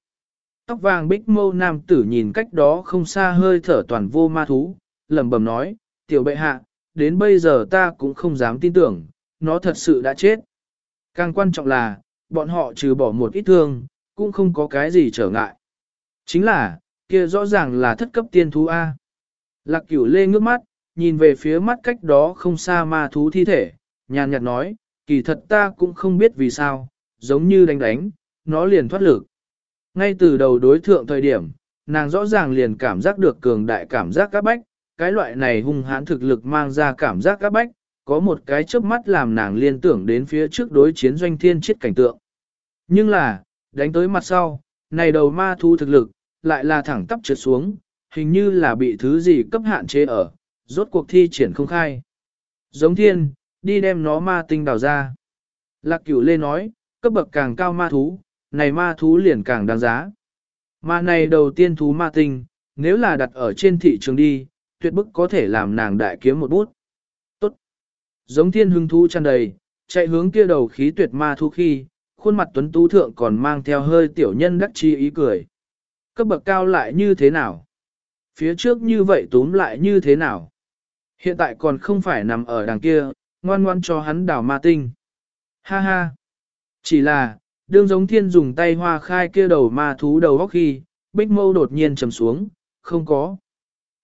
A: Tóc vàng bích mâu nam tử nhìn cách đó không xa hơi thở toàn vô ma thú, lẩm bẩm nói, tiểu bệ hạ, đến bây giờ ta cũng không dám tin tưởng, nó thật sự đã chết. Càng quan trọng là, bọn họ trừ bỏ một ít thương, cũng không có cái gì trở ngại. Chính là, kia rõ ràng là thất cấp tiên thú A. Lạc cửu lê ngước mắt, nhìn về phía mắt cách đó không xa ma thú thi thể, nhàn nhạt nói, kỳ thật ta cũng không biết vì sao, giống như đánh đánh, nó liền thoát lực. Ngay từ đầu đối thượng thời điểm, nàng rõ ràng liền cảm giác được cường đại cảm giác các bách, cái loại này hung hãn thực lực mang ra cảm giác các bách, có một cái chớp mắt làm nàng liên tưởng đến phía trước đối chiến doanh thiên chết cảnh tượng. Nhưng là, đánh tới mặt sau, này đầu ma thu thực lực, lại là thẳng tắp trượt xuống, hình như là bị thứ gì cấp hạn chế ở, rốt cuộc thi triển không khai. Giống thiên, đi đem nó ma tinh đào ra. Lạc cửu lê nói, cấp bậc càng cao ma thú, này ma thú liền càng đáng giá. Ma này đầu tiên thú ma tinh, nếu là đặt ở trên thị trường đi, tuyệt bức có thể làm nàng đại kiếm một bút. Tốt. Giống thiên hưng thú tràn đầy, chạy hướng kia đầu khí tuyệt ma thú khi, khuôn mặt tuấn tú thượng còn mang theo hơi tiểu nhân đắc chi ý cười. Cấp bậc cao lại như thế nào? Phía trước như vậy túm lại như thế nào? Hiện tại còn không phải nằm ở đằng kia, ngoan ngoan cho hắn đảo ma tinh. Ha ha! Chỉ là, đương giống thiên dùng tay hoa khai kia đầu ma thú đầu góc khi, bích mâu đột nhiên trầm xuống, không có.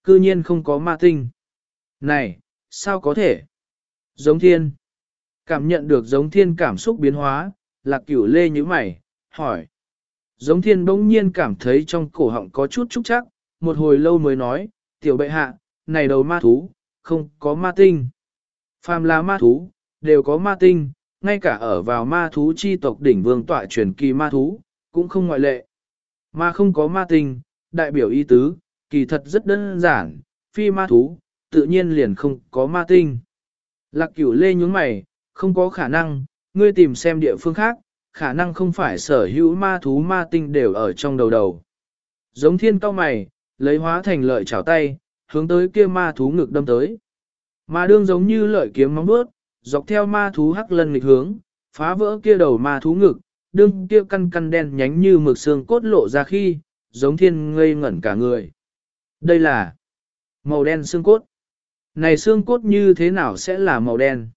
A: Cư nhiên không có ma tinh. Này, sao có thể? Giống thiên. Cảm nhận được giống thiên cảm xúc biến hóa, lạc cửu lê như mày, hỏi. Giống thiên bỗng nhiên cảm thấy trong cổ họng có chút trúc chắc, một hồi lâu mới nói, tiểu bệ hạ, này đầu ma thú, không có ma tinh. Phàm là ma thú, đều có ma tinh, ngay cả ở vào ma thú chi tộc đỉnh vương tọa truyền kỳ ma thú, cũng không ngoại lệ. Mà không có ma tinh, đại biểu y tứ, kỳ thật rất đơn giản, phi ma thú, tự nhiên liền không có ma tinh. Lạc cửu lê nhúng mày, không có khả năng, ngươi tìm xem địa phương khác, khả năng không phải sở hữu ma thú ma tinh đều ở trong đầu đầu. Giống thiên cao mày, lấy hóa thành lợi chảo tay, hướng tới kia ma thú ngực đâm tới. Mà đương giống như lợi kiếm móng bước, dọc theo ma thú hắc lân nghịch hướng, phá vỡ kia đầu ma thú ngực, đương kia căn căn đen nhánh như mực xương cốt lộ ra khi, giống thiên ngây ngẩn cả người. Đây là màu đen xương cốt. Này xương cốt như thế nào sẽ là màu đen?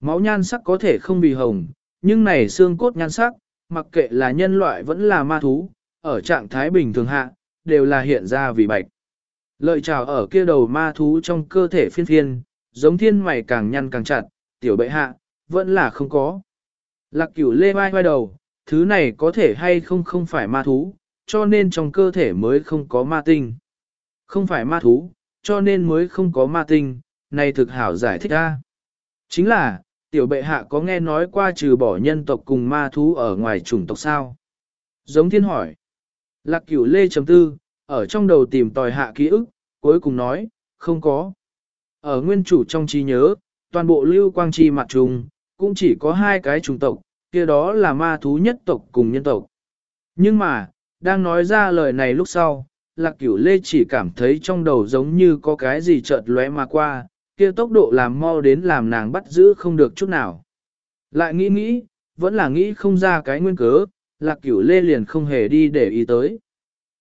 A: Máu nhan sắc có thể không bị hồng, nhưng này xương cốt nhan sắc, mặc kệ là nhân loại vẫn là ma thú, ở trạng thái bình thường hạ, đều là hiện ra vì bạch. Lợi trào ở kia đầu ma thú trong cơ thể phiên phiên, giống thiên mày càng nhăn càng chặt, tiểu bệ hạ, vẫn là không có. Lạc cửu lê vai vai đầu, thứ này có thể hay không không phải ma thú, cho nên trong cơ thể mới không có ma tinh. Không phải ma thú, cho nên mới không có ma tinh, này thực hảo giải thích ra. Chính là, tiểu bệ hạ có nghe nói qua trừ bỏ nhân tộc cùng ma thú ở ngoài chủng tộc sao? Giống thiên hỏi. Lạc cửu lê chấm tư, ở trong đầu tìm tòi hạ ký ức, cuối cùng nói, không có. Ở nguyên chủ trong trí nhớ, toàn bộ lưu quang chi mặt trùng, cũng chỉ có hai cái chủng tộc, kia đó là ma thú nhất tộc cùng nhân tộc. Nhưng mà, đang nói ra lời này lúc sau, lạc cửu lê chỉ cảm thấy trong đầu giống như có cái gì chợt lóe mà qua, kia tốc độ làm mau đến làm nàng bắt giữ không được chút nào. Lại nghĩ nghĩ, vẫn là nghĩ không ra cái nguyên cớ, lạc cửu lê liền không hề đi để ý tới.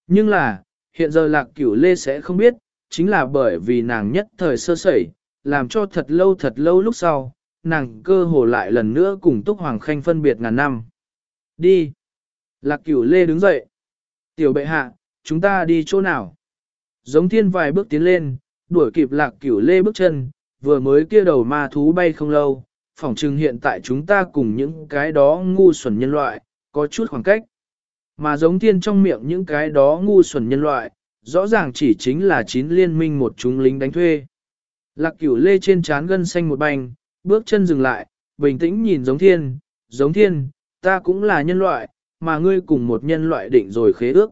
A: Nhưng là, hiện giờ lạc cửu lê sẽ không biết, chính là bởi vì nàng nhất thời sơ sẩy, làm cho thật lâu thật lâu lúc sau, nàng cơ hồ lại lần nữa cùng Túc Hoàng Khanh phân biệt ngàn năm. Đi! Lạc cửu lê đứng dậy. Tiểu bệ hạ, chúng ta đi chỗ nào? Giống thiên vài bước tiến lên, đuổi kịp lạc cửu lê bước chân, vừa mới kia đầu ma thú bay không lâu, phỏng chừng hiện tại chúng ta cùng những cái đó ngu xuẩn nhân loại, có chút khoảng cách. Mà giống thiên trong miệng những cái đó ngu xuẩn nhân loại, rõ ràng chỉ chính là chín liên minh một chúng lính đánh thuê. Lạc cửu lê trên trán gân xanh một bành bước chân dừng lại, bình tĩnh nhìn giống thiên, giống thiên, ta cũng là nhân loại, mà ngươi cùng một nhân loại định rồi khế ước.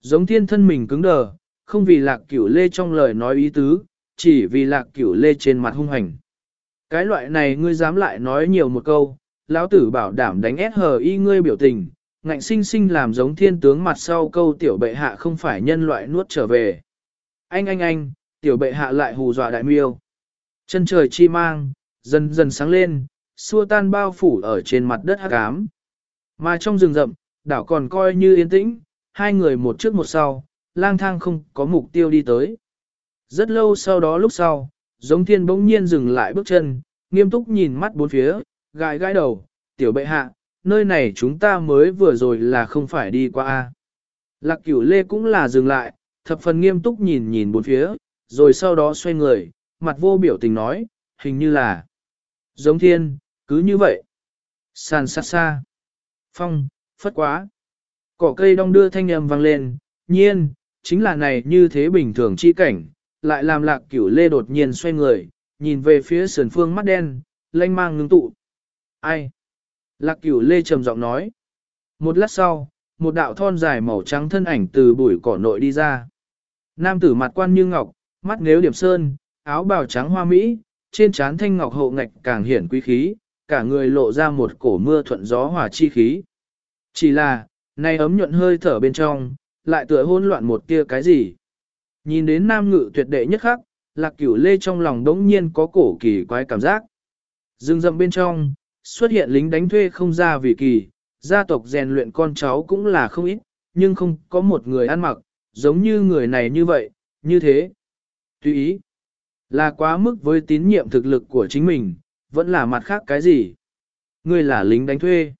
A: Giống thiên thân mình cứng đờ, không vì lạc cửu lê trong lời nói ý tứ, chỉ vì lạc cửu lê trên mặt hung hành. Cái loại này ngươi dám lại nói nhiều một câu, lão tử bảo đảm đánh ép hờ y ngươi biểu tình, ngạnh sinh sinh làm giống thiên tướng mặt sau câu tiểu bệ hạ không phải nhân loại nuốt trở về. Anh anh anh, tiểu bệ hạ lại hù dọa đại miêu. Chân trời chi mang, dần dần sáng lên, xua tan bao phủ ở trên mặt đất hắc ám. Mà trong rừng rậm, đảo còn coi như yên tĩnh, hai người một trước một sau, lang thang không có mục tiêu đi tới. Rất lâu sau đó lúc sau, giống thiên bỗng nhiên dừng lại bước chân, nghiêm túc nhìn mắt bốn phía, gãi gãi đầu, tiểu bệ hạ, nơi này chúng ta mới vừa rồi là không phải đi qua. a. Lạc cửu lê cũng là dừng lại, thập phần nghiêm túc nhìn nhìn bốn phía, rồi sau đó xoay người, mặt vô biểu tình nói, hình như là giống thiên, cứ như vậy. Sàn sát xa. Phong, phất quá. Cỏ cây đong đưa thanh âm vang lên, nhiên, chính là này như thế bình thường chi cảnh, lại làm lạc cửu lê đột nhiên xoay người, nhìn về phía sườn phương mắt đen, lanh mang ngưng tụ. Ai? Lạc cửu lê trầm giọng nói. Một lát sau, một đạo thon dài màu trắng thân ảnh từ bụi cỏ nội đi ra. Nam tử mặt quan như ngọc, mắt nếu điểm sơn, áo bào trắng hoa mỹ, trên trán thanh ngọc hậu ngạch càng hiển quý khí, cả người lộ ra một cổ mưa thuận gió hòa chi khí. Chỉ là, nay ấm nhuận hơi thở bên trong, lại tựa hỗn loạn một tia cái gì. Nhìn đến nam ngự tuyệt đệ nhất khắc, lạc cửu lê trong lòng đống nhiên có cổ kỳ quái cảm giác. Dương dậm bên trong, xuất hiện lính đánh thuê không ra vì kỳ, gia tộc rèn luyện con cháu cũng là không ít, nhưng không có một người ăn mặc, giống như người này như vậy, như thế. Tùy ý, là quá mức với tín nhiệm thực lực của chính mình, vẫn là mặt khác cái gì. Người là lính đánh thuê.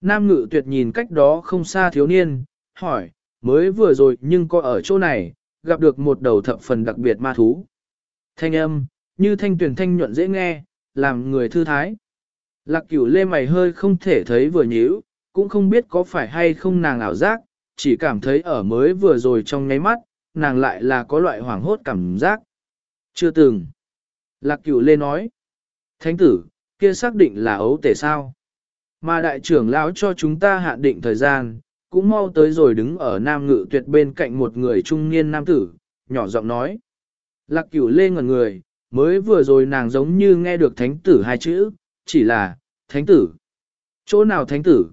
A: Nam ngự tuyệt nhìn cách đó không xa thiếu niên, hỏi, mới vừa rồi nhưng có ở chỗ này, gặp được một đầu thập phần đặc biệt ma thú. Thanh âm, như thanh tuyển thanh nhuận dễ nghe, làm người thư thái. Lạc cửu lê mày hơi không thể thấy vừa nhíu, cũng không biết có phải hay không nàng ảo giác, chỉ cảm thấy ở mới vừa rồi trong nháy mắt, nàng lại là có loại hoảng hốt cảm giác. Chưa từng. Lạc cửu lê nói. Thánh tử, kia xác định là ấu tể sao. Mà đại trưởng lão cho chúng ta hạn định thời gian, cũng mau tới rồi đứng ở nam ngự tuyệt bên cạnh một người trung niên nam tử, nhỏ giọng nói. Lạc cửu lê ngẩn người, mới vừa rồi nàng giống như nghe được thánh tử hai chữ, chỉ là, thánh tử. Chỗ nào thánh tử?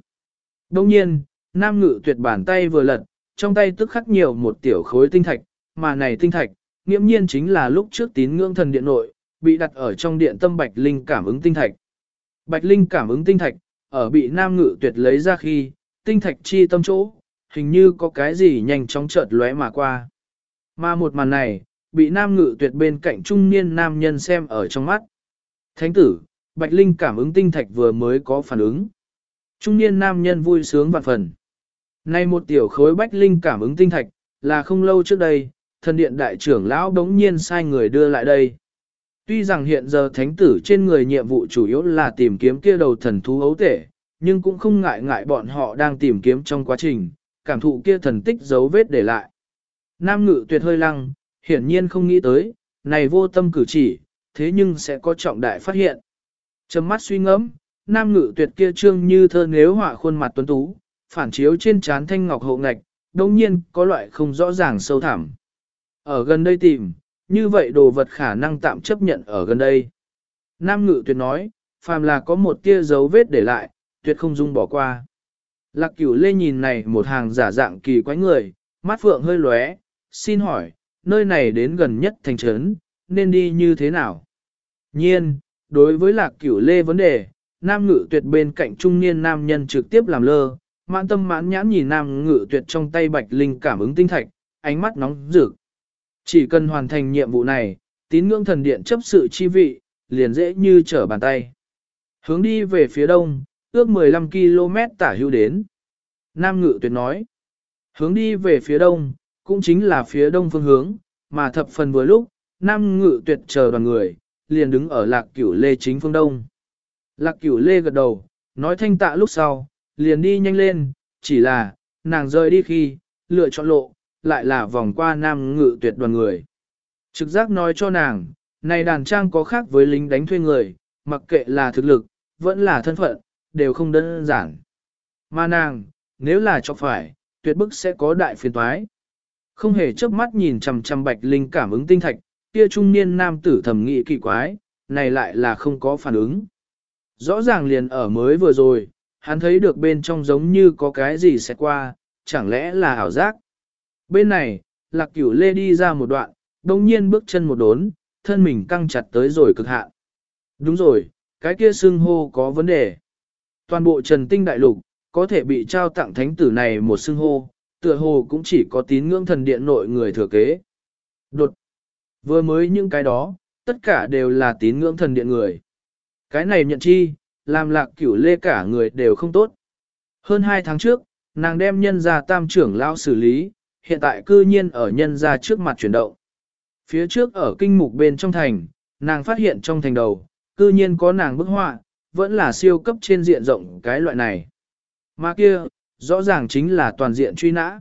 A: Đông nhiên, nam ngự tuyệt bàn tay vừa lật, trong tay tức khắc nhiều một tiểu khối tinh thạch, mà này tinh thạch, nghiễm nhiên chính là lúc trước tín ngưỡng thần điện nội, bị đặt ở trong điện tâm bạch linh cảm ứng tinh thạch. Bạch linh cảm ứng tinh thạch, ở bị nam ngự tuyệt lấy ra khi, tinh thạch chi tâm chỗ, hình như có cái gì nhanh chóng chợt lóe mà qua. Mà một màn này, bị nam ngự tuyệt bên cạnh trung niên nam nhân xem ở trong mắt. Thánh tử, Bạch Linh cảm ứng tinh thạch vừa mới có phản ứng. Trung niên nam nhân vui sướng vạn phần. Nay một tiểu khối Bạch Linh cảm ứng tinh thạch, là không lâu trước đây, thần điện đại trưởng lão đống nhiên sai người đưa lại đây. Tuy rằng hiện giờ thánh tử trên người nhiệm vụ chủ yếu là tìm kiếm kia đầu thần thú ấu tể, nhưng cũng không ngại ngại bọn họ đang tìm kiếm trong quá trình, cảm thụ kia thần tích dấu vết để lại. Nam ngự tuyệt hơi lăng, hiển nhiên không nghĩ tới, này vô tâm cử chỉ, thế nhưng sẽ có trọng đại phát hiện. Trầm mắt suy ngẫm, nam ngự tuyệt kia trương như thơ nếu họa khuôn mặt tuấn tú, phản chiếu trên trán thanh ngọc hậu ngạch, đồng nhiên có loại không rõ ràng sâu thẳm. Ở gần đây tìm, như vậy đồ vật khả năng tạm chấp nhận ở gần đây. Nam ngự tuyệt nói, phàm là có một tia dấu vết để lại, tuyệt không dung bỏ qua. Lạc cửu lê nhìn này một hàng giả dạng kỳ quái người, mắt phượng hơi lóe, xin hỏi, nơi này đến gần nhất thành trấn, nên đi như thế nào? Nhiên, đối với lạc cửu lê vấn đề, nam ngự tuyệt bên cạnh trung niên nam nhân trực tiếp làm lơ, mãn tâm mãn nhãn nhìn nam ngự tuyệt trong tay bạch linh cảm ứng tinh thạch, ánh mắt nóng rực. Chỉ cần hoàn thành nhiệm vụ này, tín ngưỡng thần điện chấp sự chi vị, liền dễ như trở bàn tay. Hướng đi về phía đông, ước 15 km tả hữu đến. Nam ngự tuyệt nói, hướng đi về phía đông, cũng chính là phía đông phương hướng, mà thập phần vừa lúc, Nam ngự tuyệt chờ đoàn người, liền đứng ở lạc cửu lê chính phương đông. Lạc cửu lê gật đầu, nói thanh tạ lúc sau, liền đi nhanh lên, chỉ là, nàng rời đi khi, lựa chọn lộ, lại là vòng qua nam ngự tuyệt đoàn người. Trực giác nói cho nàng, này đàn trang có khác với lính đánh thuê người, mặc kệ là thực lực, vẫn là thân phận, đều không đơn giản. Mà nàng, nếu là cho phải, tuyệt bức sẽ có đại phiền toái. Không hề chớp mắt nhìn chằm chằm bạch linh cảm ứng tinh thạch, kia trung niên nam tử thầm nghị kỳ quái, này lại là không có phản ứng. Rõ ràng liền ở mới vừa rồi, hắn thấy được bên trong giống như có cái gì sẽ qua, chẳng lẽ là ảo giác. Bên này, lạc cửu lê đi ra một đoạn, đồng nhiên bước chân một đốn, thân mình căng chặt tới rồi cực hạn. Đúng rồi, cái kia xưng hô có vấn đề. Toàn bộ trần tinh đại lục, có thể bị trao tặng thánh tử này một xưng hô, tựa hồ cũng chỉ có tín ngưỡng thần điện nội người thừa kế. Đột. Vừa mới những cái đó, tất cả đều là tín ngưỡng thần điện người. Cái này nhận chi, làm lạc cửu lê cả người đều không tốt. Hơn hai tháng trước, nàng đem nhân gia tam trưởng lao xử lý, hiện tại cư nhiên ở nhân gia trước mặt chuyển động. Phía trước ở kinh mục bên trong thành, nàng phát hiện trong thành đầu, cư nhiên có nàng bức họa, vẫn là siêu cấp trên diện rộng cái loại này. Mà kia, rõ ràng chính là toàn diện truy nã.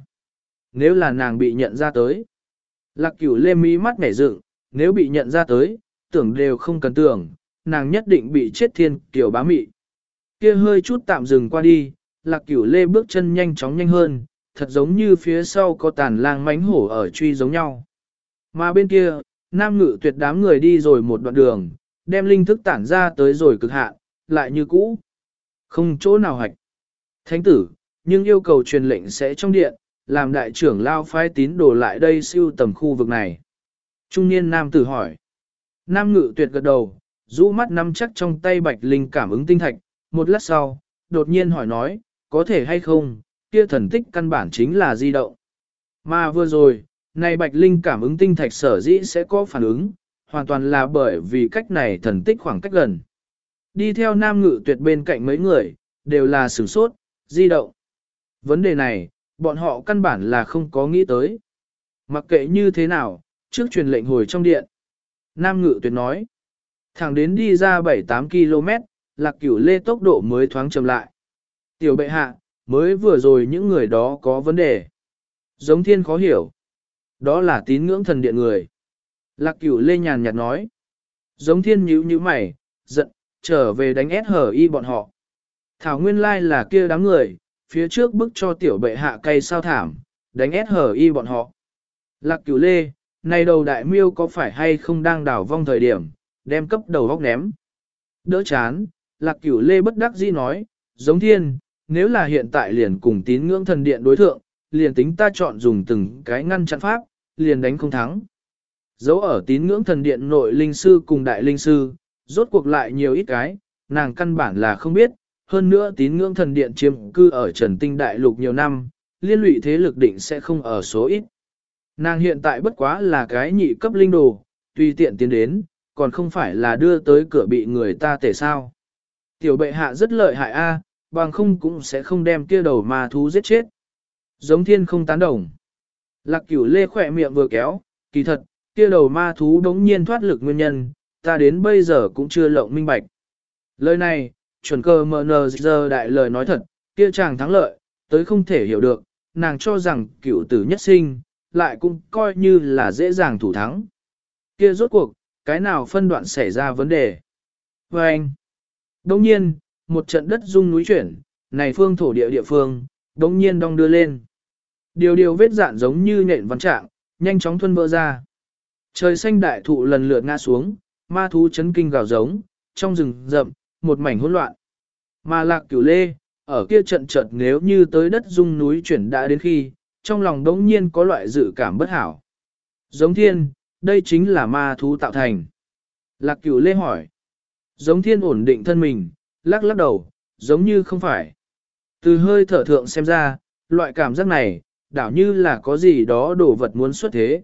A: Nếu là nàng bị nhận ra tới, lạc cửu lê mí mắt nhảy dựng, nếu bị nhận ra tới, tưởng đều không cần tưởng, nàng nhất định bị chết thiên kiểu bá mị. Kia hơi chút tạm dừng qua đi, lạc cửu lê bước chân nhanh chóng nhanh hơn, thật giống như phía sau có tàn lang mánh hổ ở truy giống nhau. Mà bên kia, nam ngự tuyệt đám người đi rồi một đoạn đường, đem linh thức tản ra tới rồi cực hạn, lại như cũ. Không chỗ nào hạch. Thánh tử, nhưng yêu cầu truyền lệnh sẽ trong điện, làm đại trưởng lao phái tín đồ lại đây siêu tầm khu vực này. Trung niên nam tử hỏi. Nam ngự tuyệt gật đầu, rũ mắt nắm chắc trong tay bạch linh cảm ứng tinh thạch, một lát sau, đột nhiên hỏi nói, có thể hay không, kia thần tích căn bản chính là di động. Mà vừa rồi, này bạch linh cảm ứng tinh thạch sở dĩ sẽ có phản ứng, hoàn toàn là bởi vì cách này thần tích khoảng cách gần. Đi theo nam ngự tuyệt bên cạnh mấy người, đều là sửng sốt, di động. Vấn đề này, bọn họ căn bản là không có nghĩ tới. Mặc kệ như thế nào, trước truyền lệnh hồi trong điện. Nam ngự tuyệt nói. Thẳng đến đi ra 7-8 km, lạc cửu lê tốc độ mới thoáng chậm lại. Tiểu bệ hạ, mới vừa rồi những người đó có vấn đề. Giống thiên khó hiểu. Đó là tín ngưỡng thần điện người. Lạc cửu lê nhàn nhạt nói. Giống thiên nhíu nhíu mày, giận, trở về đánh SHI hở y bọn họ. Thảo nguyên lai là kia đám người, phía trước bức cho tiểu bệ hạ cây sao thảm, đánh SHI hở y bọn họ. Lạc cửu lê, này đầu đại miêu có phải hay không đang đảo vong thời điểm, đem cấp đầu góc ném. Đỡ chán, lạc cửu lê bất đắc dĩ nói, giống thiên, nếu là hiện tại liền cùng tín ngưỡng thần điện đối thượng, liền tính ta chọn dùng từng cái ngăn chặn pháp, liền đánh không thắng. Dấu ở tín ngưỡng thần điện nội linh sư cùng đại linh sư, rốt cuộc lại nhiều ít cái, nàng căn bản là không biết, hơn nữa tín ngưỡng thần điện chiếm cư ở trần tinh đại lục nhiều năm, liên lụy thế lực định sẽ không ở số ít. Nàng hiện tại bất quá là cái nhị cấp linh đồ, tùy tiện tiến đến, còn không phải là đưa tới cửa bị người ta tể sao. Tiểu bệ hạ rất lợi hại a, bằng không cũng sẽ không đem kia đầu ma thú giết chết. Giống thiên không tán đồng. Lạc cửu lê khỏe miệng vừa kéo, kỳ thật, kia đầu ma thú đống nhiên thoát lực nguyên nhân, ta đến bây giờ cũng chưa lộng minh bạch. Lời này, chuẩn cơ mờ nờ giờ đại lời nói thật, kia chàng thắng lợi, tới không thể hiểu được, nàng cho rằng cựu tử nhất sinh, lại cũng coi như là dễ dàng thủ thắng. Kia rốt cuộc, cái nào phân đoạn xảy ra vấn đề. Và anh, đồng nhiên, một trận đất rung núi chuyển, này phương thổ địa địa phương, đồng nhiên đong đưa lên. Điều điều vết dạn giống như nện văn trạng, nhanh chóng thuân vỡ ra. Trời xanh đại thụ lần lượt ngã xuống, ma thú chấn kinh gào giống, trong rừng rậm, một mảnh hỗn loạn. Mà lạc cửu lê, ở kia trận trận nếu như tới đất dung núi chuyển đã đến khi, trong lòng đống nhiên có loại dự cảm bất hảo. Giống thiên, đây chính là ma thú tạo thành. Lạc cửu lê hỏi. Giống thiên ổn định thân mình, Lắc lắc đầu, giống như không phải. Từ hơi thở thượng xem ra, loại cảm giác này, đảo như là có gì đó đồ vật muốn xuất thế.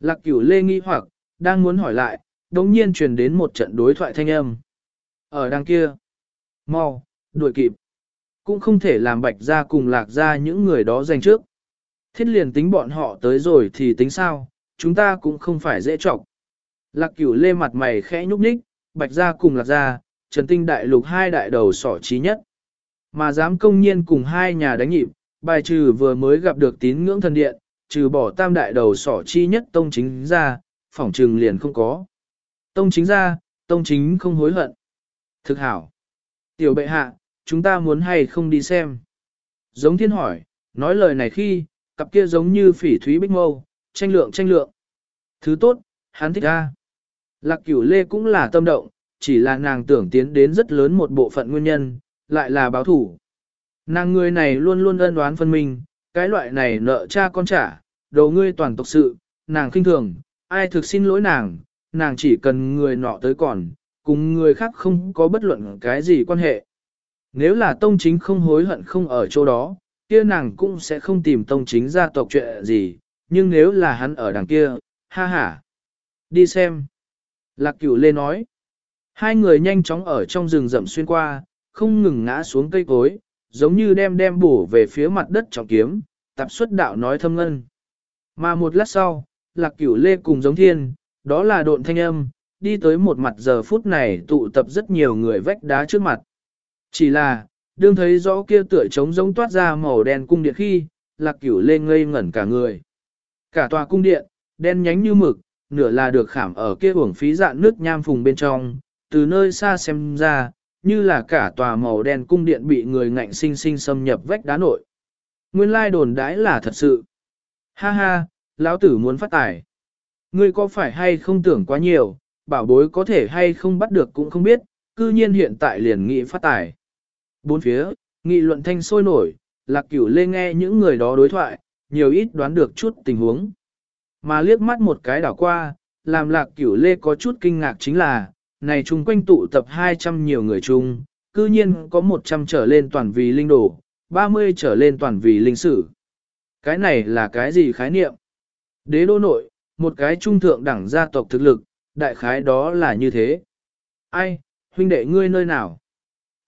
A: Lạc cửu lê nghi hoặc, đang muốn hỏi lại, đồng nhiên truyền đến một trận đối thoại thanh âm. Ở đằng kia, mau, đuổi kịp. Cũng không thể làm bạch ra cùng lạc ra những người đó giành trước. Thiết liền tính bọn họ tới rồi thì tính sao, chúng ta cũng không phải dễ trọng. Lạc cửu lê mặt mày khẽ nhúc nhích, bạch ra cùng lạc ra, trần tinh đại lục hai đại đầu sỏ trí nhất. Mà dám công nhiên cùng hai nhà đánh nhịp, bài trừ vừa mới gặp được tín ngưỡng thần điện, trừ bỏ tam đại đầu sỏ chi nhất tông chính ra, phỏng trừng liền không có. Tông chính ra, tông chính không hối hận. Thực hảo. Tiểu bệ hạ, chúng ta muốn hay không đi xem. Giống thiên hỏi, nói lời này khi, cặp kia giống như phỉ thúy bích mâu, tranh lượng tranh lượng. Thứ tốt, hắn thích ra. Lạc cửu lê cũng là tâm động, chỉ là nàng tưởng tiến đến rất lớn một bộ phận nguyên nhân, lại là báo thủ. Nàng người này luôn luôn ân đoán phân minh, cái loại này nợ cha con trả, đầu ngươi toàn tộc sự, nàng khinh thường, ai thực xin lỗi nàng, nàng chỉ cần người nọ tới còn, cùng người khác không có bất luận cái gì quan hệ. Nếu là tông chính không hối hận không ở chỗ đó, kia nàng cũng sẽ không tìm tông chính gia tộc chuyện gì, nhưng nếu là hắn ở đằng kia, ha ha. Đi xem. Lạc cửu lê nói. Hai người nhanh chóng ở trong rừng rậm xuyên qua, không ngừng ngã xuống cây cối, giống như đem đem bổ về phía mặt đất trọng kiếm, tạp xuất đạo nói thâm ngân. Mà một lát sau, lạc cửu lê cùng giống thiên, đó là độn thanh âm, đi tới một mặt giờ phút này tụ tập rất nhiều người vách đá trước mặt. Chỉ là, đương thấy rõ kia tựa trống giống toát ra màu đen cung điện khi, lạc cửu lên ngây ngẩn cả người. Cả tòa cung điện, đen nhánh như mực, nửa là được khảm ở kia uổng phí dạn nước nham phùng bên trong, từ nơi xa xem ra, như là cả tòa màu đen cung điện bị người ngạnh sinh sinh xâm nhập vách đá nội. Nguyên lai đồn đãi là thật sự. Ha ha, lão tử muốn phát tài. Ngươi có phải hay không tưởng quá nhiều, bảo bối có thể hay không bắt được cũng không biết, cư nhiên hiện tại liền nghị phát tài. Bốn phía, nghị luận thanh sôi nổi, lạc cửu lê nghe những người đó đối thoại, nhiều ít đoán được chút tình huống. Mà liếc mắt một cái đảo qua, làm lạc cửu lê có chút kinh ngạc chính là, này chung quanh tụ tập 200 nhiều người chung, cư nhiên có 100 trở lên toàn vì linh đồ, 30 trở lên toàn vì linh sử. Cái này là cái gì khái niệm? Đế đô nội, một cái trung thượng đẳng gia tộc thực lực, đại khái đó là như thế. Ai, huynh đệ ngươi nơi nào?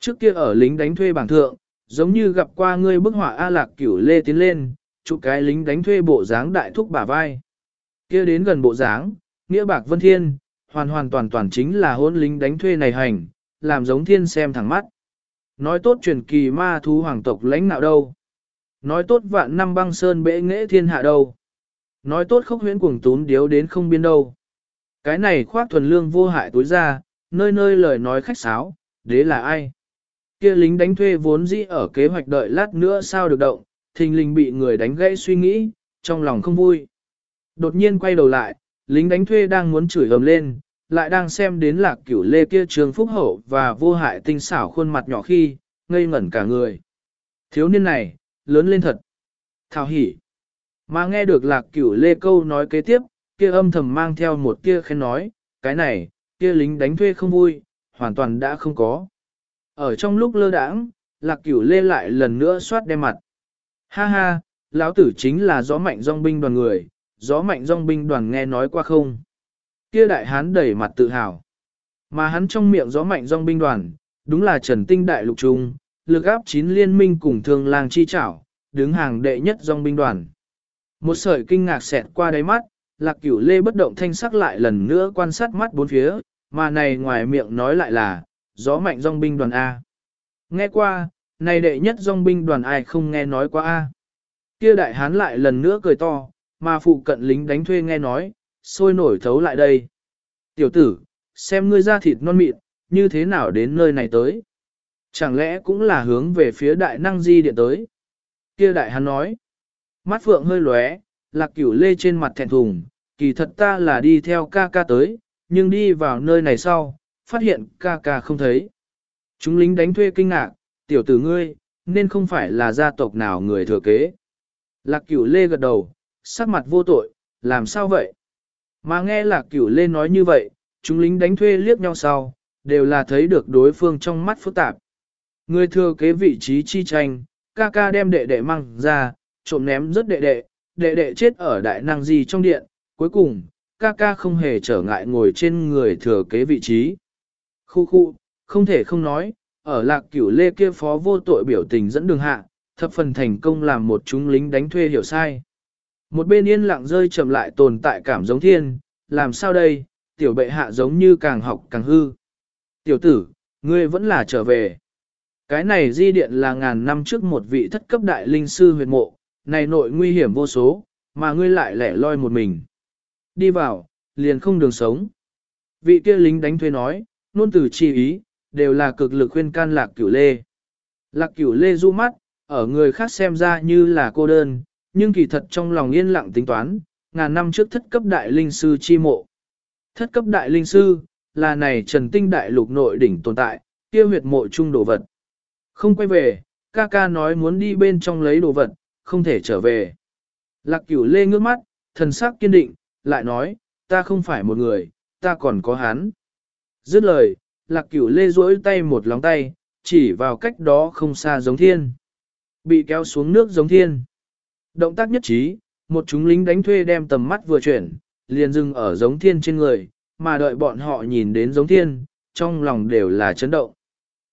A: Trước kia ở lính đánh thuê bảng thượng, giống như gặp qua ngươi bức họa A Lạc cửu lê tiến lên, chụp cái lính đánh thuê bộ dáng đại thúc bả vai. Kia đến gần bộ dáng, nghĩa bạc vân thiên, hoàn hoàn toàn toàn chính là hôn lính đánh thuê này hành, làm giống thiên xem thẳng mắt. Nói tốt truyền kỳ ma thú hoàng tộc lãnh nạo đâu. Nói tốt vạn năm băng sơn bệ nghệ thiên hạ đâu. Nói tốt khốc huyễn cuồng tún điếu đến không biên đâu. Cái này khoác thuần lương vô hại tối ra, nơi nơi lời nói khách sáo, đế là ai? Kia lính đánh thuê vốn dĩ ở kế hoạch đợi lát nữa sao được động, thình lình bị người đánh gãy suy nghĩ, trong lòng không vui. Đột nhiên quay đầu lại, lính đánh thuê đang muốn chửi ầm lên, lại đang xem đến lạc cửu lê kia trường phúc hậu và vô hại tinh xảo khuôn mặt nhỏ khi, ngây ngẩn cả người. Thiếu niên này, lớn lên thật. Thảo hỉ. Mà nghe được lạc cửu lê câu nói kế tiếp, kia âm thầm mang theo một kia khen nói, cái này, kia lính đánh thuê không vui, hoàn toàn đã không có. Ở trong lúc lơ đãng, lạc cửu lê lại lần nữa xoát đem mặt. Ha ha, lão tử chính là gió mạnh dòng binh đoàn người, gió mạnh dòng binh đoàn nghe nói qua không. Kia đại hán đẩy mặt tự hào. Mà hắn trong miệng gió mạnh dòng binh đoàn, đúng là trần tinh đại lục trung, lực áp chín liên minh cùng thương lang chi trảo, đứng hàng đệ nhất dòng binh đoàn. Một sợi kinh ngạc xẹt qua đáy mắt, lạc cửu lê bất động thanh sắc lại lần nữa quan sát mắt bốn phía, mà này ngoài miệng nói lại là, gió mạnh dòng binh đoàn A. Nghe qua, này đệ nhất dòng binh đoàn ai không nghe nói qua A. Kia đại hán lại lần nữa cười to, mà phụ cận lính đánh thuê nghe nói, sôi nổi thấu lại đây. Tiểu tử, xem ngươi ra thịt non mịn, như thế nào đến nơi này tới. Chẳng lẽ cũng là hướng về phía đại năng di điện tới. Kia đại hắn nói. Mắt phượng hơi lóe, lạc cửu lê trên mặt thẹn thùng, kỳ thật ta là đi theo ca ca tới, nhưng đi vào nơi này sau, phát hiện ca ca không thấy. Chúng lính đánh thuê kinh ngạc, tiểu tử ngươi, nên không phải là gia tộc nào người thừa kế. Lạc cửu lê gật đầu, sắc mặt vô tội, làm sao vậy? Mà nghe lạc cửu lê nói như vậy, chúng lính đánh thuê liếc nhau sau, đều là thấy được đối phương trong mắt phức tạp. Người thừa kế vị trí chi tranh, ca ca đem đệ đệ mang ra, trộm ném rất đệ đệ, đệ đệ chết ở đại năng gì trong điện, cuối cùng, ca ca không hề trở ngại ngồi trên người thừa kế vị trí. Khu khu, không thể không nói, ở lạc cửu lê kia phó vô tội biểu tình dẫn đường hạ, thập phần thành công làm một chúng lính đánh thuê hiểu sai. Một bên yên lặng rơi chậm lại tồn tại cảm giống thiên, làm sao đây, tiểu bệ hạ giống như càng học càng hư. Tiểu tử, ngươi vẫn là trở về. Cái này di điện là ngàn năm trước một vị thất cấp đại linh sư huyệt mộ, này nội nguy hiểm vô số, mà ngươi lại lẻ loi một mình. Đi vào, liền không đường sống. Vị kia lính đánh thuê nói, nôn từ chi ý, đều là cực lực khuyên can lạc cửu lê. Lạc cửu lê du mắt, ở người khác xem ra như là cô đơn, nhưng kỳ thật trong lòng yên lặng tính toán, ngàn năm trước thất cấp đại linh sư chi mộ. Thất cấp đại linh sư, là này trần tinh đại lục nội đỉnh tồn tại, kia huyệt mộ chung đồ vật. Không quay về, ca ca nói muốn đi bên trong lấy đồ vật, không thể trở về. Lạc cửu lê ngước mắt, thần sắc kiên định, lại nói, ta không phải một người, ta còn có hắn. Dứt lời, lạc cửu lê duỗi tay một lóng tay, chỉ vào cách đó không xa giống thiên. Bị kéo xuống nước giống thiên. Động tác nhất trí, một chúng lính đánh thuê đem tầm mắt vừa chuyển, liền dừng ở giống thiên trên người, mà đợi bọn họ nhìn đến giống thiên, trong lòng đều là chấn động.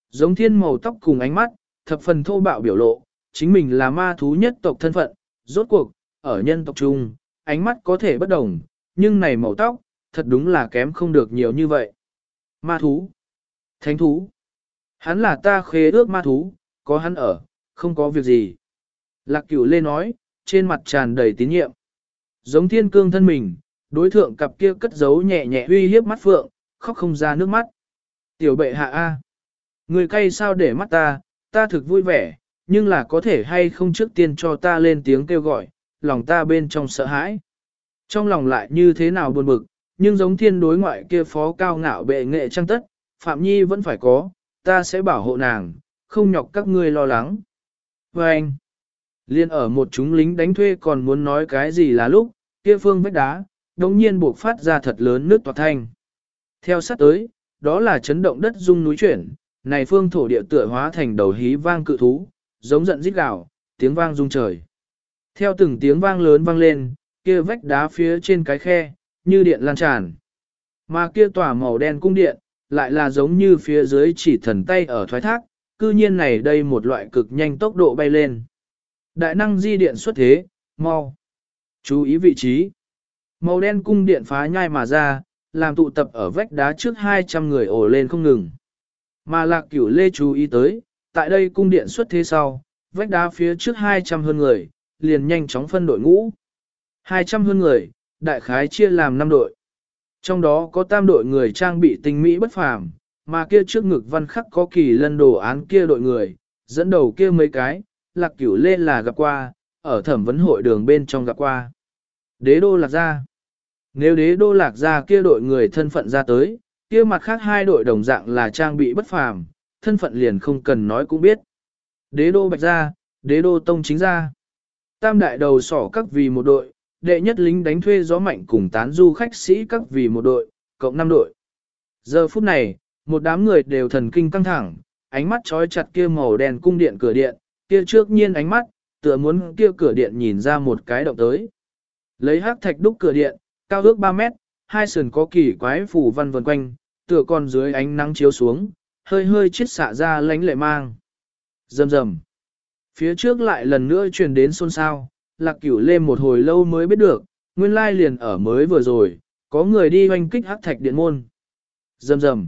A: Giống thiên màu tóc cùng ánh mắt, thập phần thô bạo biểu lộ, chính mình là ma thú nhất tộc thân phận, rốt cuộc, ở nhân tộc chung, ánh mắt có thể bất đồng, nhưng này màu tóc, thật đúng là kém không được nhiều như vậy. Ma thú, thánh thú, hắn là ta khế ước ma thú, có hắn ở, không có việc gì. Lạc cửu lê nói, trên mặt tràn đầy tín nhiệm. Giống thiên cương thân mình, đối thượng cặp kia cất giấu nhẹ nhẹ uy hiếp mắt phượng, khóc không ra nước mắt. Tiểu bệ hạ A. Người cay sao để mắt ta, ta thực vui vẻ, nhưng là có thể hay không trước tiên cho ta lên tiếng kêu gọi, lòng ta bên trong sợ hãi. Trong lòng lại như thế nào buồn bực, nhưng giống thiên đối ngoại kia phó cao ngạo bệ nghệ trăng tất, Phạm Nhi vẫn phải có, ta sẽ bảo hộ nàng, không nhọc các ngươi lo lắng. Và anh, liên ở một chúng lính đánh thuê còn muốn nói cái gì là lúc, kia phương vách đá, đống nhiên buộc phát ra thật lớn nước toạt thanh. Theo sát tới, đó là chấn động đất rung núi chuyển, này phương thổ địa tựa hóa thành đầu hí vang cự thú, giống giận rít gào, tiếng vang rung trời. Theo từng tiếng vang lớn vang lên, kia vách đá phía trên cái khe, như điện lan tràn. Mà kia tỏa màu đen cung điện, lại là giống như phía dưới chỉ thần tay ở thoái thác, cư nhiên này đây một loại cực nhanh tốc độ bay lên. Đại năng di điện xuất thế, mau. Chú ý vị trí. Màu đen cung điện phá nhai mà ra, làm tụ tập ở vách đá trước 200 người ổ lên không ngừng. Mà lạc cửu lê chú ý tới, tại đây cung điện xuất thế sau, vách đá phía trước 200 hơn người, liền nhanh chóng phân đội ngũ. 200 hơn người, đại khái chia làm 5 đội. Trong đó có tam đội người trang bị tinh mỹ bất phàm, mà kia trước ngực văn khắc có kỳ lân đồ án kia đội người, dẫn đầu kia mấy cái, lạc cửu lê là gặp qua, ở thẩm vấn hội đường bên trong gặp qua. Đế đô lạc ra. Nếu đế đô lạc ra kia đội người thân phận ra tới, kia mặt khác hai đội đồng dạng là trang bị bất phàm, thân phận liền không cần nói cũng biết. Đế đô bạch gia, đế đô tông chính gia, Tam đại đầu sỏ các vì một đội, đệ nhất lính đánh thuê gió mạnh cùng tán du khách sĩ các vì một đội, cộng năm đội. Giờ phút này, một đám người đều thần kinh căng thẳng, ánh mắt trói chặt kia màu đen cung điện cửa điện, kia trước nhiên ánh mắt, tựa muốn kia cửa điện nhìn ra một cái động tới. Lấy hắc thạch đúc cửa điện, cao ước 3 mét, hai sườn có kỳ quái phủ văn vần quanh, tựa còn dưới ánh nắng chiếu xuống, hơi hơi chết xạ ra lánh lệ mang. Rầm rầm. Phía trước lại lần nữa truyền đến xôn xao, lạc cửu lê một hồi lâu mới biết được, nguyên lai liền ở mới vừa rồi, có người đi hoanh kích hắc thạch điện môn. Rầm rầm.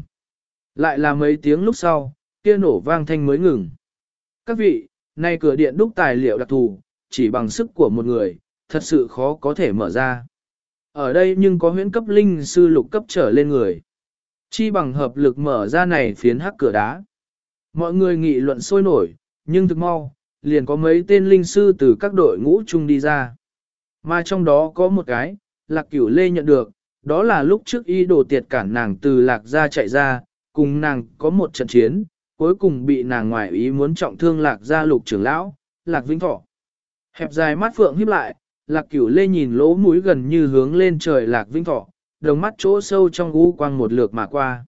A: Lại là mấy tiếng lúc sau, kia nổ vang thanh mới ngừng. Các vị, nay cửa điện đúc tài liệu đặc thù, chỉ bằng sức của một người, thật sự khó có thể mở ra. Ở đây nhưng có huyễn cấp linh sư lục cấp trở lên người. Chi bằng hợp lực mở ra này phiến hắc cửa đá. Mọi người nghị luận sôi nổi, nhưng thực mau, liền có mấy tên linh sư từ các đội ngũ chung đi ra. Mà trong đó có một cái, lạc cửu lê nhận được, đó là lúc trước y đồ tiệt cản nàng từ lạc ra chạy ra, cùng nàng có một trận chiến, cuối cùng bị nàng ngoại ý muốn trọng thương lạc ra lục trưởng lão, lạc vĩnh thọ. Hẹp dài mắt phượng híp lại, lạc cửu lê nhìn lỗ mũi gần như hướng lên trời lạc vĩnh thọ, đồng mắt chỗ sâu trong u quang một lượt mà qua.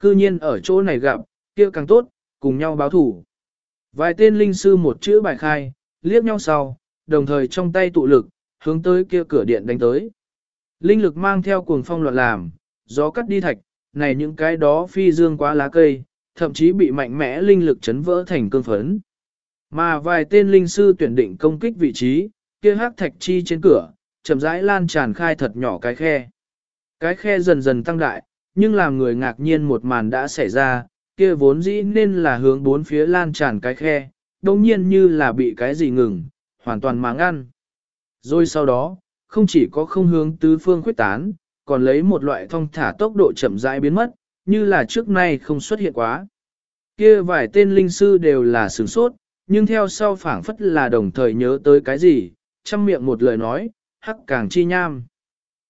A: cư nhiên ở chỗ này gặp, kia càng tốt, cùng nhau báo thủ. Vài tên linh sư một chữ bài khai, liếc nhau sau, đồng thời trong tay tụ lực, hướng tới kia cửa điện đánh tới. Linh lực mang theo cuồng phong loạn làm, gió cắt đi thạch, này những cái đó phi dương quá lá cây, thậm chí bị mạnh mẽ linh lực chấn vỡ thành cương phấn. Mà vài tên linh sư tuyển định công kích vị trí, kia hắc thạch chi trên cửa, chậm rãi lan tràn khai thật nhỏ cái khe. Cái khe dần dần tăng đại, nhưng làm người ngạc nhiên một màn đã xảy ra, kia vốn dĩ nên là hướng bốn phía lan tràn cái khe, đồng nhiên như là bị cái gì ngừng, hoàn toàn máng ăn. Rồi sau đó, không chỉ có không hướng tứ phương khuyết tán, còn lấy một loại thông thả tốc độ chậm rãi biến mất, như là trước nay không xuất hiện quá. Kia vài tên linh sư đều là sửng sốt, nhưng theo sau phảng phất là đồng thời nhớ tới cái gì, chăm miệng một lời nói, hắc càng chi nham.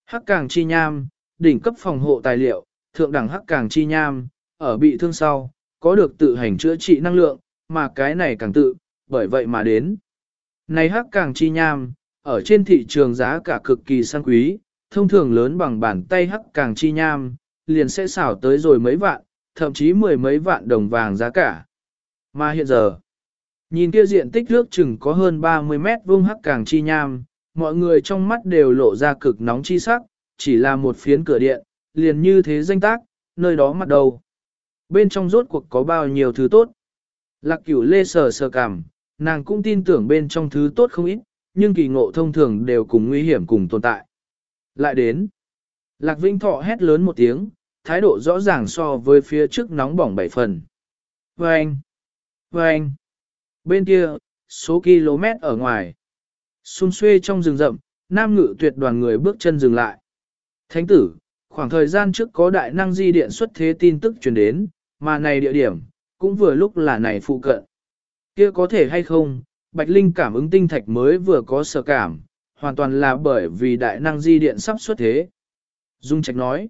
A: Hắc càng chi nham, đỉnh cấp phòng hộ tài liệu, thượng đẳng hắc càng chi nham, ở bị thương sau, có được tự hành chữa trị năng lượng, mà cái này càng tự, bởi vậy mà đến. Này hắc càng chi nham, ở trên thị trường giá cả cực kỳ sang quý, thông thường lớn bằng bàn tay hắc càng chi nham, liền sẽ xảo tới rồi mấy vạn, thậm chí mười mấy vạn đồng vàng giá cả. Mà hiện giờ, nhìn kia diện tích nước chừng có hơn 30 mét vuông hắc càng chi nham, mọi người trong mắt đều lộ ra cực nóng chi sắc, chỉ là một phiến cửa điện, liền như thế danh tác, nơi đó mặt đầu. Bên trong rốt cuộc có bao nhiêu thứ tốt. Lạc cửu lê sờ sờ cảm, nàng cũng tin tưởng bên trong thứ tốt không ít, nhưng kỳ ngộ thông thường đều cùng nguy hiểm cùng tồn tại. Lại đến. Lạc Vinh Thọ hét lớn một tiếng, thái độ rõ ràng so với phía trước nóng bỏng bảy phần. Vâng! Vâng! Bên kia, số km ở ngoài. Xung xuê trong rừng rậm, nam ngự tuyệt đoàn người bước chân dừng lại. Thánh tử, khoảng thời gian trước có đại năng di điện xuất thế tin tức truyền đến, mà này địa điểm, cũng vừa lúc là này phụ cận. Kia có thể hay không, Bạch Linh cảm ứng tinh thạch mới vừa có sở cảm, hoàn toàn là bởi vì đại năng di điện sắp xuất thế. Dung Trạch nói,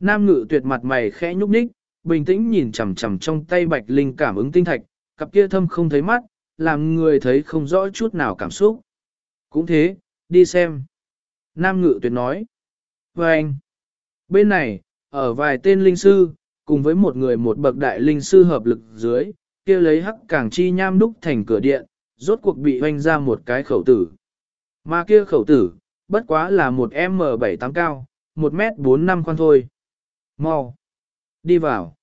A: Nam ngự tuyệt mặt mày khẽ nhúc nhích, bình tĩnh nhìn chằm chằm trong tay Bạch Linh cảm ứng tinh thạch, cặp kia thâm không thấy mắt, làm người thấy không rõ chút nào cảm xúc. Cũng thế, đi xem. Nam ngự tuyệt nói, và anh, bên này, ở vài tên linh sư, cùng với một người một bậc đại linh sư hợp lực dưới, kia lấy hắc càng chi nham đúc thành cửa điện, rốt cuộc bị hoanh ra một cái khẩu tử. Mà kia khẩu tử, bất quá là một M78 cao, 1 mét 4 năm khoan thôi. Mau! Đi vào!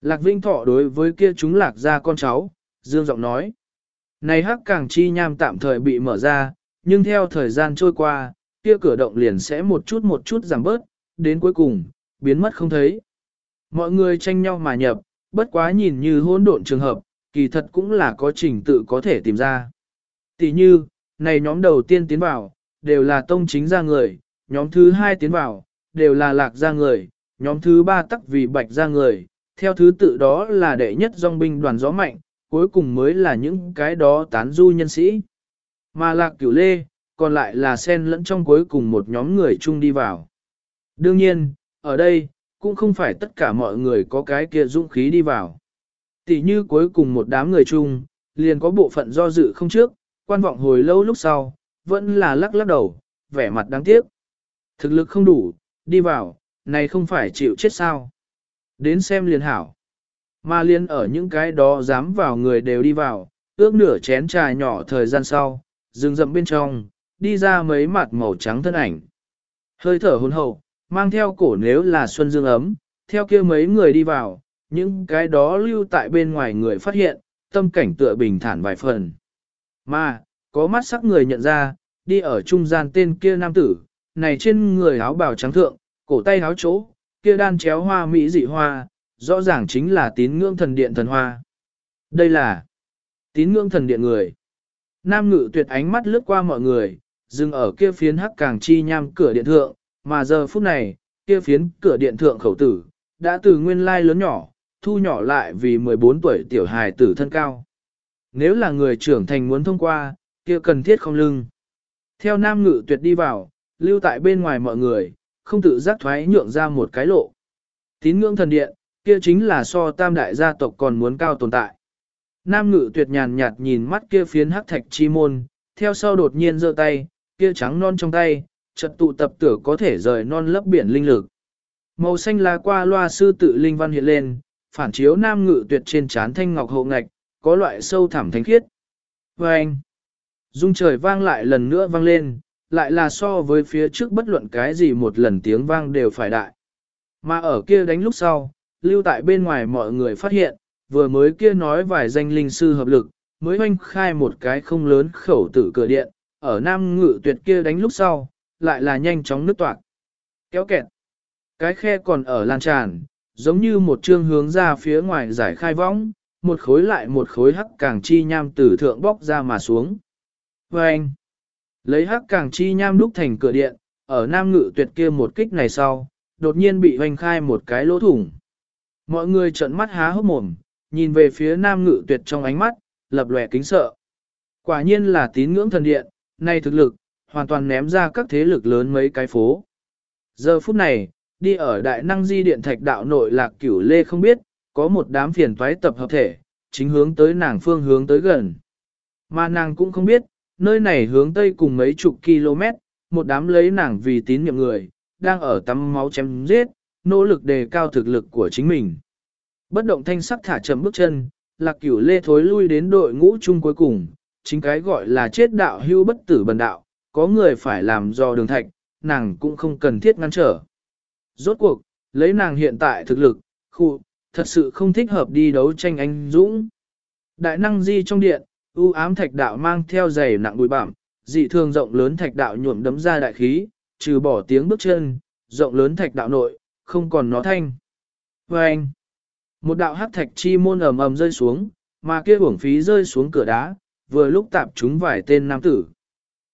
A: Lạc Vinh Thọ đối với kia chúng lạc ra con cháu, dương giọng nói. Này hắc càng chi nham tạm thời bị mở ra, nhưng theo thời gian trôi qua, kia cửa động liền sẽ một chút một chút giảm bớt, đến cuối cùng, biến mất không thấy. Mọi người tranh nhau mà nhập, bất quá nhìn như hỗn độn trường hợp, kỳ thật cũng là có trình tự có thể tìm ra. Tỷ như, này nhóm đầu tiên tiến vào, đều là tông chính ra người, nhóm thứ hai tiến vào, đều là lạc ra người, nhóm thứ ba tắc vì bạch ra người, theo thứ tự đó là đệ nhất dòng binh đoàn gió mạnh, cuối cùng mới là những cái đó tán du nhân sĩ. Mà lạc cửu lê, còn lại là sen lẫn trong cuối cùng một nhóm người chung đi vào. Đương nhiên, ở đây, cũng không phải tất cả mọi người có cái kia dũng khí đi vào. Tỷ như cuối cùng một đám người chung, liền có bộ phận do dự không trước, quan vọng hồi lâu lúc sau, vẫn là lắc lắc đầu, vẻ mặt đáng tiếc. Thực lực không đủ, đi vào, này không phải chịu chết sao. Đến xem liền hảo. Mà liên ở những cái đó dám vào người đều đi vào, ước nửa chén trà nhỏ thời gian sau, rừng rậm bên trong, đi ra mấy mặt màu trắng thân ảnh. Hơi thở hồn hậu, mang theo cổ nếu là xuân dương ấm, theo kia mấy người đi vào, những cái đó lưu tại bên ngoài người phát hiện, tâm cảnh tựa bình thản vài phần. Mà, có mắt sắc người nhận ra, đi ở trung gian tên kia nam tử, này trên người áo bào trắng thượng, cổ tay áo chỗ, kia đan chéo hoa mỹ dị hoa, rõ ràng chính là tín ngưỡng thần điện thần hoa. Đây là tín ngưỡng thần điện người. Nam ngự tuyệt ánh mắt lướt qua mọi người, dừng ở kia phiến hắc càng chi nham cửa điện thượng, mà giờ phút này, kia phiến cửa điện thượng khẩu tử, đã từ nguyên lai lớn nhỏ, thu nhỏ lại vì 14 tuổi tiểu hài tử thân cao. Nếu là người trưởng thành muốn thông qua, kia cần thiết không lưng. Theo nam ngự tuyệt đi vào, lưu tại bên ngoài mọi người, không tự giác thoái nhượng ra một cái lộ. Tín ngưỡng thần điện, kia chính là so tam đại gia tộc còn muốn cao tồn tại. Nam ngự tuyệt nhàn nhạt nhìn mắt kia phiến hắc thạch chi môn, theo sau đột nhiên giơ tay, kia trắng non trong tay, chợt tụ tập tử có thể rời non lấp biển linh lực. Màu xanh lá qua loa sư tự linh văn hiện lên, phản chiếu nam ngự tuyệt trên trán thanh ngọc hậu ngạch, có loại sâu thẳm thánh khiết. Và anh, dung trời vang lại lần nữa vang lên, lại là so với phía trước bất luận cái gì một lần tiếng vang đều phải đại. Mà ở kia đánh lúc sau, lưu tại bên ngoài mọi người phát hiện, vừa mới kia nói vài danh linh sư hợp lực, mới hoanh khai một cái không lớn khẩu tử cửa điện, ở nam ngự tuyệt kia đánh lúc sau, lại là nhanh chóng nứt toạc. Kéo kẹt. Cái khe còn ở lan tràn, giống như một chương hướng ra phía ngoài giải khai võng, một khối lại một khối hắc càng chi nham từ thượng bóc ra mà xuống. Và anh, lấy hắc càng chi nham đúc thành cửa điện, ở nam ngự tuyệt kia một kích này sau, đột nhiên bị hoành khai một cái lỗ thủng. Mọi người trợn mắt há hốc mồm, nhìn về phía nam ngự tuyệt trong ánh mắt, lập lòe kính sợ. Quả nhiên là tín ngưỡng thần điện, nay thực lực, hoàn toàn ném ra các thế lực lớn mấy cái phố. Giờ phút này, đi ở đại năng di điện thạch đạo nội lạc cửu lê không biết, có một đám phiền toái tập hợp thể, chính hướng tới nàng phương hướng tới gần. Mà nàng cũng không biết, nơi này hướng tây cùng mấy chục km, một đám lấy nàng vì tín nhiệm người, đang ở tắm máu chém giết, nỗ lực đề cao thực lực của chính mình. Bất động thanh sắc thả chậm bước chân, lạc cửu lê thối lui đến đội ngũ chung cuối cùng, chính cái gọi là chết đạo hưu bất tử bần đạo, có người phải làm do đường thạch, nàng cũng không cần thiết ngăn trở. Rốt cuộc, lấy nàng hiện tại thực lực, khu, thật sự không thích hợp đi đấu tranh anh Dũng. Đại năng di trong điện, ưu ám thạch đạo mang theo giày nặng bụi bặm, dị thường rộng lớn thạch đạo nhuộm đấm ra đại khí, trừ bỏ tiếng bước chân, rộng lớn thạch đạo nội, không còn nó thanh. Và anh, một đạo hắc thạch chi môn ầm ầm rơi xuống, mà kia uổng phí rơi xuống cửa đá, vừa lúc tạp chúng vài tên nam tử.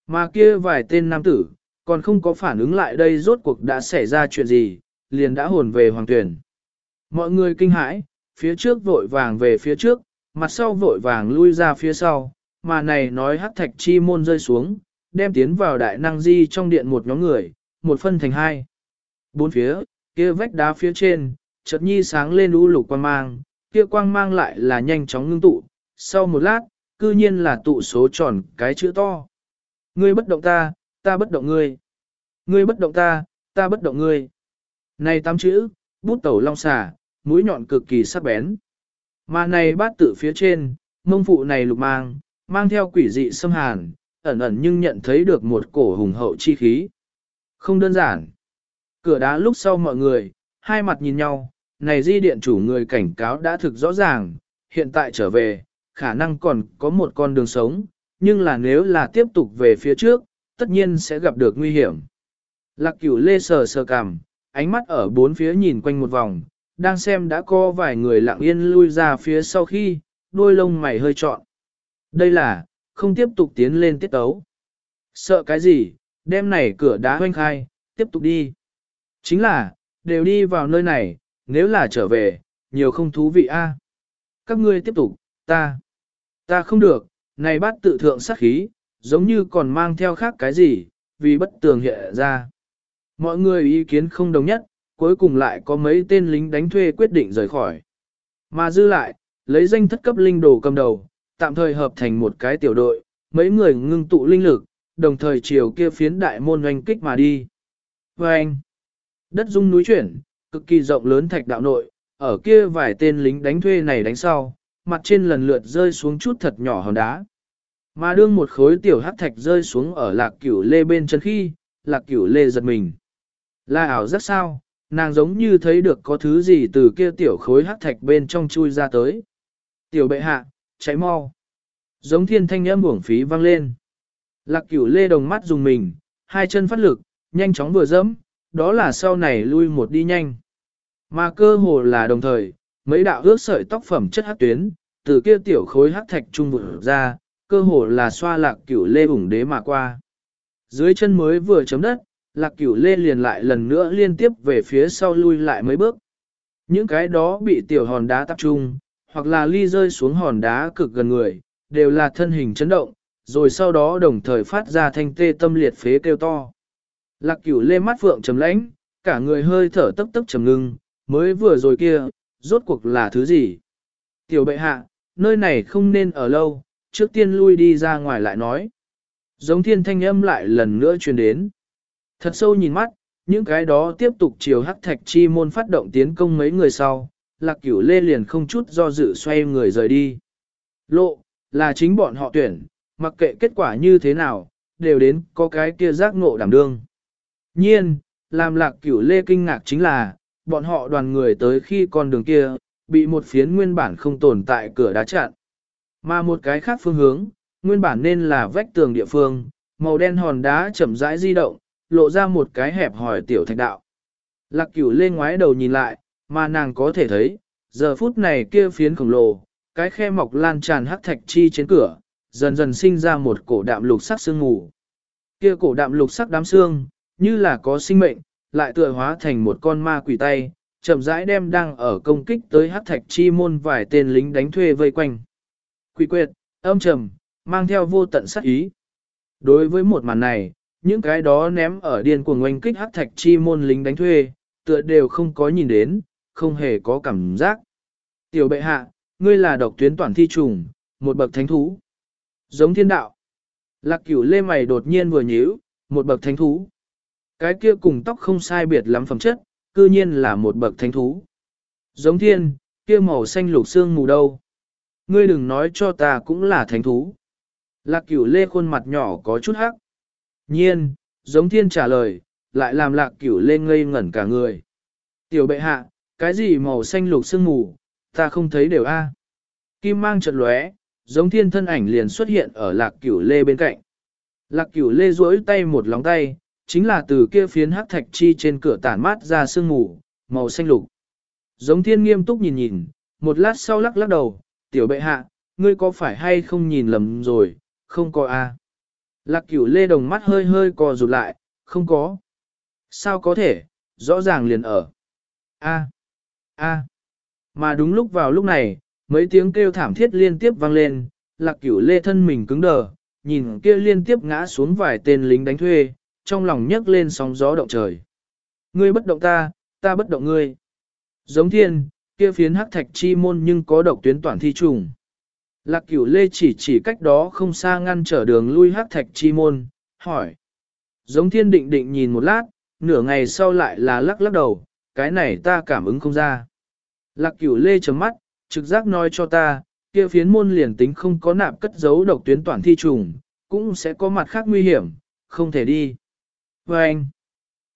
A: Mà kia vài tên nam tử, còn không có phản ứng lại đây rốt cuộc đã xảy ra chuyện gì, liền đã hồn về hoàng tuyển. Mọi người kinh hãi, phía trước vội vàng về phía trước, mặt sau vội vàng lui ra phía sau, mà này nói hắc thạch chi môn rơi xuống, đem tiến vào đại năng di trong điện một nhóm người, một phân thành hai. Bốn phía, kia vách đá phía trên, chợt nhi sáng lên u lục quang mang, kia quang mang lại là nhanh chóng ngưng tụ, sau một lát, cư nhiên là tụ số tròn cái chữ to. Ngươi bất động ta, ta bất động ngươi. Ngươi bất động ta, ta bất động ngươi. Này tám chữ, bút tẩu long xà, mũi nhọn cực kỳ sắc bén. Mà này bát tự phía trên, mông phụ này lục mang, mang theo quỷ dị xâm hàn, ẩn ẩn nhưng nhận thấy được một cổ hùng hậu chi khí. Không đơn giản. Cửa đá lúc sau mọi người, hai mặt nhìn nhau, này di điện chủ người cảnh cáo đã thực rõ ràng, hiện tại trở về, khả năng còn có một con đường sống, nhưng là nếu là tiếp tục về phía trước, tất nhiên sẽ gặp được nguy hiểm. Lạc cửu lê sờ sờ cằm, ánh mắt ở bốn phía nhìn quanh một vòng, đang xem đã có vài người lặng yên lui ra phía sau khi, đôi lông mày hơi trọn. Đây là, không tiếp tục tiến lên tiết tấu. Sợ cái gì, đêm này cửa đá hoanh khai, tiếp tục đi. Chính là, đều đi vào nơi này, nếu là trở về, nhiều không thú vị a. Các ngươi tiếp tục, ta, ta không được, này bắt tự thượng sát khí, giống như còn mang theo khác cái gì, vì bất tường hiện ra. Mọi người ý kiến không đồng nhất, cuối cùng lại có mấy tên lính đánh thuê quyết định rời khỏi. Mà dư lại, lấy danh thất cấp linh đồ cầm đầu, tạm thời hợp thành một cái tiểu đội, mấy người ngưng tụ linh lực, đồng thời chiều kia phiến đại môn oanh kích mà đi. Và anh, đất rung núi chuyển, cực kỳ rộng lớn thạch đạo nội, ở kia vài tên lính đánh thuê này đánh sau, mặt trên lần lượt rơi xuống chút thật nhỏ hòn đá. Mà đương một khối tiểu hắc thạch rơi xuống ở lạc cửu lê bên chân khi, lạc cửu lê giật mình. Là ảo rất sao, nàng giống như thấy được có thứ gì từ kia tiểu khối hắc thạch bên trong chui ra tới. Tiểu bệ hạ, cháy mau. Giống thiên thanh âm uổng phí vang lên. Lạc cửu lê đồng mắt dùng mình, hai chân phát lực, nhanh chóng vừa dẫm, đó là sau này lui một đi nhanh. Mà cơ hồ là đồng thời, mấy đạo ước sợi tóc phẩm chất hát tuyến, từ kia tiểu khối hát thạch trung vừa ra, cơ hồ là xoa lạc cửu lê ủng đế mà qua. Dưới chân mới vừa chấm đất, lạc cửu lê liền lại lần nữa liên tiếp về phía sau lui lại mấy bước. Những cái đó bị tiểu hòn đá tập trung, hoặc là ly rơi xuống hòn đá cực gần người, đều là thân hình chấn động, rồi sau đó đồng thời phát ra thanh tê tâm liệt phế kêu to. Lạc cửu lê mắt phượng trầm lãnh, cả người hơi thở tấp tấp trầm ngưng, mới vừa rồi kia, rốt cuộc là thứ gì? Tiểu bệ hạ, nơi này không nên ở lâu, trước tiên lui đi ra ngoài lại nói. Giống thiên thanh âm lại lần nữa truyền đến. Thật sâu nhìn mắt, những cái đó tiếp tục chiều hắc thạch chi môn phát động tiến công mấy người sau, lạc cửu lê liền không chút do dự xoay người rời đi. Lộ, là chính bọn họ tuyển, mặc kệ kết quả như thế nào, đều đến có cái kia giác ngộ đảm đương. Nhiên, làm lạc cửu lê kinh ngạc chính là, bọn họ đoàn người tới khi con đường kia, bị một phiến nguyên bản không tồn tại cửa đá chặn. Mà một cái khác phương hướng, nguyên bản nên là vách tường địa phương, màu đen hòn đá chậm rãi di động, lộ ra một cái hẹp hỏi tiểu thạch đạo. Lạc cửu lên ngoái đầu nhìn lại, mà nàng có thể thấy, giờ phút này kia phiến khổng lồ, cái khe mọc lan tràn hắc thạch chi trên cửa, dần dần sinh ra một cổ đạm lục sắc sương mù. Kia cổ đạm lục sắc đám xương, như là có sinh mệnh, lại tựa hóa thành một con ma quỷ tay, chậm rãi đem đang ở công kích tới hắc thạch chi môn vài tên lính đánh thuê vây quanh. Quỷ quyệt, âm trầm, mang theo vô tận sát ý. Đối với một màn này, những cái đó ném ở điên cuồng oanh kích hắc thạch chi môn lính đánh thuê, tựa đều không có nhìn đến, không hề có cảm giác. Tiểu bệ hạ, ngươi là độc tuyến toàn thi trùng, một bậc thánh thú. Giống thiên đạo. Lạc cửu lê mày đột nhiên vừa nhíu, một bậc thánh thú. Cái kia cùng tóc không sai biệt lắm phẩm chất, cư nhiên là một bậc thánh thú. Giống thiên, kia màu xanh lục xương mù đâu. Ngươi đừng nói cho ta cũng là thánh thú. Lạc cửu lê khuôn mặt nhỏ có chút hắc. Nhiên, giống thiên trả lời, lại làm lạc cửu lê ngây ngẩn cả người. Tiểu bệ hạ, cái gì màu xanh lục sương mù, ta không thấy đều a. À. Kim mang chợt lóe, giống thiên thân ảnh liền xuất hiện ở lạc cửu lê bên cạnh. Lạc cửu lê duỗi tay một lóng tay, chính là từ kia phiến hắc thạch chi trên cửa tản mát ra sương mù, màu xanh lục. Giống thiên nghiêm túc nhìn nhìn, một lát sau lắc lắc đầu, tiểu bệ hạ, ngươi có phải hay không nhìn lầm rồi, không có a. Lạc cửu lê đồng mắt hơi hơi co rụt lại, không có. Sao có thể, rõ ràng liền ở. A. A. Mà đúng lúc vào lúc này, mấy tiếng kêu thảm thiết liên tiếp vang lên, lạc cửu lê thân mình cứng đờ, nhìn kia liên tiếp ngã xuống vài tên lính đánh thuê, trong lòng nhấc lên sóng gió động trời. Ngươi bất động ta, ta bất động ngươi. Giống thiên, kia phiến hắc thạch chi môn nhưng có độc tuyến toàn thi trùng. Lạc cửu lê chỉ chỉ cách đó không xa ngăn trở đường lui hắc thạch chi môn, hỏi. Giống thiên định định nhìn một lát, nửa ngày sau lại là lắc lắc đầu, cái này ta cảm ứng không ra. Lạc cửu lê chấm mắt, trực giác nói cho ta, kia phiến môn liền tính không có nạp cất giấu độc tuyến toàn thi trùng, cũng sẽ có mặt khác nguy hiểm, không thể đi. Và anh,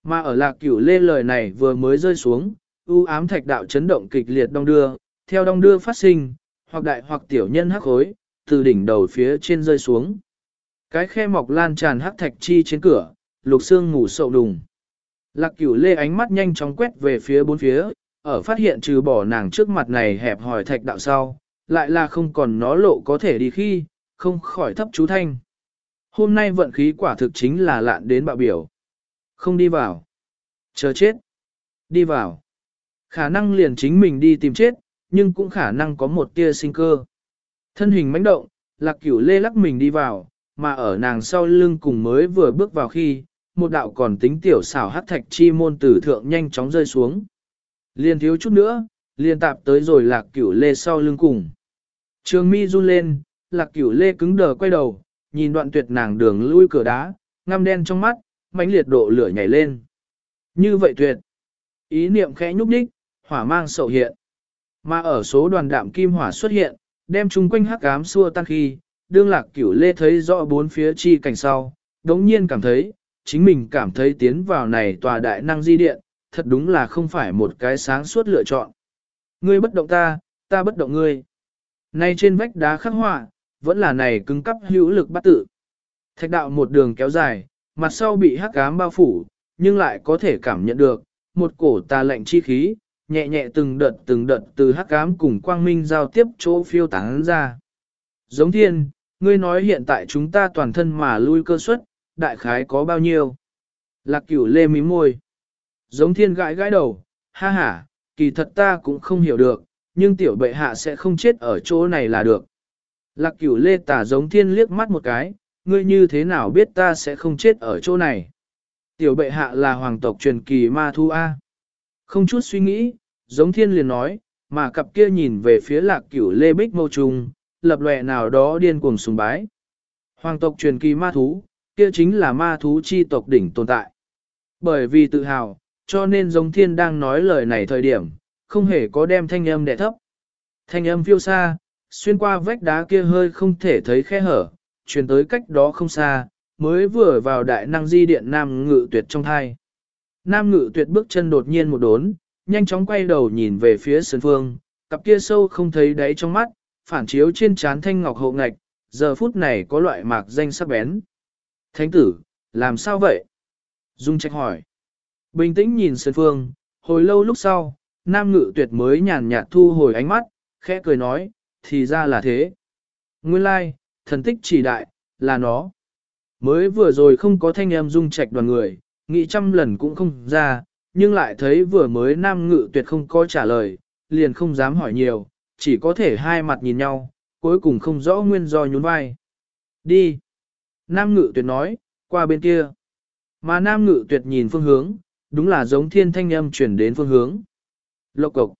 A: mà ở lạc cửu lê lời này vừa mới rơi xuống, u ám thạch đạo chấn động kịch liệt đong đưa, theo đong đưa phát sinh, hoặc đại hoặc tiểu nhân hắc khối, từ đỉnh đầu phía trên rơi xuống. Cái khe mọc lan tràn hắc thạch chi trên cửa, lục xương ngủ sậu đùng. Lạc cửu lê ánh mắt nhanh chóng quét về phía bốn phía, ở phát hiện trừ bỏ nàng trước mặt này hẹp hỏi thạch đạo sau, lại là không còn nó lộ có thể đi khi, không khỏi thấp chú thanh. Hôm nay vận khí quả thực chính là lạn đến bạo biểu. Không đi vào. Chờ chết. Đi vào. Khả năng liền chính mình đi tìm chết, nhưng cũng khả năng có một tia sinh cơ. Thân hình mãnh động, lạc cửu lê lắc mình đi vào, mà ở nàng sau lưng cùng mới vừa bước vào khi, một đạo còn tính tiểu xảo hát thạch chi môn tử thượng nhanh chóng rơi xuống. liền thiếu chút nữa, liền tạp tới rồi lạc cửu lê sau lưng cùng. Trường mi run lên, lạc cửu lê cứng đờ quay đầu, nhìn đoạn tuyệt nàng đường lui cửa đá, ngăm đen trong mắt, mãnh liệt độ lửa nhảy lên. Như vậy tuyệt. Ý niệm khẽ nhúc đích, hỏa mang sậu hiện. Mà ở số đoàn đạm kim hỏa xuất hiện, đem chung quanh hắc ám xua tan khi, đương lạc cửu lê thấy rõ bốn phía chi cảnh sau, đống nhiên cảm thấy, chính mình cảm thấy tiến vào này tòa đại năng di điện, thật đúng là không phải một cái sáng suốt lựa chọn. Ngươi bất động ta, ta bất động ngươi. nay trên vách đá khắc họa, vẫn là này cứng cắp hữu lực bắt tự. Thạch đạo một đường kéo dài, mặt sau bị hắc ám bao phủ, nhưng lại có thể cảm nhận được, một cổ tà lạnh chi khí, nhẹ nhẹ từng đợt từng đợt từ hắc ám cùng quang minh giao tiếp chỗ phiêu tán ra. Giống thiên, ngươi nói hiện tại chúng ta toàn thân mà lui cơ suất, đại khái có bao nhiêu? Lạc cửu lê mím môi. Giống thiên gãi gãi đầu, ha ha, kỳ thật ta cũng không hiểu được, nhưng tiểu bệ hạ sẽ không chết ở chỗ này là được. Lạc cửu lê tả giống thiên liếc mắt một cái, ngươi như thế nào biết ta sẽ không chết ở chỗ này? Tiểu bệ hạ là hoàng tộc truyền kỳ ma thu A. Không chút suy nghĩ, giống thiên liền nói, mà cặp kia nhìn về phía lạc cửu lê bích mâu trùng, lập lòe nào đó điên cuồng sùng bái. Hoàng tộc truyền kỳ ma thú, kia chính là ma thú chi tộc đỉnh tồn tại. Bởi vì tự hào, cho nên giống thiên đang nói lời này thời điểm, không hề có đem thanh âm đẻ thấp. Thanh âm phiêu xa, xuyên qua vách đá kia hơi không thể thấy khe hở, truyền tới cách đó không xa, mới vừa vào đại năng di điện nam ngự tuyệt trong thai. Nam ngự tuyệt bước chân đột nhiên một đốn, nhanh chóng quay đầu nhìn về phía sơn phương, cặp kia sâu không thấy đáy trong mắt, phản chiếu trên trán thanh ngọc hộ ngạch, giờ phút này có loại mạc danh sắc bén. Thánh tử, làm sao vậy? Dung trách hỏi. Bình tĩnh nhìn sơn phương, hồi lâu lúc sau, nam ngự tuyệt mới nhàn nhạt thu hồi ánh mắt, khẽ cười nói, thì ra là thế. Nguyên lai, thần tích chỉ đại, là nó. Mới vừa rồi không có thanh em dung trạch đoàn người, nghĩ trăm lần cũng không ra, nhưng lại thấy vừa mới nam ngự tuyệt không có trả lời, liền không dám hỏi nhiều, chỉ có thể hai mặt nhìn nhau, cuối cùng không rõ nguyên do nhún vai. Đi. Nam ngự tuyệt nói, qua bên kia. Mà nam ngự tuyệt nhìn phương hướng, đúng là giống thiên thanh âm chuyển đến phương hướng. Lộc cộc.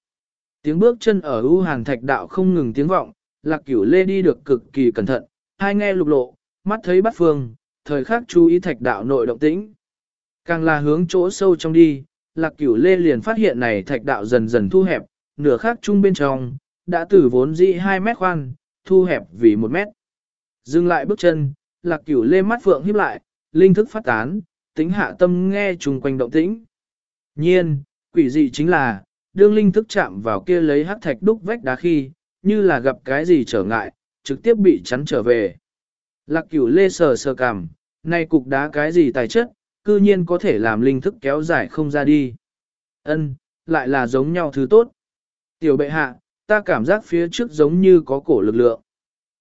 A: Tiếng bước chân ở ưu hàng thạch đạo không ngừng tiếng vọng, lạc cửu lê đi được cực kỳ cẩn thận, hai nghe lục lộ, mắt thấy bắt phương, thời khắc chú ý thạch đạo nội động tĩnh. Càng là hướng chỗ sâu trong đi, lạc cửu lê liền phát hiện này thạch đạo dần dần thu hẹp, nửa khác chung bên trong, đã từ vốn dĩ 2 mét khoan, thu hẹp vì 1 mét. Dừng lại bước chân, lạc cửu lê mắt phượng híp lại, linh thức phát tán, tính hạ tâm nghe chung quanh động tĩnh. Nhiên, quỷ dị chính là, đương linh thức chạm vào kia lấy hắc thạch đúc vách đá khi, như là gặp cái gì trở ngại, trực tiếp bị chắn trở về. Lạc cửu lê sờ sờ cằm, nay cục đá cái gì tài chất, cư nhiên có thể làm linh thức kéo dài không ra đi. Ân, lại là giống nhau thứ tốt. Tiểu bệ hạ, ta cảm giác phía trước giống như có cổ lực lượng.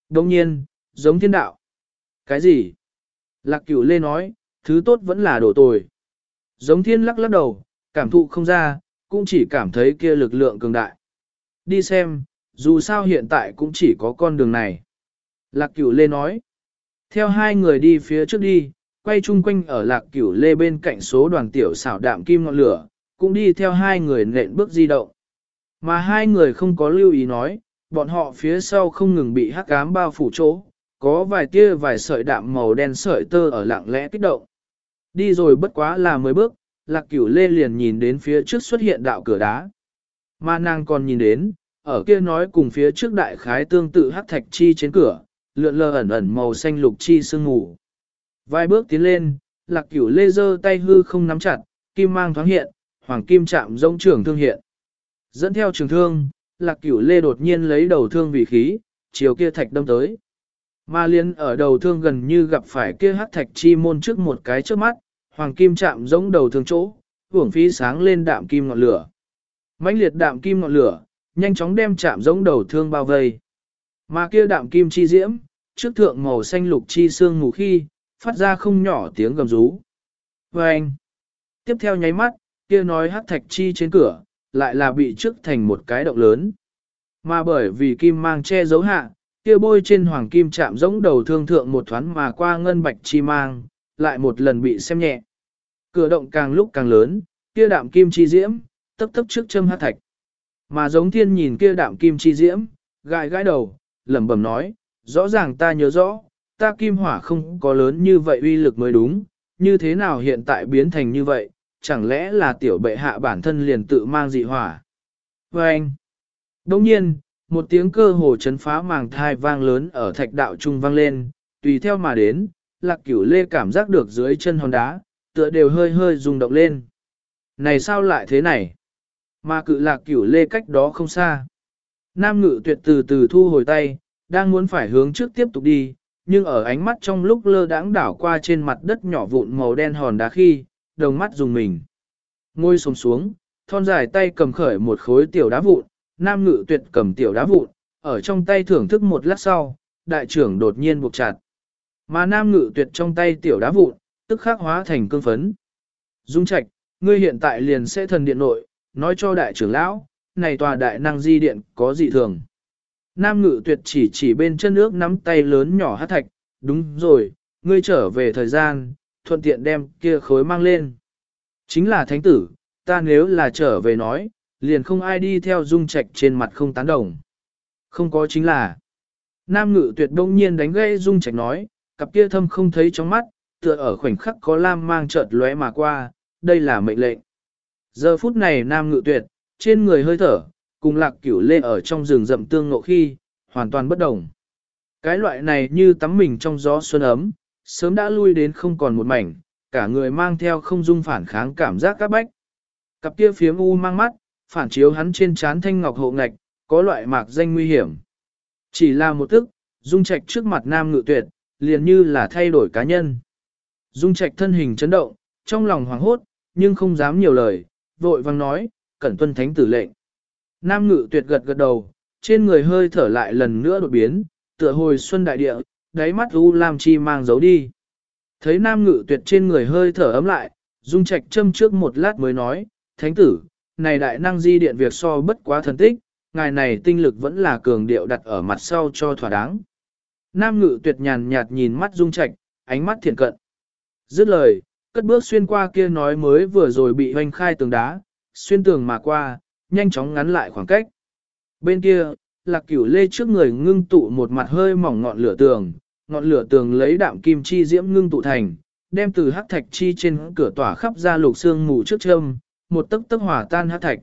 A: Đồng nhiên, giống thiên đạo. Cái gì? Lạc cửu lê nói, thứ tốt vẫn là đổ tồi. Giống thiên lắc lắc đầu, cảm thụ không ra, cũng chỉ cảm thấy kia lực lượng cường đại. Đi xem, dù sao hiện tại cũng chỉ có con đường này. Lạc cửu lê nói. Theo hai người đi phía trước đi, quay chung quanh ở lạc cửu lê bên cạnh số đoàn tiểu xảo đạm kim ngọn lửa, cũng đi theo hai người nện bước di động. Mà hai người không có lưu ý nói, bọn họ phía sau không ngừng bị hắc ám bao phủ chỗ, có vài tia vài sợi đạm màu đen sợi tơ ở lặng lẽ kích động. Đi rồi bất quá là mới bước, lạc cửu lê liền nhìn đến phía trước xuất hiện đạo cửa đá. Mà nàng còn nhìn đến, ở kia nói cùng phía trước đại khái tương tự hắc thạch chi trên cửa, lượn lờ ẩn ẩn màu xanh lục chi sương ngủ. Vài bước tiến lên, lạc cửu lê dơ tay hư không nắm chặt, kim mang thoáng hiện, hoàng kim chạm rỗng trường thương hiện. Dẫn theo trường thương, lạc cửu lê đột nhiên lấy đầu thương vị khí, chiều kia thạch đâm tới. Ma liên ở đầu thương gần như gặp phải kia hắc thạch chi môn trước một cái trước mắt, hoàng kim chạm rỗng đầu thương chỗ, hưởng phí sáng lên đạm kim ngọn lửa. mãnh liệt đạm kim ngọn lửa, nhanh chóng đem chạm giống đầu thương bao vây. Mà kia đạm kim chi diễm, trước thượng màu xanh lục chi xương ngủ khi, phát ra không nhỏ tiếng gầm rú. Và anh, tiếp theo nháy mắt, kia nói hắc thạch chi trên cửa, lại là bị trước thành một cái động lớn. Mà bởi vì kim mang che giấu hạ, kia bôi trên hoàng kim chạm giống đầu thương thượng một thoáng mà qua ngân bạch chi mang, lại một lần bị xem nhẹ. Cửa động càng lúc càng lớn, kia đạm kim chi diễm, tấp tấp trước châm hát thạch. Mà giống thiên nhìn kia đạm kim chi diễm, gãi gãi đầu, lẩm bẩm nói, rõ ràng ta nhớ rõ, ta kim hỏa không có lớn như vậy uy lực mới đúng, như thế nào hiện tại biến thành như vậy, chẳng lẽ là tiểu bệ hạ bản thân liền tự mang dị hỏa. Và anh, đồng nhiên, một tiếng cơ hồ chấn phá màng thai vang lớn ở thạch đạo trung vang lên, tùy theo mà đến, lạc cửu lê cảm giác được dưới chân hòn đá, tựa đều hơi hơi rung động lên. Này sao lại thế này? Mà cự lạc cửu lê cách đó không xa. Nam ngự tuyệt từ từ thu hồi tay, đang muốn phải hướng trước tiếp tục đi, nhưng ở ánh mắt trong lúc lơ đãng đảo qua trên mặt đất nhỏ vụn màu đen hòn đá khi, đồng mắt dùng mình. Ngôi xuống xuống, thon dài tay cầm khởi một khối tiểu đá vụn, nam ngự tuyệt cầm tiểu đá vụn, ở trong tay thưởng thức một lát sau, đại trưởng đột nhiên buộc chặt. Mà nam ngự tuyệt trong tay tiểu đá vụn, tức khắc hóa thành cương phấn. Dung Trạch, ngươi hiện tại liền sẽ thần điện nội, nói cho đại trưởng lão, này tòa đại năng di điện có dị thường. Nam ngự tuyệt chỉ chỉ bên chân nước nắm tay lớn nhỏ hát thạch, đúng rồi, ngươi trở về thời gian, thuận tiện đem kia khối mang lên. Chính là thánh tử, ta nếu là trở về nói, liền không ai đi theo dung trạch trên mặt không tán đồng. Không có chính là, nam ngự tuyệt đông nhiên đánh gây dung trạch nói, cặp kia thâm không thấy trong mắt, tựa ở khoảnh khắc có lam mang chợt lóe mà qua, đây là mệnh lệnh. Giờ phút này nam ngự tuyệt, trên người hơi thở, cùng lạc cửu lê ở trong rừng rậm tương ngộ khi, hoàn toàn bất đồng. Cái loại này như tắm mình trong gió xuân ấm, sớm đã lui đến không còn một mảnh, cả người mang theo không dung phản kháng cảm giác các bách. Cặp kia phiếm u mang mắt, phản chiếu hắn trên trán thanh ngọc hộ ngạch, có loại mạc danh nguy hiểm. Chỉ là một tức, dung trạch trước mặt nam ngự tuyệt, liền như là thay đổi cá nhân. Dung trạch thân hình chấn động, trong lòng hoảng hốt, nhưng không dám nhiều lời, vội vang nói, cẩn tuân thánh tử lệnh. Nam ngự tuyệt gật gật đầu, trên người hơi thở lại lần nữa đột biến, tựa hồi xuân đại địa, đáy mắt u lam chi mang dấu đi. Thấy nam ngự tuyệt trên người hơi thở ấm lại, dung trạch châm trước một lát mới nói, thánh tử, này đại năng di điện việc so bất quá thần tích, ngài này tinh lực vẫn là cường điệu đặt ở mặt sau cho thỏa đáng. Nam ngự tuyệt nhàn nhạt nhìn mắt dung trạch, ánh mắt thiện cận. Dứt lời, cất bước xuyên qua kia nói mới vừa rồi bị hoành khai tường đá, xuyên tường mà qua, nhanh chóng ngắn lại khoảng cách. Bên kia, lạc cửu lê trước người ngưng tụ một mặt hơi mỏng ngọn lửa tường, ngọn lửa tường lấy đạm kim chi diễm ngưng tụ thành, đem từ hắc thạch chi trên cửa tỏa khắp ra lục xương mù trước châm, một tấc tấc hỏa tan hắc thạch.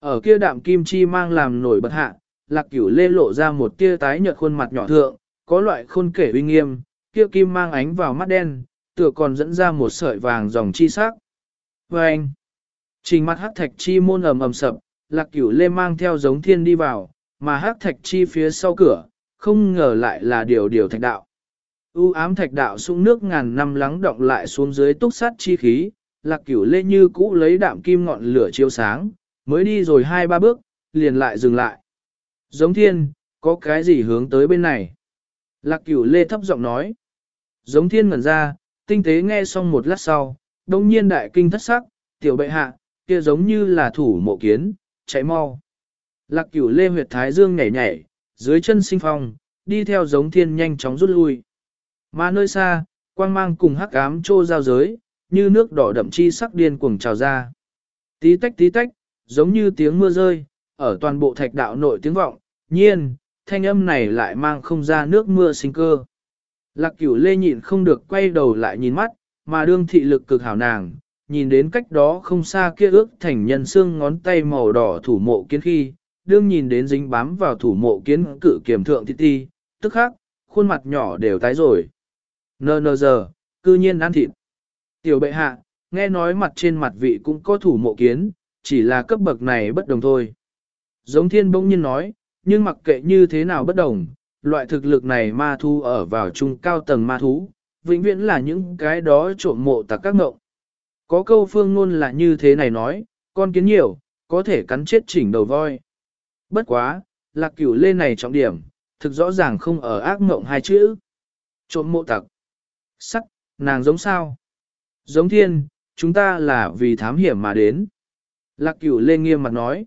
A: Ở kia đạm kim chi mang làm nổi bật hạ, lạc cửu lê lộ ra một tia tái nhợt khuôn mặt nhỏ thượng, có loại khôn kể uy nghiêm, kia kim mang ánh vào mắt đen, tựa còn dẫn ra một sợi vàng dòng chi sắc. Và anh, trình mặt hắc thạch chi môn ầm ầm sập, lạc cửu lê mang theo giống thiên đi vào, mà hắc thạch chi phía sau cửa, không ngờ lại là điều điều thạch đạo. U ám thạch đạo sung nước ngàn năm lắng động lại xuống dưới túc sát chi khí, lạc cửu lê như cũ lấy đạm kim ngọn lửa chiếu sáng, mới đi rồi hai ba bước, liền lại dừng lại. Giống thiên, có cái gì hướng tới bên này? Lạc cửu lê thấp giọng nói. Giống thiên ngẩn ra, tinh tế nghe xong một lát sau, đông nhiên đại kinh thất sắc, tiểu bệ hạ, kia giống như là thủ mộ kiến, chạy mau. Lạc cửu lê huyệt thái dương nhảy nhảy, dưới chân sinh phong, đi theo giống thiên nhanh chóng rút lui. Mà nơi xa, quang mang cùng hắc ám trô giao giới, như nước đỏ đậm chi sắc điên cuồng trào ra. Tí tách tí tách, giống như tiếng mưa rơi, ở toàn bộ thạch đạo nội tiếng vọng, nhiên, thanh âm này lại mang không ra nước mưa sinh cơ. Lạc cửu lê nhịn không được quay đầu lại nhìn mắt, mà đương thị lực cực hảo nàng, nhìn đến cách đó không xa kia ước thành nhân xương ngón tay màu đỏ thủ mộ kiến khi, đương nhìn đến dính bám vào thủ mộ kiến cự kiểm thượng ti ti, tức khắc, khuôn mặt nhỏ đều tái rồi. Nơ nơ giờ, cư nhiên ăn thịt. Tiểu bệ hạ, nghe nói mặt trên mặt vị cũng có thủ mộ kiến, chỉ là cấp bậc này bất đồng thôi. Giống thiên bỗng nhiên nói, nhưng mặc kệ như thế nào bất đồng, loại thực lực này ma thú ở vào trung cao tầng ma thú, vĩnh viễn là những cái đó trộm mộ tặc các ngộng. Có câu phương ngôn là như thế này nói, con kiến nhiều, có thể cắn chết chỉnh đầu voi. Bất quá, lạc cửu lê này trọng điểm, thực rõ ràng không ở ác ngộng hai chữ. Trộm mộ tặc. Sắc, nàng giống sao? Giống thiên, chúng ta là vì thám hiểm mà đến. Lạc cửu lê nghiêm mặt nói.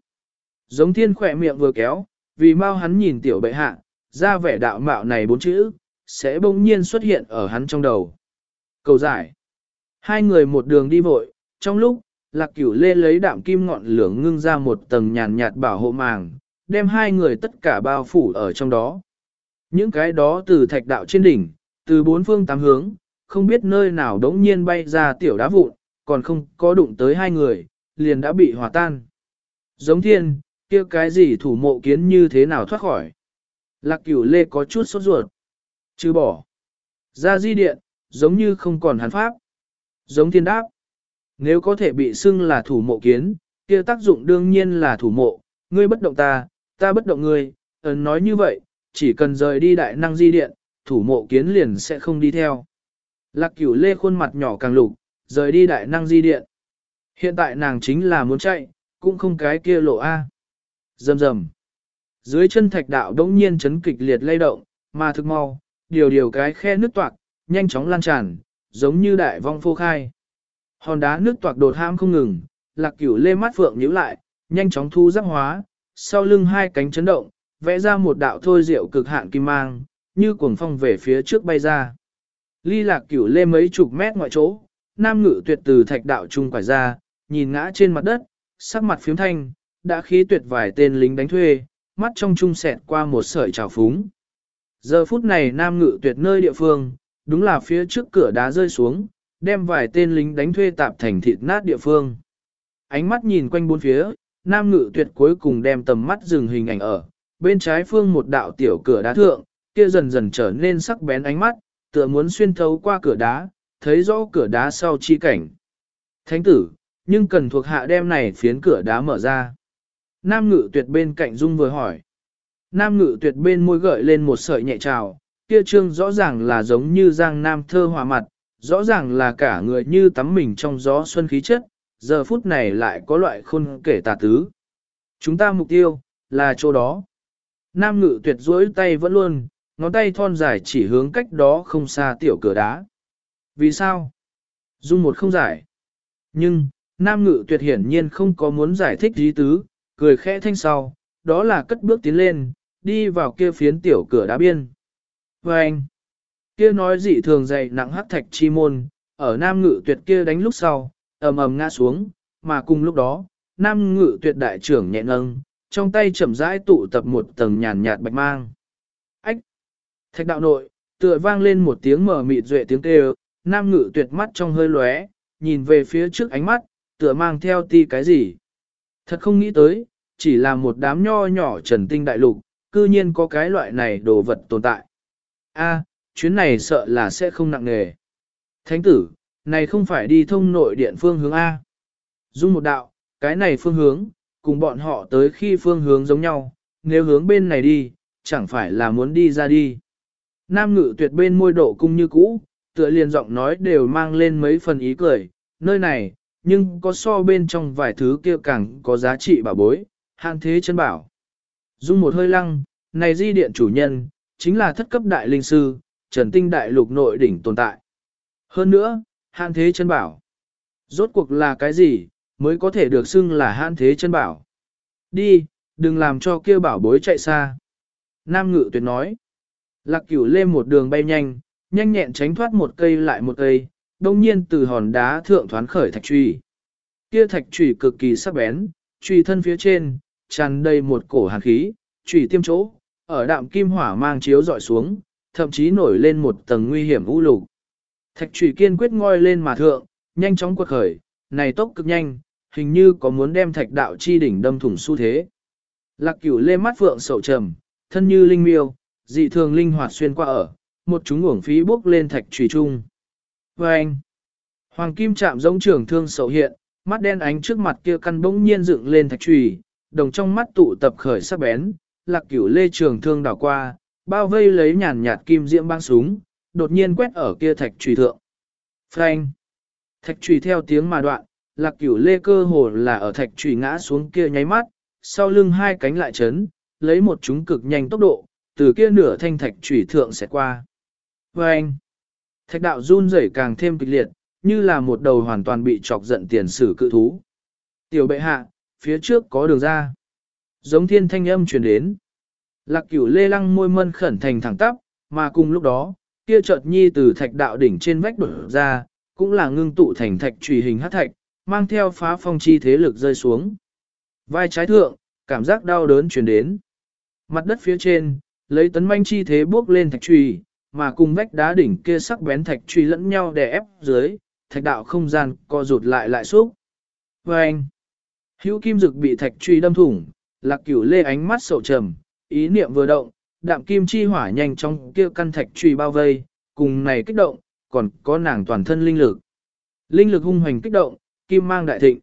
A: Giống thiên khỏe miệng vừa kéo, vì mau hắn nhìn tiểu bệ hạ, ra vẻ đạo mạo này bốn chữ, sẽ bỗng nhiên xuất hiện ở hắn trong đầu. Cầu giải. Hai người một đường đi vội, trong lúc, lạc cửu lê lấy đạm kim ngọn lửa ngưng ra một tầng nhàn nhạt bảo hộ màng, đem hai người tất cả bao phủ ở trong đó. Những cái đó từ thạch đạo trên đỉnh, từ bốn phương tám hướng, không biết nơi nào đống nhiên bay ra tiểu đá vụn, còn không có đụng tới hai người, liền đã bị hòa tan. Giống thiên, kia cái gì thủ mộ kiến như thế nào thoát khỏi. Lạc cửu lê có chút sốt ruột. Chứ bỏ. Ra di điện, giống như không còn hắn pháp. Giống thiên đáp. Nếu có thể bị xưng là thủ mộ kiến, kia tác dụng đương nhiên là thủ mộ, ngươi bất động ta, ta bất động ngươi, ấn nói như vậy, chỉ cần rời đi đại năng di điện, thủ mộ kiến liền sẽ không đi theo. Lạc cửu lê khuôn mặt nhỏ càng lục, rời đi đại năng di điện. Hiện tại nàng chính là muốn chạy, cũng không cái kia lộ A. Dầm dầm. Dưới chân thạch đạo đống nhiên chấn kịch liệt lay động, mà thực mau, điều điều cái khe nước toạc, nhanh chóng lan tràn, giống như đại vong phô khai. Hòn đá nước toạc đột ham không ngừng, lạc cửu lê mắt phượng nhíu lại, nhanh chóng thu giác hóa, sau lưng hai cánh chấn động, vẽ ra một đạo thôi diệu cực hạn kim mang, như cuồng phong về phía trước bay ra. Ly lạc cửu lê mấy chục mét ngoại chỗ, nam ngự tuyệt từ thạch đạo trung quải ra, nhìn ngã trên mặt đất, sắc mặt phiếm thanh, đã khí tuyệt vài tên lính đánh thuê, mắt trong trung sẹt qua một sợi trào phúng. Giờ phút này nam ngự tuyệt nơi địa phương, đúng là phía trước cửa đá rơi xuống, đem vài tên lính đánh thuê tạp thành thịt nát địa phương. Ánh mắt nhìn quanh bốn phía, nam ngự tuyệt cuối cùng đem tầm mắt dừng hình ảnh ở, bên trái phương một đạo tiểu cửa đá thượng, kia dần dần trở nên sắc bén ánh mắt, tựa muốn xuyên thấu qua cửa đá, thấy rõ cửa đá sau chi cảnh. Thánh tử, nhưng cần thuộc hạ đem này phiến cửa đá mở ra. Nam ngự tuyệt bên cạnh Dung vừa hỏi. Nam ngự tuyệt bên môi gợi lên một sợi nhẹ trào, kia trương rõ ràng là giống như giang nam thơ hòa mặt, rõ ràng là cả người như tắm mình trong gió xuân khí chất, giờ phút này lại có loại khôn kể tà tứ. Chúng ta mục tiêu, là chỗ đó. Nam ngự tuyệt duỗi tay vẫn luôn, ngón tay thon dài chỉ hướng cách đó không xa tiểu cửa đá. Vì sao? Dung một không giải. Nhưng, Nam ngự tuyệt hiển nhiên không có muốn giải thích gì tứ, cười khẽ thanh sau, đó là cất bước tiến lên, đi vào kia phiến tiểu cửa đá biên. Và anh, kia nói dị thường dày nặng hắc thạch chi môn, ở Nam ngự tuyệt kia đánh lúc sau, ầm ầm ngã xuống, mà cùng lúc đó, Nam ngự tuyệt đại trưởng nhẹ nâng, trong tay chậm rãi tụ tập một tầng nhàn nhạt bạch mang. Ách! Thạch đạo nội, tựa vang lên một tiếng mở mịt duệ tiếng kêu, Nam ngự tuyệt mắt trong hơi lóe, nhìn về phía trước ánh mắt, tựa mang theo ti cái gì. Thật không nghĩ tới, chỉ là một đám nho nhỏ trần tinh đại lục, cư nhiên có cái loại này đồ vật tồn tại. A, chuyến này sợ là sẽ không nặng nề. Thánh tử, này không phải đi thông nội điện phương hướng A. Dung một đạo, cái này phương hướng, cùng bọn họ tới khi phương hướng giống nhau, nếu hướng bên này đi, chẳng phải là muốn đi ra đi. Nam ngự tuyệt bên môi độ cung như cũ, tựa liền giọng nói đều mang lên mấy phần ý cười, nơi này, nhưng có so bên trong vài thứ kia càng có giá trị bảo bối, Hàn thế chân bảo. Dung một hơi lăng, này di điện chủ nhân, chính là thất cấp đại linh sư, trần tinh đại lục nội đỉnh tồn tại. Hơn nữa, Hàn thế chân bảo. Rốt cuộc là cái gì, mới có thể được xưng là Hàn thế chân bảo. Đi, đừng làm cho kia bảo bối chạy xa. Nam ngự tuyệt nói. Lạc cửu lên một đường bay nhanh, nhanh nhẹn tránh thoát một cây lại một cây, đông nhiên từ hòn đá thượng thoán khởi thạch truy. Kia thạch truy cực kỳ sắc bén, truy thân phía trên, tràn đầy một cổ hàn khí, truy tiêm chỗ, ở đạm kim hỏa mang chiếu dọi xuống, thậm chí nổi lên một tầng nguy hiểm u lục. Thạch truy kiên quyết ngoi lên mà thượng, nhanh chóng quật khởi, này tốc cực nhanh, hình như có muốn đem thạch đạo chi đỉnh đâm thủng xu thế. Lạc cửu lê mắt phượng sầu trầm, thân như linh miêu, dị thường linh hoạt xuyên qua ở, một chúng uổng phí bước lên thạch trùy trung. Anh, hoàng kim chạm giống trường thương sầu hiện, mắt đen ánh trước mặt kia căn bỗng nhiên dựng lên thạch trùy, đồng trong mắt tụ tập khởi sắc bén, lạc cửu lê trường thương đảo qua, bao vây lấy nhàn nhạt kim diễm băng súng, đột nhiên quét ở kia thạch trùy thượng. Phanh! Thạch trùy theo tiếng mà đoạn, lạc cửu lê cơ hồ là ở thạch trùy ngã xuống kia nháy mắt, sau lưng hai cánh lại chấn, lấy một chúng cực nhanh tốc độ, từ kia nửa thanh thạch trùy thượng sẽ qua. Phanh! thạch đạo run rẩy càng thêm kịch liệt, như là một đầu hoàn toàn bị chọc giận tiền sử cự thú. Tiểu bệ hạ, phía trước có đường ra. Giống thiên thanh âm truyền đến. Lạc cửu lê lăng môi mân khẩn thành thẳng tắp, mà cùng lúc đó, kia chợt nhi từ thạch đạo đỉnh trên vách đổ ra, cũng là ngưng tụ thành thạch trùy hình hát thạch, mang theo phá phong chi thế lực rơi xuống. Vai trái thượng, cảm giác đau đớn truyền đến. Mặt đất phía trên, lấy tấn manh chi thế bước lên thạch trùy, mà cùng vách đá đỉnh kia sắc bén thạch trùy lẫn nhau đè ép dưới, thạch đạo không gian co rụt lại lại xúc. Và anh, hữu kim dực bị thạch truy đâm thủng, lạc cửu lê ánh mắt sầu trầm, ý niệm vừa động, đạm kim chi hỏa nhanh trong kia căn thạch truy bao vây, cùng này kích động, còn có nàng toàn thân linh lực. Linh lực hung hoành kích động, kim mang đại thịnh.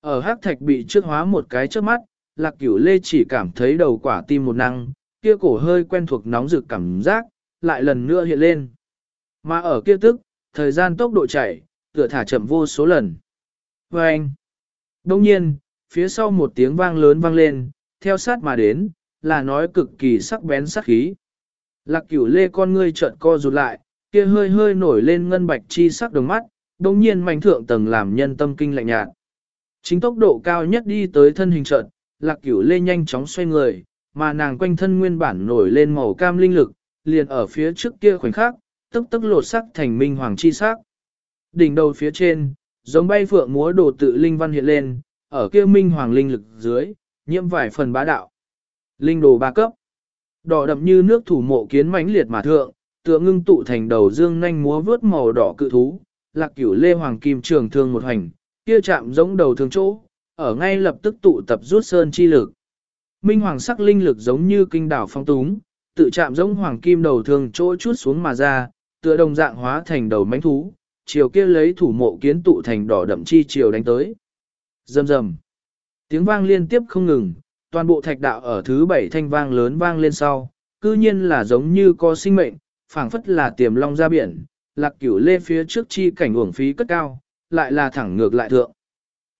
A: Ở hắc thạch bị trước hóa một cái trước mắt, lạc cửu lê chỉ cảm thấy đầu quả tim một năng, kia cổ hơi quen thuộc nóng rực cảm giác, lại lần nữa hiện lên. Mà ở kia tức, thời gian tốc độ chạy, tựa thả chậm vô số lần. Và anh, đông nhiên, phía sau một tiếng vang lớn vang lên, theo sát mà đến, là nói cực kỳ sắc bén sắc khí. Lạc cửu lê con ngươi trợn co rụt lại, kia hơi hơi nổi lên ngân bạch chi sắc đồng mắt, đồng nhiên mạnh thượng tầng làm nhân tâm kinh lạnh nhạt. Chính tốc độ cao nhất đi tới thân hình trợn, lạc cửu lê nhanh chóng xoay người, mà nàng quanh thân nguyên bản nổi lên màu cam linh lực, liền ở phía trước kia khoảnh khắc, tức tức lột sắc thành minh hoàng chi sắc. Đỉnh đầu phía trên, giống bay phượng múa đồ tự linh văn hiện lên, ở kia minh hoàng linh lực dưới, nhiễm vài phần bá đạo. Linh đồ ba cấp. Đỏ đậm như nước thủ mộ kiến mãnh liệt mà thượng, tựa ngưng tụ thành đầu dương nhanh múa vướt màu đỏ cự thú, lạc cửu lê hoàng kim trường thương một hành, kia chạm giống đầu thương chỗ, ở ngay lập tức tụ tập rút sơn chi lực. Minh hoàng sắc linh lực giống như kinh đảo phong túng, tự chạm giống hoàng kim đầu thương chỗ chút xuống mà ra, tựa đồng dạng hóa thành đầu mánh thú, chiều kia lấy thủ mộ kiến tụ thành đỏ đậm chi chiều đánh tới dầm dầm, Tiếng vang liên tiếp không ngừng, toàn bộ thạch đạo ở thứ bảy thanh vang lớn vang lên sau, cư nhiên là giống như có sinh mệnh, phảng phất là tiềm long ra biển, lạc cửu lê phía trước chi cảnh uổng phí cất cao, lại là thẳng ngược lại thượng.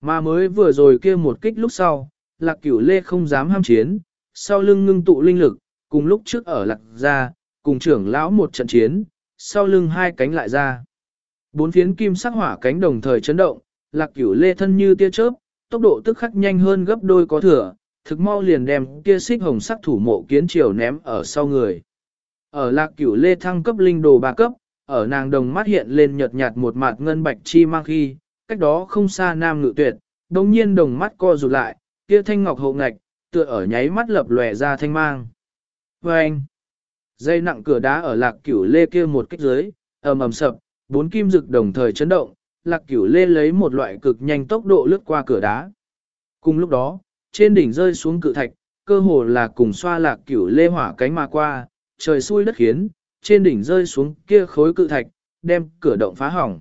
A: Mà mới vừa rồi kia một kích lúc sau, lạc cửu lê không dám ham chiến, sau lưng ngưng tụ linh lực, cùng lúc trước ở lạc ra, cùng trưởng lão một trận chiến, sau lưng hai cánh lại ra. Bốn phiến kim sắc hỏa cánh đồng thời chấn động, lạc cửu lê thân như tia chớp, tốc độ tức khắc nhanh hơn gấp đôi có thừa, thực mau liền đem kia xích hồng sắc thủ mộ kiến triều ném ở sau người. Ở lạc cửu lê thăng cấp linh đồ ba cấp, ở nàng đồng mắt hiện lên nhợt nhạt một mặt ngân bạch chi mang khi, cách đó không xa nam ngự tuyệt, đồng nhiên đồng mắt co rụt lại, kia thanh ngọc hậu ngạch, tựa ở nháy mắt lập lòe ra thanh mang. Và anh, dây nặng cửa đá ở lạc cửu lê kia một kích dưới, ầm ầm sập, bốn kim rực đồng thời chấn động, lạc cửu lê lấy một loại cực nhanh tốc độ lướt qua cửa đá. Cùng lúc đó, trên đỉnh rơi xuống cự thạch, cơ hồ là cùng xoa lạc cửu lê hỏa cánh mà qua, trời xui đất khiến, trên đỉnh rơi xuống kia khối cự thạch, đem cửa động phá hỏng.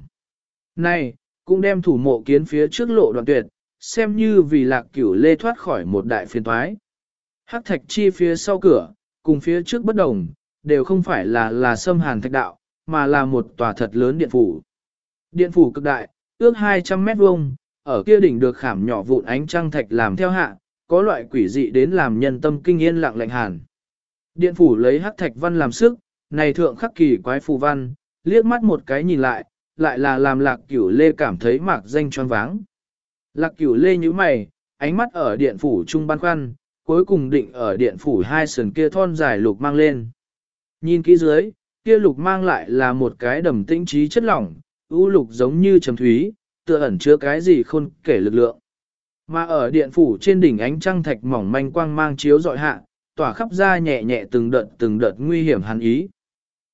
A: Này, cũng đem thủ mộ kiến phía trước lộ đoạn tuyệt, xem như vì lạc cửu lê thoát khỏi một đại phiền toái. Hắc thạch chi phía sau cửa, cùng phía trước bất đồng, đều không phải là là xâm hàn thạch đạo, mà là một tòa thật lớn điện phủ. Điện phủ cực đại, ước 200 mét vuông, ở kia đỉnh được khảm nhỏ vụn ánh trăng thạch làm theo hạ, có loại quỷ dị đến làm nhân tâm kinh yên lặng lạnh hàn. Điện phủ lấy hắc thạch văn làm sức, này thượng khắc kỳ quái phù văn, liếc mắt một cái nhìn lại, lại là làm lạc cửu lê cảm thấy mạc danh choáng váng. Lạc cửu lê như mày, ánh mắt ở điện phủ trung ban khoăn, cuối cùng định ở điện phủ hai sườn kia thon dài lục mang lên. Nhìn kỹ dưới, kia lục mang lại là một cái đầm tĩnh trí chất lỏng, u lục giống như trầm thúy, tựa ẩn chứa cái gì khôn kể lực lượng. Mà ở điện phủ trên đỉnh ánh trăng thạch mỏng manh quang mang chiếu dọi hạ, tỏa khắp ra nhẹ nhẹ từng đợt từng đợt nguy hiểm hàn ý.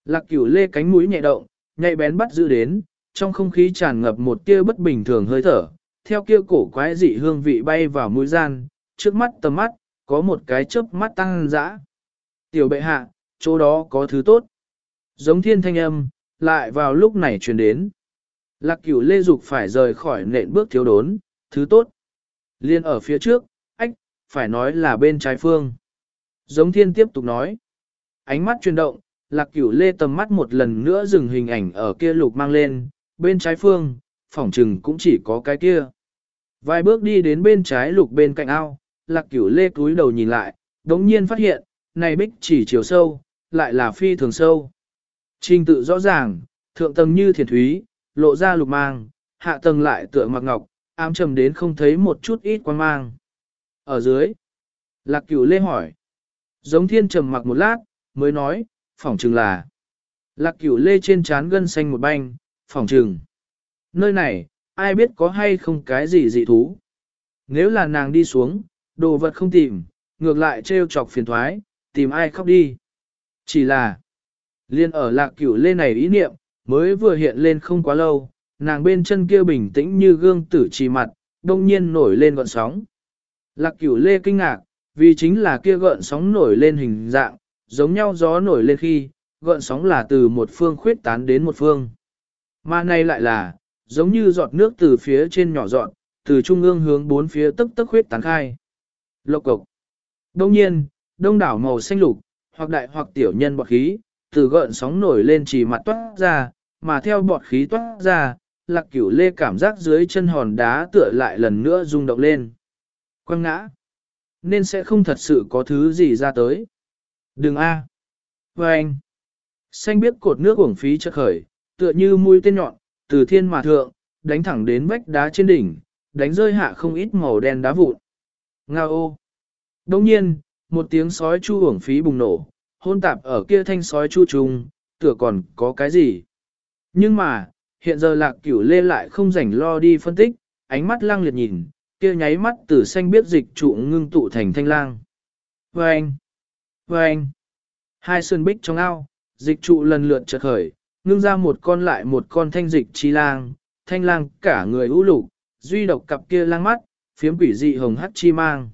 A: Lạc cửu lê cánh mũi nhẹ động, nhạy bén bắt giữ đến, trong không khí tràn ngập một tia bất bình thường hơi thở, theo kia cổ quái dị hương vị bay vào mũi gian, trước mắt tầm mắt, có một cái chớp mắt tăng dã. Tiểu bệ hạ, chỗ đó có thứ tốt. Giống thiên thanh âm, lại vào lúc này truyền đến. Lạc cửu lê dục phải rời khỏi nện bước thiếu đốn, thứ tốt. Liên ở phía trước, ách, phải nói là bên trái phương. Giống thiên tiếp tục nói. Ánh mắt chuyển động, lạc cửu lê tầm mắt một lần nữa dừng hình ảnh ở kia lục mang lên, bên trái phương, phỏng trừng cũng chỉ có cái kia. Vài bước đi đến bên trái lục bên cạnh ao, lạc cửu lê cúi đầu nhìn lại, đống nhiên phát hiện, này bích chỉ chiều sâu, lại là phi thường sâu. Trình tự rõ ràng, thượng tầng như thiền thúy, lộ ra lục mang, hạ tầng lại tựa mặc ngọc, ám trầm đến không thấy một chút ít quan mang. Ở dưới, lạc cửu lê hỏi. Giống thiên trầm mặc một lát, mới nói, phỏng trừng là. Lạc cửu lê trên trán gân xanh một banh, phỏng trừng. Nơi này, ai biết có hay không cái gì dị thú. Nếu là nàng đi xuống, đồ vật không tìm, ngược lại trêu chọc phiền thoái, tìm ai khóc đi. Chỉ là, liên ở lạc cửu lê này ý niệm, mới vừa hiện lên không quá lâu, nàng bên chân kia bình tĩnh như gương tử trì mặt, đông nhiên nổi lên gọn sóng. Lạc cửu lê kinh ngạc, vì chính là kia gợn sóng nổi lên hình dạng, giống nhau gió nổi lên khi, gợn sóng là từ một phương khuyết tán đến một phương. Mà này lại là, giống như giọt nước từ phía trên nhỏ dọn, từ trung ương hướng bốn phía tức tức khuyết tán khai. Lộc cục. Đông nhiên, đông đảo màu xanh lục, hoặc đại hoặc tiểu nhân bọt khí, từ gợn sóng nổi lên chỉ mặt toát ra, mà theo bọt khí toát ra, lạc cửu lê cảm giác dưới chân hòn đá tựa lại lần nữa rung động lên. Quăng ngã. Nên sẽ không thật sự có thứ gì ra tới. Đừng a. À. Và anh. Xanh biết cột nước uổng phí chợt khởi, tựa như mũi tên nhọn, từ thiên mà thượng, đánh thẳng đến vách đá trên đỉnh, đánh rơi hạ không ít màu đen đá vụn. Nga ô. Đồng nhiên, một tiếng sói chu uổng phí bùng nổ, hôn tạp ở kia thanh sói chu trùng, tựa còn có cái gì. Nhưng mà, hiện giờ lạc cửu lê lại không rảnh lo đi phân tích, ánh mắt lang liệt nhìn, kia nháy mắt từ xanh biết dịch trụ ngưng tụ thành thanh lang. Vâng! Vâng! Hai sơn bích trong ao, dịch trụ lần lượt chợt khởi, ngưng ra một con lại một con thanh dịch chi lang, thanh lang cả người ưu lục, duy độc cặp kia lang mắt, phiếm quỷ dị hồng hắt chi mang.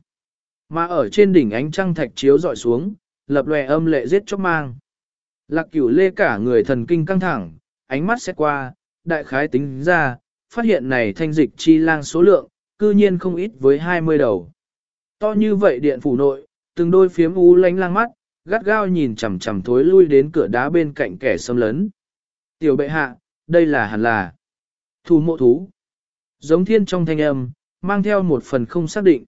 A: Mà ở trên đỉnh ánh trăng thạch chiếu dọi xuống, lập lòe âm lệ giết chóc mang. Lạc cửu lê cả người thần kinh căng thẳng, ánh mắt xét qua, đại khái tính ra, phát hiện này thanh dịch chi lang số lượng, cư nhiên không ít với 20 đầu. To như vậy điện phủ nội, từng đôi phiếm u lánh lang mắt, gắt gao nhìn chằm chằm thối lui đến cửa đá bên cạnh kẻ xâm lấn. Tiểu bệ hạ, đây là hẳn là thủ mộ thú. Giống thiên trong thanh âm, mang theo một phần không xác định.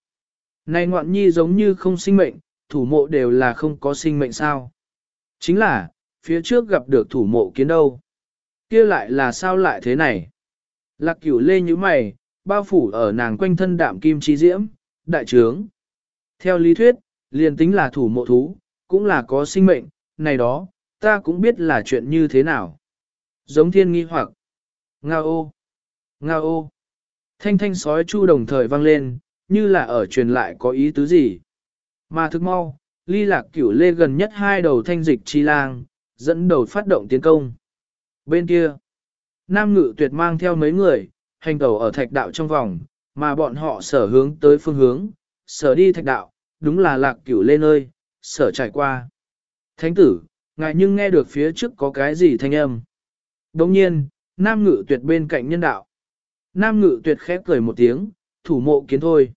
A: Này ngoạn nhi giống như không sinh mệnh, thủ mộ đều là không có sinh mệnh sao. Chính là, phía trước gặp được thủ mộ kiến đâu kia lại là sao lại thế này? Lạc cửu lê như mày, bao phủ ở nàng quanh thân đạm kim chi diễm, đại trướng. Theo lý thuyết, liền tính là thủ mộ thú, cũng là có sinh mệnh, này đó, ta cũng biết là chuyện như thế nào. Giống thiên nghi hoặc, nga ô, nga ô, thanh thanh sói chu đồng thời vang lên, như là ở truyền lại có ý tứ gì. Mà thức mau, ly lạc cửu lê gần nhất hai đầu thanh dịch chi lang, dẫn đầu phát động tiến công. Bên kia, nam ngự tuyệt mang theo mấy người, hành tẩu ở thạch đạo trong vòng, mà bọn họ sở hướng tới phương hướng, sở đi thạch đạo, đúng là lạc cửu lên ơi sở trải qua. Thánh tử, ngài nhưng nghe được phía trước có cái gì thanh âm. Đồng nhiên, nam ngự tuyệt bên cạnh nhân đạo. Nam ngự tuyệt khép cười một tiếng, thủ mộ kiến thôi.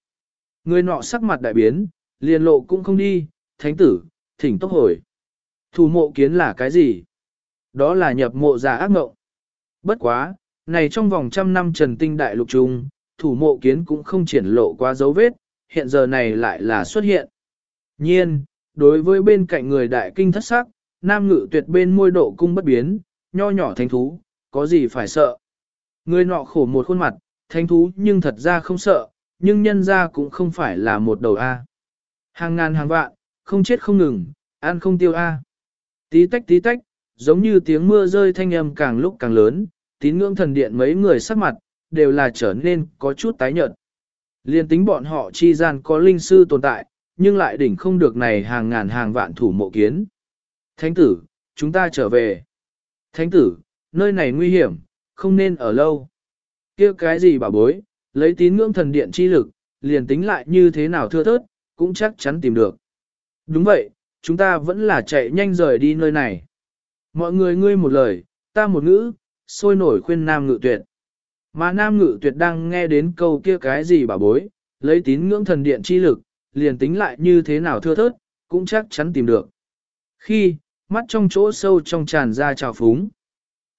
A: Người nọ sắc mặt đại biến, liền lộ cũng không đi, thánh tử, thỉnh tốc hồi. Thủ mộ kiến là cái gì? Đó là nhập mộ giả ác mộng. Bất quá, này trong vòng trăm năm trần tinh đại lục trung, thủ mộ kiến cũng không triển lộ qua dấu vết, hiện giờ này lại là xuất hiện. Nhiên, đối với bên cạnh người đại kinh thất sắc, nam ngự tuyệt bên môi độ cung bất biến, nho nhỏ thánh thú, có gì phải sợ. Người nọ khổ một khuôn mặt, thánh thú nhưng thật ra không sợ, nhưng nhân ra cũng không phải là một đầu A. Hàng ngàn hàng vạn, không chết không ngừng, ăn không tiêu A. Tí tách tí tách, giống như tiếng mưa rơi thanh âm càng lúc càng lớn, tín ngưỡng thần điện mấy người sắc mặt, đều là trở nên có chút tái nhợt. Liên tính bọn họ chi gian có linh sư tồn tại, nhưng lại đỉnh không được này hàng ngàn hàng vạn thủ mộ kiến. Thánh tử, chúng ta trở về. Thánh tử, nơi này nguy hiểm, không nên ở lâu. kia cái gì bảo bối, lấy tín ngưỡng thần điện chi lực, liền tính lại như thế nào thưa thớt, cũng chắc chắn tìm được. Đúng vậy, chúng ta vẫn là chạy nhanh rời đi nơi này. Mọi người ngươi một lời, ta một ngữ, sôi nổi khuyên nam ngự tuyệt. Mà nam ngự tuyệt đang nghe đến câu kia cái gì bảo bối, lấy tín ngưỡng thần điện chi lực, liền tính lại như thế nào thưa thớt, cũng chắc chắn tìm được. Khi, mắt trong chỗ sâu trong tràn ra trào phúng.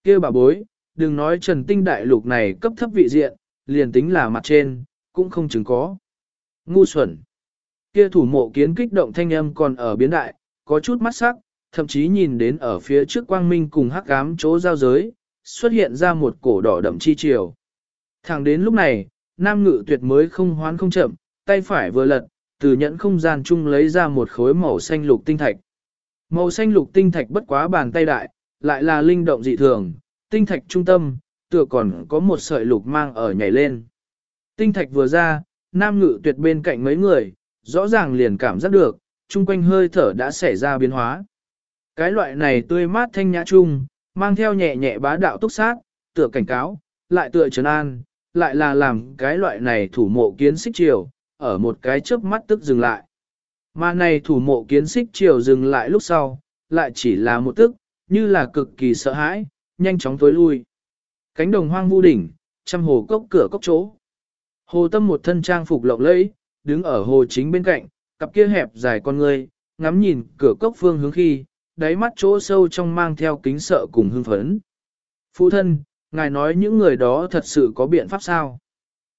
A: kia bảo bối, đừng nói trần tinh đại lục này cấp thấp vị diện, liền tính là mặt trên, cũng không chứng có. Ngu xuẩn. Kia thủ mộ kiến kích động thanh âm còn ở biến đại, có chút mắt sắc, thậm chí nhìn đến ở phía trước quang minh cùng hắc ám chỗ giao giới, xuất hiện ra một cổ đỏ đậm chi chiều. Thẳng đến lúc này, nam ngự tuyệt mới không hoán không chậm, tay phải vừa lật, từ nhẫn không gian chung lấy ra một khối màu xanh lục tinh thạch. Màu xanh lục tinh thạch bất quá bàn tay đại, lại là linh động dị thường, tinh thạch trung tâm, tựa còn có một sợi lục mang ở nhảy lên. Tinh thạch vừa ra, nam ngự tuyệt bên cạnh mấy người, rõ ràng liền cảm giác được, chung quanh hơi thở đã xảy ra biến hóa. Cái loại này tươi mát thanh nhã chung, mang theo nhẹ nhẹ bá đạo túc sát, tựa cảnh cáo, lại tựa trấn an, lại là làm cái loại này thủ mộ kiến xích chiều, ở một cái chớp mắt tức dừng lại. Mà này thủ mộ kiến xích chiều dừng lại lúc sau, lại chỉ là một tức, như là cực kỳ sợ hãi, nhanh chóng tối lui. Cánh đồng hoang vu đỉnh, trăm hồ cốc cửa cốc chỗ. Hồ tâm một thân trang phục lộng lẫy, đứng ở hồ chính bên cạnh, cặp kia hẹp dài con người, ngắm nhìn cửa cốc phương hướng khi, đáy mắt chỗ sâu trong mang theo kính sợ cùng hưng phấn. Phụ thân, ngài nói những người đó thật sự có biện pháp sao?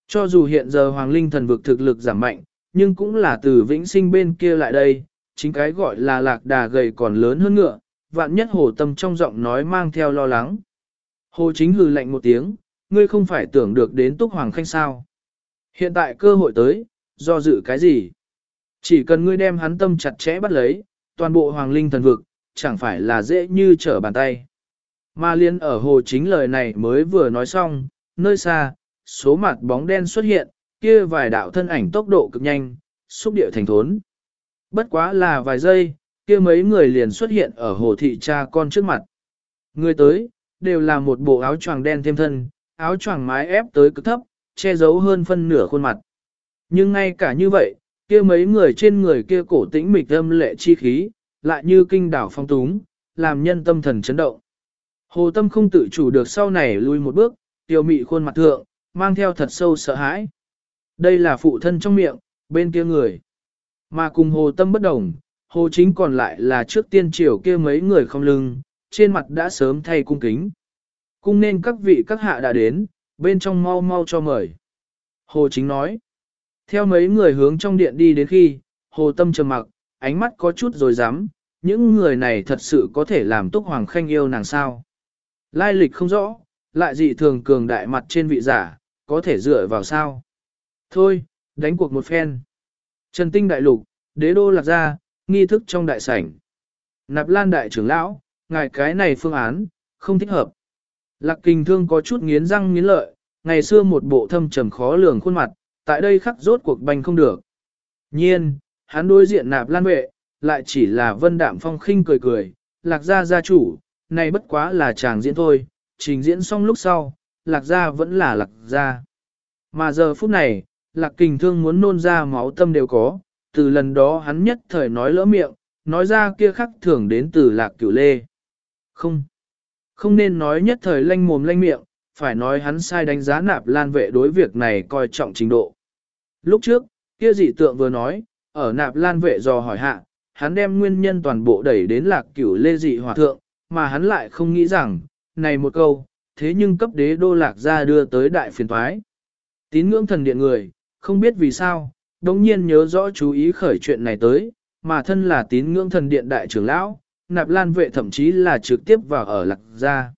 A: Cho dù hiện giờ Hoàng Linh thần vực thực lực giảm mạnh, nhưng cũng là từ vĩnh sinh bên kia lại đây, chính cái gọi là lạc đà gầy còn lớn hơn ngựa, vạn nhất hồ tâm trong giọng nói mang theo lo lắng. Hồ chính hừ lạnh một tiếng, ngươi không phải tưởng được đến túc hoàng khanh sao. Hiện tại cơ hội tới, do dự cái gì? Chỉ cần ngươi đem hắn tâm chặt chẽ bắt lấy, toàn bộ hoàng linh thần vực, chẳng phải là dễ như trở bàn tay. Ma liên ở hồ chính lời này mới vừa nói xong, nơi xa, số mặt bóng đen xuất hiện, kia vài đạo thân ảnh tốc độ cực nhanh, xúc điệu thành thốn. Bất quá là vài giây, kia mấy người liền xuất hiện ở hồ thị cha con trước mặt. Người tới, đều là một bộ áo choàng đen thêm thân, áo choàng mái ép tới cực thấp, che giấu hơn phân nửa khuôn mặt. Nhưng ngay cả như vậy, kia mấy người trên người kia cổ tĩnh mịch âm lệ chi khí, lại như kinh đảo phong túng, làm nhân tâm thần chấn động. Hồ Tâm không tự chủ được sau này lui một bước, tiêu mị khuôn mặt thượng, mang theo thật sâu sợ hãi. Đây là phụ thân trong miệng, bên kia người. Mà cùng Hồ Tâm bất đồng, Hồ Chính còn lại là trước tiên triều kia mấy người không lưng, trên mặt đã sớm thay cung kính. Cung nên các vị các hạ đã đến, bên trong mau mau cho mời. Hồ Chính nói. Theo mấy người hướng trong điện đi đến khi, Hồ Tâm trầm mặc, ánh mắt có chút rồi dám, những người này thật sự có thể làm Túc Hoàng Khanh yêu nàng sao. Lai lịch không rõ, lại dị thường cường đại mặt trên vị giả, có thể dựa vào sao. Thôi, đánh cuộc một phen. Trần Tinh Đại Lục, đế đô lạc ra, nghi thức trong đại sảnh. Nạp Lan Đại trưởng lão, ngài cái này phương án, không thích hợp. Lạc Kình Thương có chút nghiến răng nghiến lợi, ngày xưa một bộ thâm trầm khó lường khuôn mặt, tại đây khắc rốt cuộc banh không được. Nhiên, hắn đối diện Nạp Lan vệ, lại chỉ là vân đạm phong khinh cười cười, lạc gia gia chủ, này bất quá là chàng diễn thôi, trình diễn xong lúc sau, lạc gia vẫn là lạc gia. Mà giờ phút này, lạc kình thương muốn nôn ra máu tâm đều có, từ lần đó hắn nhất thời nói lỡ miệng, nói ra kia khắc thường đến từ lạc cửu lê. Không, không nên nói nhất thời lanh mồm lanh miệng, phải nói hắn sai đánh giá nạp lan vệ đối việc này coi trọng trình độ. Lúc trước, kia dị tượng vừa nói, ở nạp lan vệ dò hỏi hạ, hắn đem nguyên nhân toàn bộ đẩy đến lạc cửu lê dị hòa thượng, mà hắn lại không nghĩ rằng, này một câu, thế nhưng cấp đế đô lạc ra đưa tới đại phiền thoái. Tín ngưỡng thần điện người, không biết vì sao, đồng nhiên nhớ rõ chú ý khởi chuyện này tới, mà thân là tín ngưỡng thần điện đại trưởng lão, nạp lan vệ thậm chí là trực tiếp vào ở lạc gia.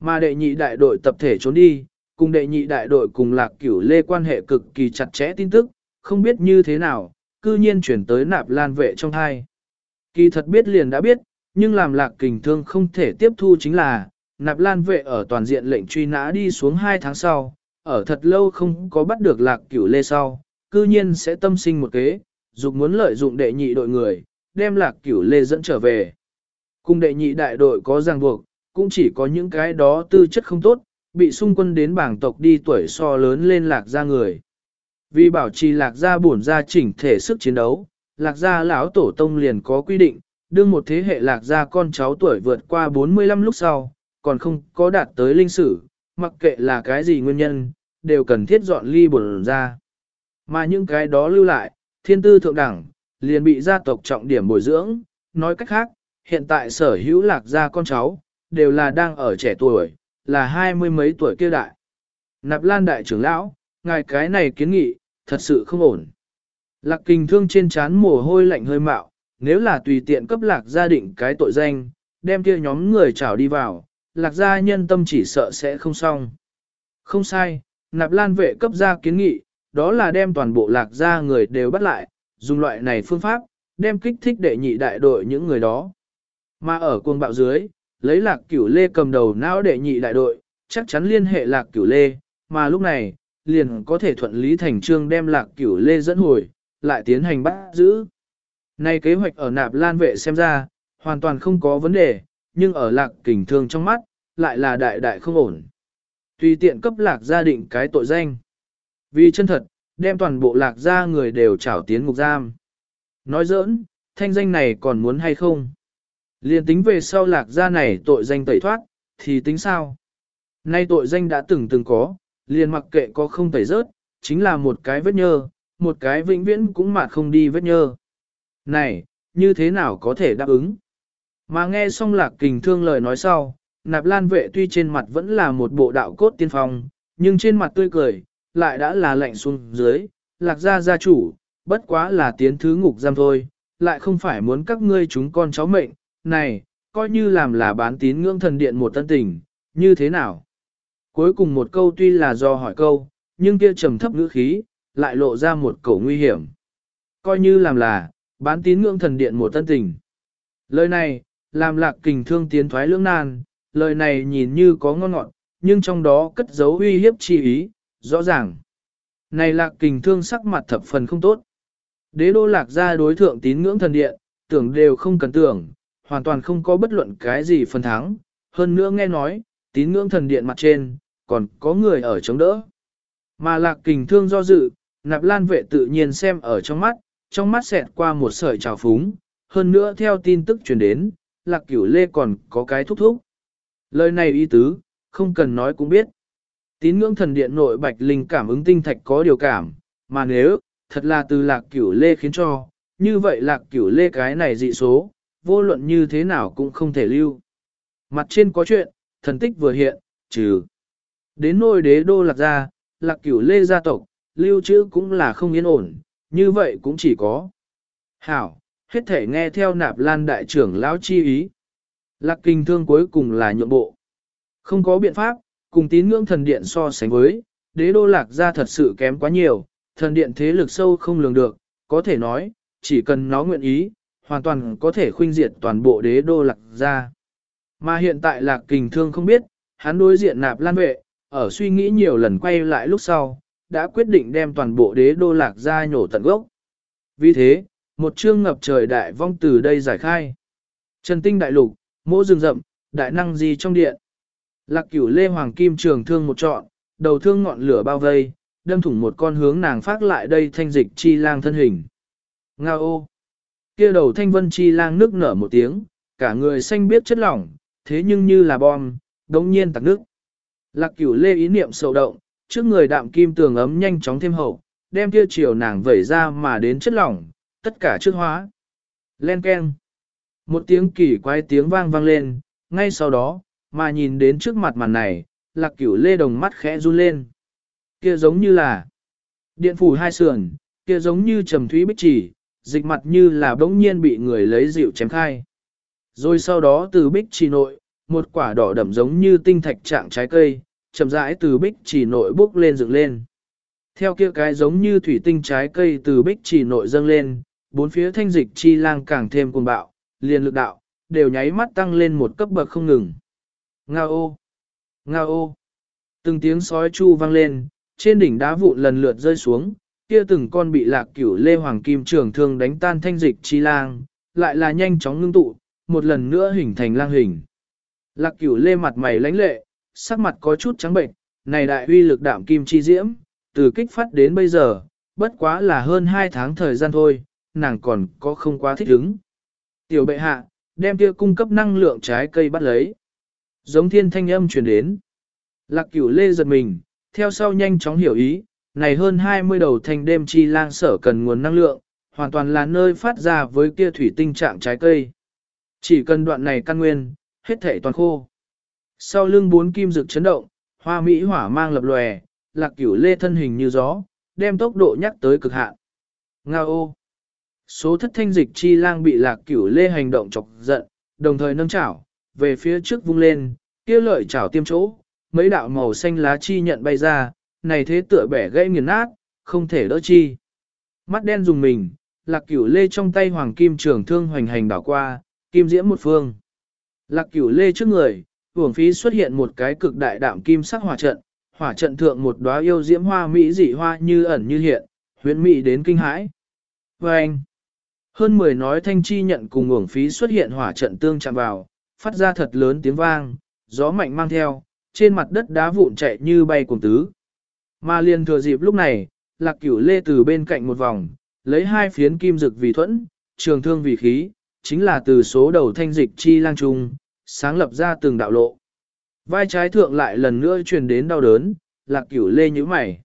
A: Mà đệ nhị đại đội tập thể trốn đi, cùng đệ nhị đại đội cùng lạc cửu lê quan hệ cực kỳ chặt chẽ tin tức, không biết như thế nào, cư nhiên chuyển tới nạp lan vệ trong thai. Kỳ thật biết liền đã biết, nhưng làm lạc kình thương không thể tiếp thu chính là, nạp lan vệ ở toàn diện lệnh truy nã đi xuống 2 tháng sau, ở thật lâu không có bắt được lạc cửu lê sau, cư nhiên sẽ tâm sinh một kế, dục muốn lợi dụng đệ nhị đội người, đem lạc cửu lê dẫn trở về. Cùng đệ nhị đại đội có ràng buộc, cũng chỉ có những cái đó tư chất không tốt, bị xung quân đến bảng tộc đi tuổi so lớn lên lạc ra người. Vì bảo trì lạc gia bổn gia chỉnh thể sức chiến đấu, lạc gia lão tổ tông liền có quy định, đương một thế hệ lạc gia con cháu tuổi vượt qua 45 lúc sau, còn không có đạt tới linh sử, mặc kệ là cái gì nguyên nhân, đều cần thiết dọn ly bổn gia. Mà những cái đó lưu lại, thiên tư thượng đẳng, liền bị gia tộc trọng điểm bồi dưỡng, nói cách khác, hiện tại sở hữu lạc gia con cháu, đều là đang ở trẻ tuổi, là hai mươi mấy tuổi kia đại. Nạp Lan đại trưởng lão, ngài cái này kiến nghị, thật sự không ổn. Lạc kình thương trên chán mồ hôi lạnh hơi mạo, nếu là tùy tiện cấp lạc gia định cái tội danh, đem kia nhóm người trảo đi vào, lạc gia nhân tâm chỉ sợ sẽ không xong. Không sai, nạp lan vệ cấp gia kiến nghị, đó là đem toàn bộ lạc gia người đều bắt lại, dùng loại này phương pháp, đem kích thích đệ nhị đại đội những người đó. Mà ở cuồng bạo dưới, lấy lạc cửu lê cầm đầu não đệ nhị đại đội, chắc chắn liên hệ lạc cửu lê, mà lúc này, liền có thể thuận lý thành trương đem lạc cửu lê dẫn hồi, lại tiến hành bắt giữ. Nay kế hoạch ở nạp lan vệ xem ra, hoàn toàn không có vấn đề, nhưng ở lạc kình thương trong mắt, lại là đại đại không ổn. Tùy tiện cấp lạc gia định cái tội danh. Vì chân thật, đem toàn bộ lạc gia người đều trảo tiến ngục giam. Nói giỡn, thanh danh này còn muốn hay không? Liên tính về sau lạc gia này tội danh tẩy thoát, thì tính sao? Nay tội danh đã từng từng có, liền mặc kệ có không tẩy rớt, chính là một cái vết nhơ, một cái vĩnh viễn cũng mà không đi vết nhơ. Này, như thế nào có thể đáp ứng? Mà nghe xong lạc kình thương lời nói sau, nạp lan vệ tuy trên mặt vẫn là một bộ đạo cốt tiên phong, nhưng trên mặt tươi cười, lại đã là lạnh xuống dưới, lạc gia gia chủ, bất quá là tiến thứ ngục giam thôi, lại không phải muốn các ngươi chúng con cháu mệnh, này, coi như làm là bán tín ngưỡng thần điện một tân tình, như thế nào? Cuối cùng một câu tuy là do hỏi câu, nhưng kia trầm thấp ngữ khí, lại lộ ra một cổ nguy hiểm. Coi như làm là, bán tín ngưỡng thần điện một tân tình. Lời này, làm lạc kình thương tiến thoái lưỡng nan, lời này nhìn như có ngon ngọt, nhưng trong đó cất giấu uy hiếp chi ý, rõ ràng. Này lạc kình thương sắc mặt thập phần không tốt. Đế đô lạc ra đối thượng tín ngưỡng thần điện, tưởng đều không cần tưởng, hoàn toàn không có bất luận cái gì phần thắng. Hơn nữa nghe nói, tín ngưỡng thần điện mặt trên, còn có người ở chống đỡ. Mà lạc kình thương do dự, nạp lan vệ tự nhiên xem ở trong mắt, trong mắt xẹt qua một sợi trào phúng, hơn nữa theo tin tức truyền đến, lạc cửu lê còn có cái thúc thúc. Lời này ý tứ, không cần nói cũng biết. Tín ngưỡng thần điện nội bạch linh cảm ứng tinh thạch có điều cảm, mà nếu, thật là từ lạc cửu lê khiến cho, như vậy lạc cửu lê cái này dị số, vô luận như thế nào cũng không thể lưu. Mặt trên có chuyện, thần tích vừa hiện, trừ. Đến nôi đế đô lạc gia, lạc cửu lê gia tộc, lưu trữ cũng là không yên ổn, như vậy cũng chỉ có. Hảo, hết thể nghe theo nạp lan đại trưởng lão chi ý. Lạc kinh thương cuối cùng là nhượng bộ. Không có biện pháp, cùng tín ngưỡng thần điện so sánh với, đế đô lạc gia thật sự kém quá nhiều, thần điện thế lực sâu không lường được, có thể nói, chỉ cần nó nguyện ý, hoàn toàn có thể khuynh diệt toàn bộ đế đô lạc gia. Mà hiện tại lạc kình thương không biết, hắn đối diện nạp lan vệ, ở suy nghĩ nhiều lần quay lại lúc sau, đã quyết định đem toàn bộ đế đô lạc ra nhổ tận gốc. Vì thế, một chương ngập trời đại vong từ đây giải khai. Trần tinh đại lục, mỗ rừng rậm, đại năng gì trong điện. Lạc cửu lê hoàng kim trường thương một trọn, đầu thương ngọn lửa bao vây, đâm thủng một con hướng nàng phát lại đây thanh dịch chi lang thân hình. Nga ô! kia đầu thanh vân chi lang nước nở một tiếng, cả người xanh biết chất lỏng, thế nhưng như là bom, đống nhiên tặc nước. Lạc cửu lê ý niệm sầu động, trước người đạm kim tường ấm nhanh chóng thêm hậu, đem kia chiều nàng vẩy ra mà đến chất lỏng, tất cả trước hóa. Len keng. Một tiếng kỳ quái tiếng vang vang lên, ngay sau đó, mà nhìn đến trước mặt màn này, lạc cửu lê đồng mắt khẽ run lên. Kia giống như là điện phủ hai sườn, kia giống như trầm thúy bích chỉ, dịch mặt như là bỗng nhiên bị người lấy rượu chém khai. Rồi sau đó từ bích trì nội, một quả đỏ đậm giống như tinh thạch trạng trái cây, chậm rãi từ bích chỉ nội bốc lên dựng lên. Theo kia cái giống như thủy tinh trái cây từ bích chỉ nội dâng lên, bốn phía thanh dịch chi lang càng thêm cuồng bạo, liền lực đạo, đều nháy mắt tăng lên một cấp bậc không ngừng. Nga ô! Nga ô! Từng tiếng sói chu vang lên, trên đỉnh đá vụn lần lượt rơi xuống, kia từng con bị lạc cửu lê hoàng kim trường thương đánh tan thanh dịch chi lang, lại là nhanh chóng ngưng tụ, một lần nữa hình thành lang hình. Lạc cửu lê mặt mày lãnh lệ, sắc mặt có chút trắng bệnh, này đại uy lực đạm kim chi diễm, từ kích phát đến bây giờ, bất quá là hơn 2 tháng thời gian thôi, nàng còn có không quá thích ứng. Tiểu bệ hạ, đem kia cung cấp năng lượng trái cây bắt lấy. Giống thiên thanh âm truyền đến. Lạc cửu lê giật mình, theo sau nhanh chóng hiểu ý, này hơn 20 đầu thanh đêm chi lang sở cần nguồn năng lượng, hoàn toàn là nơi phát ra với kia thủy tinh trạng trái cây. Chỉ cần đoạn này căn nguyên, hết thể toàn khô. Sau lưng bốn kim rực chấn động, hoa mỹ hỏa mang lập lòe, lạc cửu lê thân hình như gió, đem tốc độ nhắc tới cực hạn. Nga ô! Số thất thanh dịch chi lang bị lạc cửu lê hành động chọc giận, đồng thời nâng chảo, về phía trước vung lên, kia lợi chảo tiêm chỗ, mấy đạo màu xanh lá chi nhận bay ra, này thế tựa bẻ gãy nghiền nát, không thể đỡ chi. Mắt đen dùng mình, lạc cửu lê trong tay hoàng kim trường thương hoành hành đảo qua, kim diễm một phương. Lạc cửu lê trước người, hưởng phí xuất hiện một cái cực đại đạm kim sắc hỏa trận, hỏa trận thượng một đóa yêu diễm hoa mỹ dị hoa như ẩn như hiện, huyễn mỹ đến kinh hãi. Và anh, hơn 10 nói thanh chi nhận cùng hưởng phí xuất hiện hỏa trận tương chạm vào, phát ra thật lớn tiếng vang, gió mạnh mang theo, trên mặt đất đá vụn chạy như bay cùng tứ. Mà liền thừa dịp lúc này, lạc cửu lê từ bên cạnh một vòng, lấy hai phiến kim dực vì thuẫn, trường thương vì khí, chính là từ số đầu thanh dịch chi lang trung, sáng lập ra từng đạo lộ. Vai trái thượng lại lần nữa truyền đến đau đớn, lạc cửu lê như mày.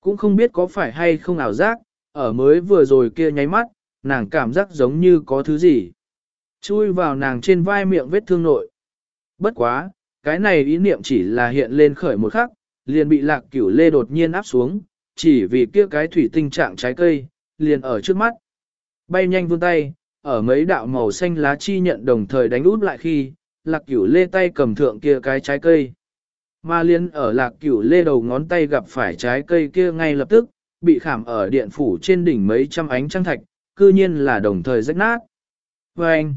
A: Cũng không biết có phải hay không ảo giác, ở mới vừa rồi kia nháy mắt, nàng cảm giác giống như có thứ gì. Chui vào nàng trên vai miệng vết thương nội. Bất quá, cái này ý niệm chỉ là hiện lên khởi một khắc, liền bị lạc cửu lê đột nhiên áp xuống, chỉ vì kia cái thủy tinh trạng trái cây, liền ở trước mắt. Bay nhanh vươn tay, ở mấy đạo màu xanh lá chi nhận đồng thời đánh út lại khi, lạc cửu lê tay cầm thượng kia cái trái cây. Mà liên ở lạc cửu lê đầu ngón tay gặp phải trái cây kia ngay lập tức, bị khảm ở điện phủ trên đỉnh mấy trăm ánh trăng thạch, cư nhiên là đồng thời rách nát. Vâng!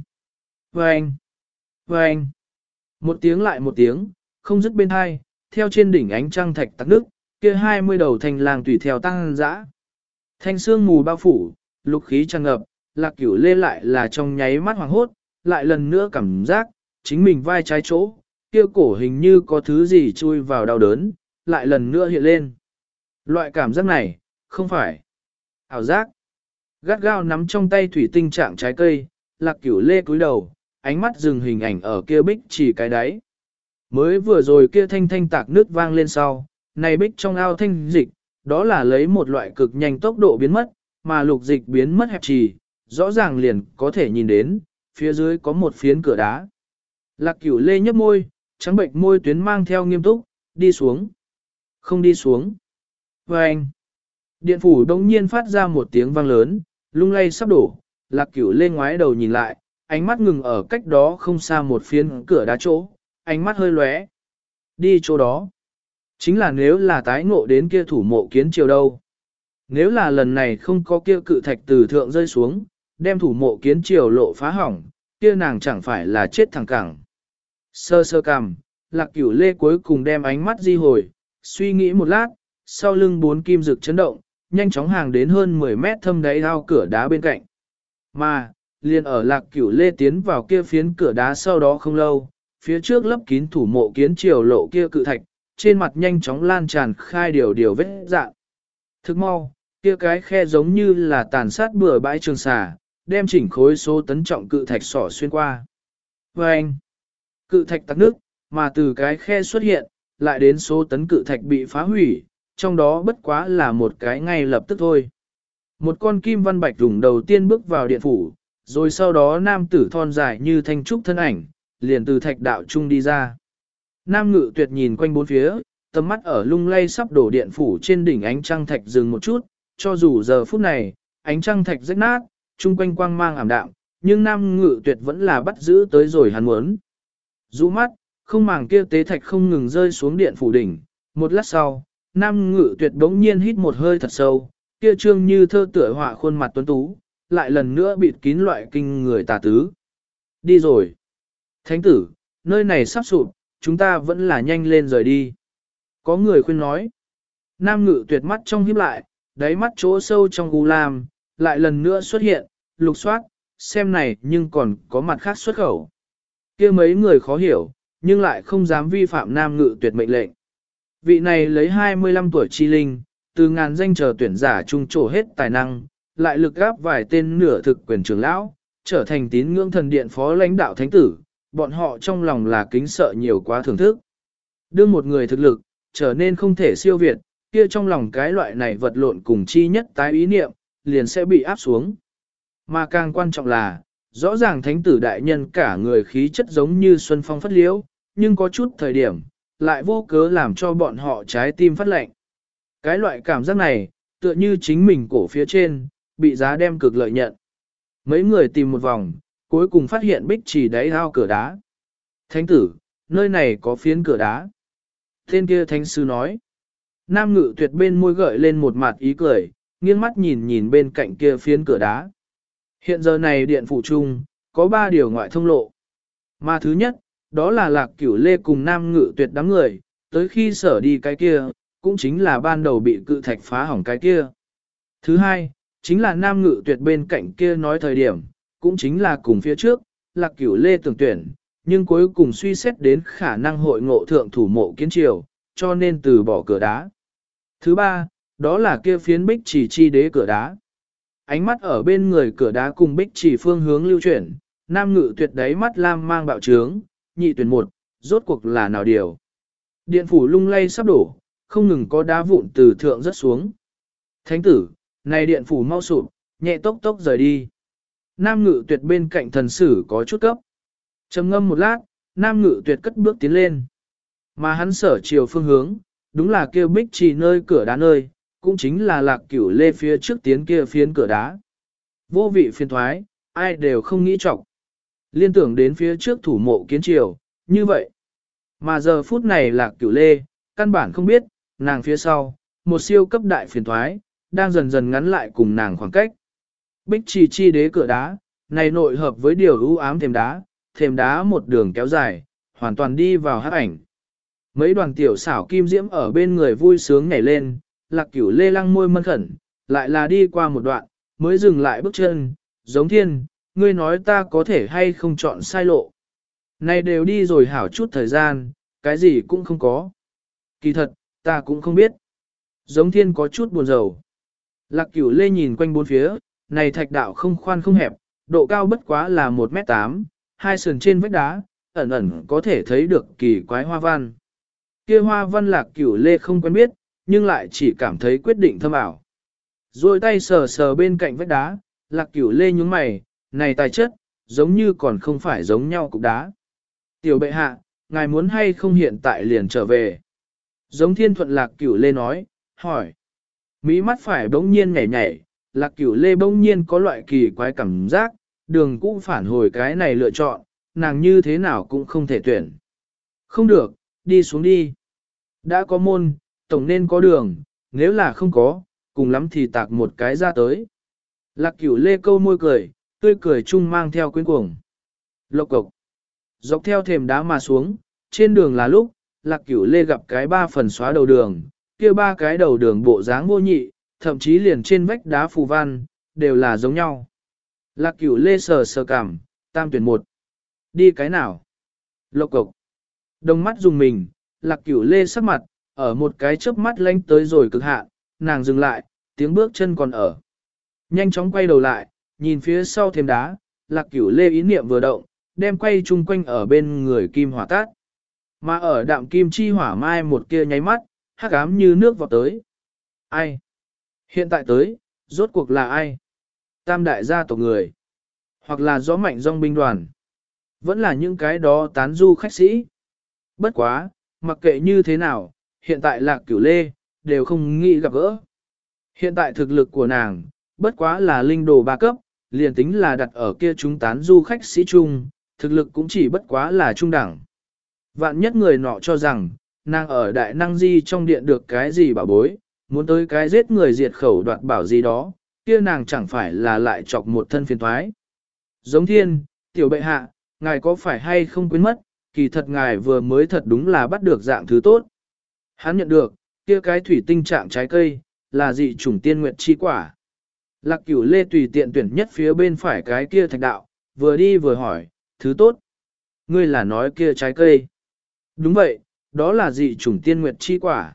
A: Vâng! Vâng! Một tiếng lại một tiếng, không dứt bên hai, theo trên đỉnh ánh trăng thạch tắc nước, kia hai mươi đầu thành làng tùy theo tăng dã. Thanh xương mù bao phủ, lục khí tràn ngập, lạc cửu lê lại là trong nháy mắt hoàng hốt, lại lần nữa cảm giác, chính mình vai trái chỗ, kia cổ hình như có thứ gì chui vào đau đớn, lại lần nữa hiện lên. Loại cảm giác này, không phải ảo giác. Gắt gao nắm trong tay thủy tinh trạng trái cây, lạc cửu lê cúi đầu, ánh mắt dừng hình ảnh ở kia bích chỉ cái đáy. Mới vừa rồi kia thanh thanh tạc nước vang lên sau, này bích trong ao thanh dịch, đó là lấy một loại cực nhanh tốc độ biến mất, mà lục dịch biến mất hẹp trì, rõ ràng liền có thể nhìn đến, phía dưới có một phiến cửa đá. Lạc cửu lê nhấp môi, trắng bệnh môi tuyến mang theo nghiêm túc, đi xuống. Không đi xuống. Và anh. Điện phủ đông nhiên phát ra một tiếng vang lớn, lung lay sắp đổ, lạc cửu lê ngoái đầu nhìn lại, ánh mắt ngừng ở cách đó không xa một phiến cửa đá chỗ, ánh mắt hơi lóe. Đi chỗ đó. Chính là nếu là tái ngộ đến kia thủ mộ kiến triều đâu. Nếu là lần này không có kia cự thạch từ thượng rơi xuống, đem thủ mộ kiến triều lộ phá hỏng, kia nàng chẳng phải là chết thẳng cẳng. Sơ sơ cằm, lạc cửu lê cuối cùng đem ánh mắt di hồi, suy nghĩ một lát, sau lưng bốn kim rực chấn động, nhanh chóng hàng đến hơn 10 mét thâm đáy ao cửa đá bên cạnh. Mà, liền ở lạc cửu lê tiến vào kia phiến cửa đá sau đó không lâu, phía trước lấp kín thủ mộ kiến triều lộ kia cự thạch, trên mặt nhanh chóng lan tràn khai điều điều vết dạng. Thức mau, kia cái khe giống như là tàn sát bừa bãi trường xà, đem chỉnh khối số tấn trọng cự thạch sỏ xuyên qua. Và anh, cự thạch tắc nước, mà từ cái khe xuất hiện, lại đến số tấn cự thạch bị phá hủy, trong đó bất quá là một cái ngay lập tức thôi. Một con kim văn bạch rùng đầu tiên bước vào điện phủ, rồi sau đó nam tử thon dài như thanh trúc thân ảnh, liền từ thạch đạo trung đi ra. Nam ngự tuyệt nhìn quanh bốn phía, tầm mắt ở lung lay sắp đổ điện phủ trên đỉnh ánh trăng thạch dừng một chút, cho dù giờ phút này, ánh trăng thạch rách nát, chung quanh quang mang ảm đạm, nhưng nam ngự tuyệt vẫn là bắt giữ tới rồi hắn muốn. Rũ mắt, không màng kia tế thạch không ngừng rơi xuống điện phủ đỉnh, một lát sau, nam ngự tuyệt đống nhiên hít một hơi thật sâu, kia trương như thơ tựa họa khuôn mặt tuấn tú, lại lần nữa bịt kín loại kinh người tà tứ. Đi rồi. Thánh tử, nơi này sắp sụp, chúng ta vẫn là nhanh lên rời đi. Có người khuyên nói. Nam ngự tuyệt mắt trong hiếp lại, đáy mắt chỗ sâu trong gu lam, lại lần nữa xuất hiện, lục soát, xem này nhưng còn có mặt khác xuất khẩu kia mấy người khó hiểu, nhưng lại không dám vi phạm nam ngự tuyệt mệnh lệnh. Vị này lấy 25 tuổi chi linh, từ ngàn danh chờ tuyển giả trung trổ hết tài năng, lại lực gáp vài tên nửa thực quyền trưởng lão, trở thành tín ngưỡng thần điện phó lãnh đạo thánh tử, bọn họ trong lòng là kính sợ nhiều quá thưởng thức. Đưa một người thực lực, trở nên không thể siêu việt, kia trong lòng cái loại này vật lộn cùng chi nhất tái ý niệm, liền sẽ bị áp xuống. Mà càng quan trọng là, rõ ràng thánh tử đại nhân cả người khí chất giống như xuân phong phất liễu, nhưng có chút thời điểm, lại vô cớ làm cho bọn họ trái tim phát lạnh. Cái loại cảm giác này, tựa như chính mình cổ phía trên, bị giá đem cực lợi nhận. Mấy người tìm một vòng, cuối cùng phát hiện bích chỉ đáy ao cửa đá. Thánh tử, nơi này có phiến cửa đá. Tên kia thánh sư nói. Nam ngự tuyệt bên môi gợi lên một mặt ý cười, nghiêng mắt nhìn nhìn bên cạnh kia phiến cửa đá. Hiện giờ này điện phủ trung, có ba điều ngoại thông lộ. Mà thứ nhất, đó là lạc cửu lê cùng nam ngự tuyệt đám người, tới khi sở đi cái kia, cũng chính là ban đầu bị cự thạch phá hỏng cái kia. Thứ hai, chính là nam ngự tuyệt bên cạnh kia nói thời điểm, cũng chính là cùng phía trước, lạc cửu lê tưởng tuyển, nhưng cuối cùng suy xét đến khả năng hội ngộ thượng thủ mộ kiến triều, cho nên từ bỏ cửa đá. Thứ ba, đó là kia phiến bích chỉ chi đế cửa đá. Ánh mắt ở bên người cửa đá cùng bích chỉ phương hướng lưu chuyển, nam ngự tuyệt đáy mắt lam mang bạo trướng, nhị tuyển một, rốt cuộc là nào điều. Điện phủ lung lay sắp đổ, không ngừng có đá vụn từ thượng rất xuống. Thánh tử, này điện phủ mau sụp, nhẹ tốc tốc rời đi. Nam ngự tuyệt bên cạnh thần sử có chút cấp. trầm ngâm một lát, nam ngự tuyệt cất bước tiến lên. Mà hắn sở chiều phương hướng, đúng là kêu bích trì nơi cửa đá nơi, cũng chính là lạc cửu lê phía trước tiến kia phiến cửa đá. Vô vị phiền thoái, ai đều không nghĩ trọng. Liên tưởng đến phía trước thủ mộ kiến triều, như vậy. Mà giờ phút này lạc cửu lê, căn bản không biết, nàng phía sau, một siêu cấp đại phiền thoái, đang dần dần ngắn lại cùng nàng khoảng cách. Bích trì chi đế cửa đá, này nội hợp với điều ưu ám thềm đá, thềm đá một đường kéo dài, hoàn toàn đi vào hát ảnh. Mấy đoàn tiểu xảo kim diễm ở bên người vui sướng nhảy lên, lạc cửu lê lăng môi mân khẩn, lại là đi qua một đoạn, mới dừng lại bước chân, giống thiên, ngươi nói ta có thể hay không chọn sai lộ. Này đều đi rồi hảo chút thời gian, cái gì cũng không có. Kỳ thật, ta cũng không biết. Giống thiên có chút buồn rầu. Lạc cửu lê nhìn quanh bốn phía, này thạch đạo không khoan không hẹp, độ cao bất quá là 1m8, hai sườn trên vách đá, ẩn ẩn có thể thấy được kỳ quái hoa văn. Kia hoa văn lạc cửu lê không quen biết, nhưng lại chỉ cảm thấy quyết định thâm ảo. Rồi tay sờ sờ bên cạnh vách đá, lạc cửu lê nhúng mày, này tài chất, giống như còn không phải giống nhau cục đá. Tiểu bệ hạ, ngài muốn hay không hiện tại liền trở về. Giống thiên thuận lạc cửu lê nói, hỏi. Mỹ mắt phải bỗng nhiên nhảy nhảy, lạc cửu lê bỗng nhiên có loại kỳ quái cảm giác, đường cũng phản hồi cái này lựa chọn, nàng như thế nào cũng không thể tuyển. Không được, đi xuống đi. Đã có môn, tổng nên có đường, nếu là không có, cùng lắm thì tạc một cái ra tới. Lạc cửu lê câu môi cười, tươi cười chung mang theo quyến cuồng. Lộc cộc. Dọc theo thềm đá mà xuống, trên đường là lúc, lạc cửu lê gặp cái ba phần xóa đầu đường, kia ba cái đầu đường bộ dáng vô nhị, thậm chí liền trên vách đá phù văn, đều là giống nhau. Lạc cửu lê sờ sờ cảm, tam tuyển một. Đi cái nào? Lộc cộc. Đồng mắt dùng mình, lạc cửu lê sắc mặt, ở một cái chớp mắt lanh tới rồi cực hạn, nàng dừng lại, tiếng bước chân còn ở. Nhanh chóng quay đầu lại, nhìn phía sau thêm đá, lạc cửu lê ý niệm vừa động, đem quay chung quanh ở bên người kim hỏa tát. Mà ở đạm kim chi hỏa mai một kia nháy mắt, hắc ám như nước vọt tới. Ai? Hiện tại tới, rốt cuộc là ai? Tam đại gia tộc người. Hoặc là gió mạnh dòng binh đoàn. Vẫn là những cái đó tán du khách sĩ. Bất quá, mặc kệ như thế nào, hiện tại lạc cửu lê, đều không nghĩ gặp gỡ. Hiện tại thực lực của nàng, bất quá là linh đồ ba cấp, liền tính là đặt ở kia chúng tán du khách sĩ trung thực lực cũng chỉ bất quá là trung đẳng. Vạn nhất người nọ cho rằng, nàng ở đại năng di trong điện được cái gì bảo bối, muốn tới cái giết người diệt khẩu đoạt bảo gì đó, kia nàng chẳng phải là lại chọc một thân phiền thoái. Giống thiên, tiểu bệ hạ, ngài có phải hay không quên mất, kỳ thật ngài vừa mới thật đúng là bắt được dạng thứ tốt. Hắn nhận được, kia cái thủy tinh trạng trái cây, là dị chủng tiên nguyệt chi quả. Lạc cửu lê tùy tiện tuyển nhất phía bên phải cái kia thạch đạo, vừa đi vừa hỏi, thứ tốt. Ngươi là nói kia trái cây. Đúng vậy, đó là dị chủng tiên nguyệt chi quả.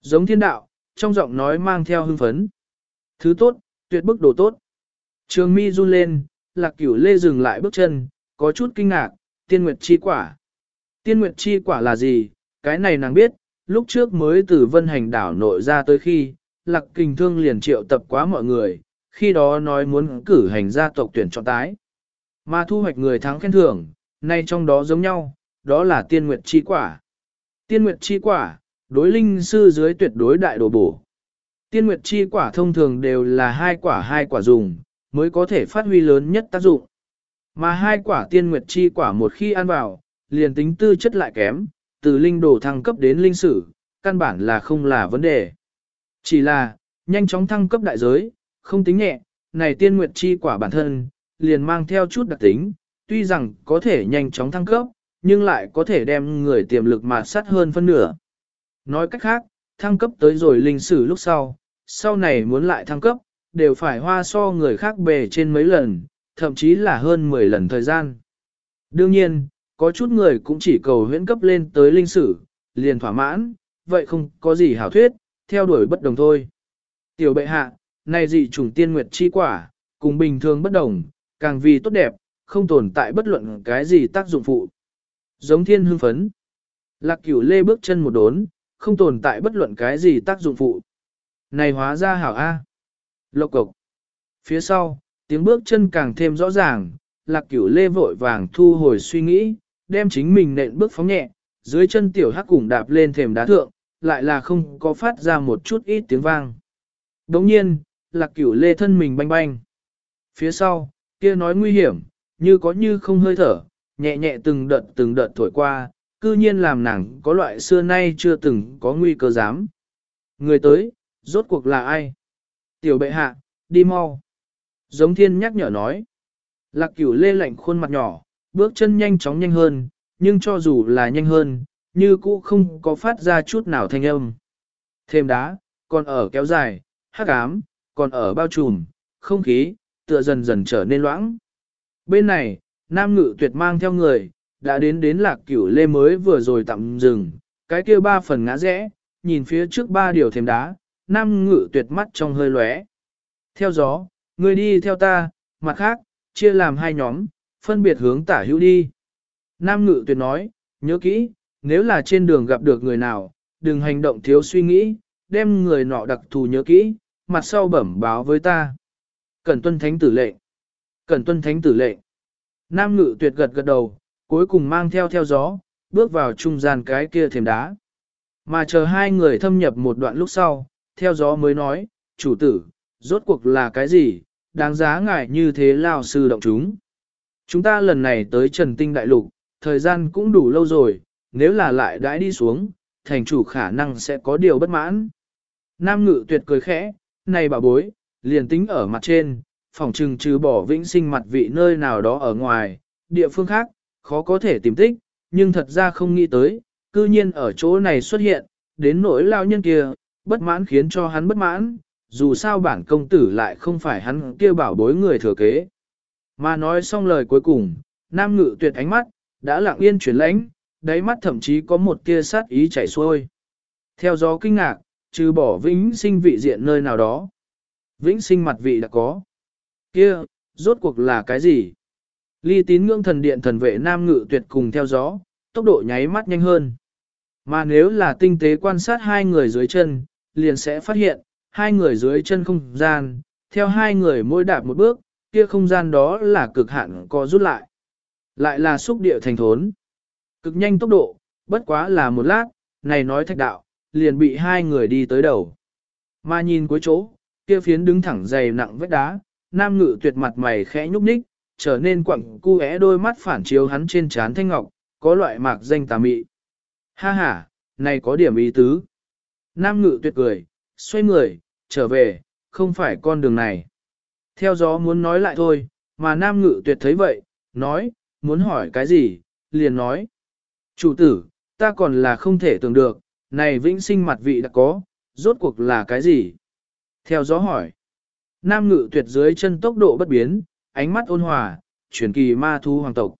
A: Giống thiên đạo, trong giọng nói mang theo hưng phấn. Thứ tốt, tuyệt bức đồ tốt. Trường mi run lên, lạc cửu lê dừng lại bước chân, có chút kinh ngạc, tiên nguyệt chi quả. Tiên nguyệt chi quả là gì, cái này nàng biết, lúc trước mới từ vân hành đảo nội ra tới khi, lạc kình thương liền triệu tập quá mọi người, khi đó nói muốn cử hành gia tộc tuyển chọn tái. Mà thu hoạch người thắng khen thưởng, nay trong đó giống nhau, đó là tiên nguyệt chi quả. Tiên nguyệt chi quả, đối linh sư dưới tuyệt đối đại đồ bổ. Tiên nguyệt chi quả thông thường đều là hai quả hai quả dùng, mới có thể phát huy lớn nhất tác dụng. Mà hai quả tiên nguyệt chi quả một khi ăn vào, liền tính tư chất lại kém, từ linh đồ thăng cấp đến linh sử, căn bản là không là vấn đề. Chỉ là, nhanh chóng thăng cấp đại giới, không tính nhẹ, này tiên nguyệt chi quả bản thân, liền mang theo chút đặc tính, tuy rằng có thể nhanh chóng thăng cấp, nhưng lại có thể đem người tiềm lực mà sát hơn phân nửa. Nói cách khác, thăng cấp tới rồi linh sử lúc sau, sau này muốn lại thăng cấp, đều phải hoa so người khác bề trên mấy lần, thậm chí là hơn 10 lần thời gian. Đương nhiên, có chút người cũng chỉ cầu huyễn cấp lên tới linh sử, liền thỏa mãn, vậy không có gì hảo thuyết, theo đuổi bất đồng thôi. Tiểu bệ hạ, này dị trùng tiên nguyệt chi quả, cùng bình thường bất đồng, càng vì tốt đẹp, không tồn tại bất luận cái gì tác dụng phụ. Giống thiên hưng phấn. Lạc cửu lê bước chân một đốn, không tồn tại bất luận cái gì tác dụng phụ. Này hóa ra hảo A. Lộc cộc. Phía sau, tiếng bước chân càng thêm rõ ràng, lạc cửu lê vội vàng thu hồi suy nghĩ, đem chính mình nện bước phóng nhẹ, dưới chân tiểu hắc cùng đạp lên thềm đá thượng, lại là không có phát ra một chút ít tiếng vang. Đồng nhiên, lạc cửu lê thân mình banh banh. Phía sau, kia nói nguy hiểm, như có như không hơi thở, nhẹ nhẹ từng đợt từng đợt thổi qua, cư nhiên làm nàng có loại xưa nay chưa từng có nguy cơ dám. Người tới, rốt cuộc là ai? Tiểu bệ hạ, đi mau. Giống thiên nhắc nhở nói. Lạc cửu lê lạnh khuôn mặt nhỏ, bước chân nhanh chóng nhanh hơn, nhưng cho dù là nhanh hơn, như cũ không có phát ra chút nào thanh âm. Thêm đá, còn ở kéo dài, hắc ám, còn ở bao trùm, không khí, tựa dần dần trở nên loãng. Bên này, nam ngự tuyệt mang theo người, đã đến đến lạc cửu lê mới vừa rồi tạm dừng, cái kia ba phần ngã rẽ, nhìn phía trước ba điều thêm đá, nam ngự tuyệt mắt trong hơi lóe. Theo gió, người đi theo ta, mặt khác, chia làm hai nhóm, phân biệt hướng tả hữu đi. Nam ngự tuyệt nói, nhớ kỹ, nếu là trên đường gặp được người nào, đừng hành động thiếu suy nghĩ, đem người nọ đặc thù nhớ kỹ, mặt sau bẩm báo với ta. Cẩn tuân thánh tử lệnh. Cẩn tuân thánh tử lệnh. Nam ngự tuyệt gật gật đầu, cuối cùng mang theo theo gió, bước vào trung gian cái kia thềm đá. Mà chờ hai người thâm nhập một đoạn lúc sau, theo gió mới nói, chủ tử, rốt cuộc là cái gì, đáng giá ngại như thế lao sư động chúng. Chúng ta lần này tới Trần Tinh Đại Lục, thời gian cũng đủ lâu rồi, nếu là lại đãi đi xuống, thành chủ khả năng sẽ có điều bất mãn. Nam ngự tuyệt cười khẽ, này bà bối, liền tính ở mặt trên, phòng trừng trừ bỏ vĩnh sinh mặt vị nơi nào đó ở ngoài, địa phương khác, khó có thể tìm tích, nhưng thật ra không nghĩ tới, cư nhiên ở chỗ này xuất hiện, đến nỗi lao nhân kia, bất mãn khiến cho hắn bất mãn, dù sao bản công tử lại không phải hắn kia bảo bối người thừa kế. Mà nói xong lời cuối cùng, nam ngự tuyệt ánh mắt, đã lặng yên chuyển lãnh, đáy mắt thậm chí có một tia sát ý chảy xuôi. Theo gió kinh ngạc, trừ bỏ vĩnh sinh vị diện nơi nào đó. Vĩnh sinh mặt vị đã có. kia rốt cuộc là cái gì? Ly tín ngưỡng thần điện thần vệ nam ngự tuyệt cùng theo gió, tốc độ nháy mắt nhanh hơn. Mà nếu là tinh tế quan sát hai người dưới chân, liền sẽ phát hiện, hai người dưới chân không gian, theo hai người mỗi đạp một bước, kia không gian đó là cực hạn có rút lại. Lại là xúc địa thành thốn. Cực nhanh tốc độ, bất quá là một lát, này nói thạch đạo, liền bị hai người đi tới đầu. Mà nhìn cuối chỗ, kia phiến đứng thẳng dày nặng vết đá, nam ngự tuyệt mặt mày khẽ nhúc nhích, trở nên quặng cu é đôi mắt phản chiếu hắn trên trán thanh ngọc, có loại mạc danh tà mị. Ha ha, này có điểm ý tứ. Nam ngự tuyệt cười, xoay người, trở về, không phải con đường này. Theo gió muốn nói lại thôi, mà nam ngự tuyệt thấy vậy, nói, muốn hỏi cái gì, liền nói. Chủ tử, ta còn là không thể tưởng được, này vĩnh sinh mặt vị đã có, rốt cuộc là cái gì? Theo gió hỏi. Nam ngự tuyệt dưới chân tốc độ bất biến, ánh mắt ôn hòa, chuyển kỳ ma thu hoàng tộc.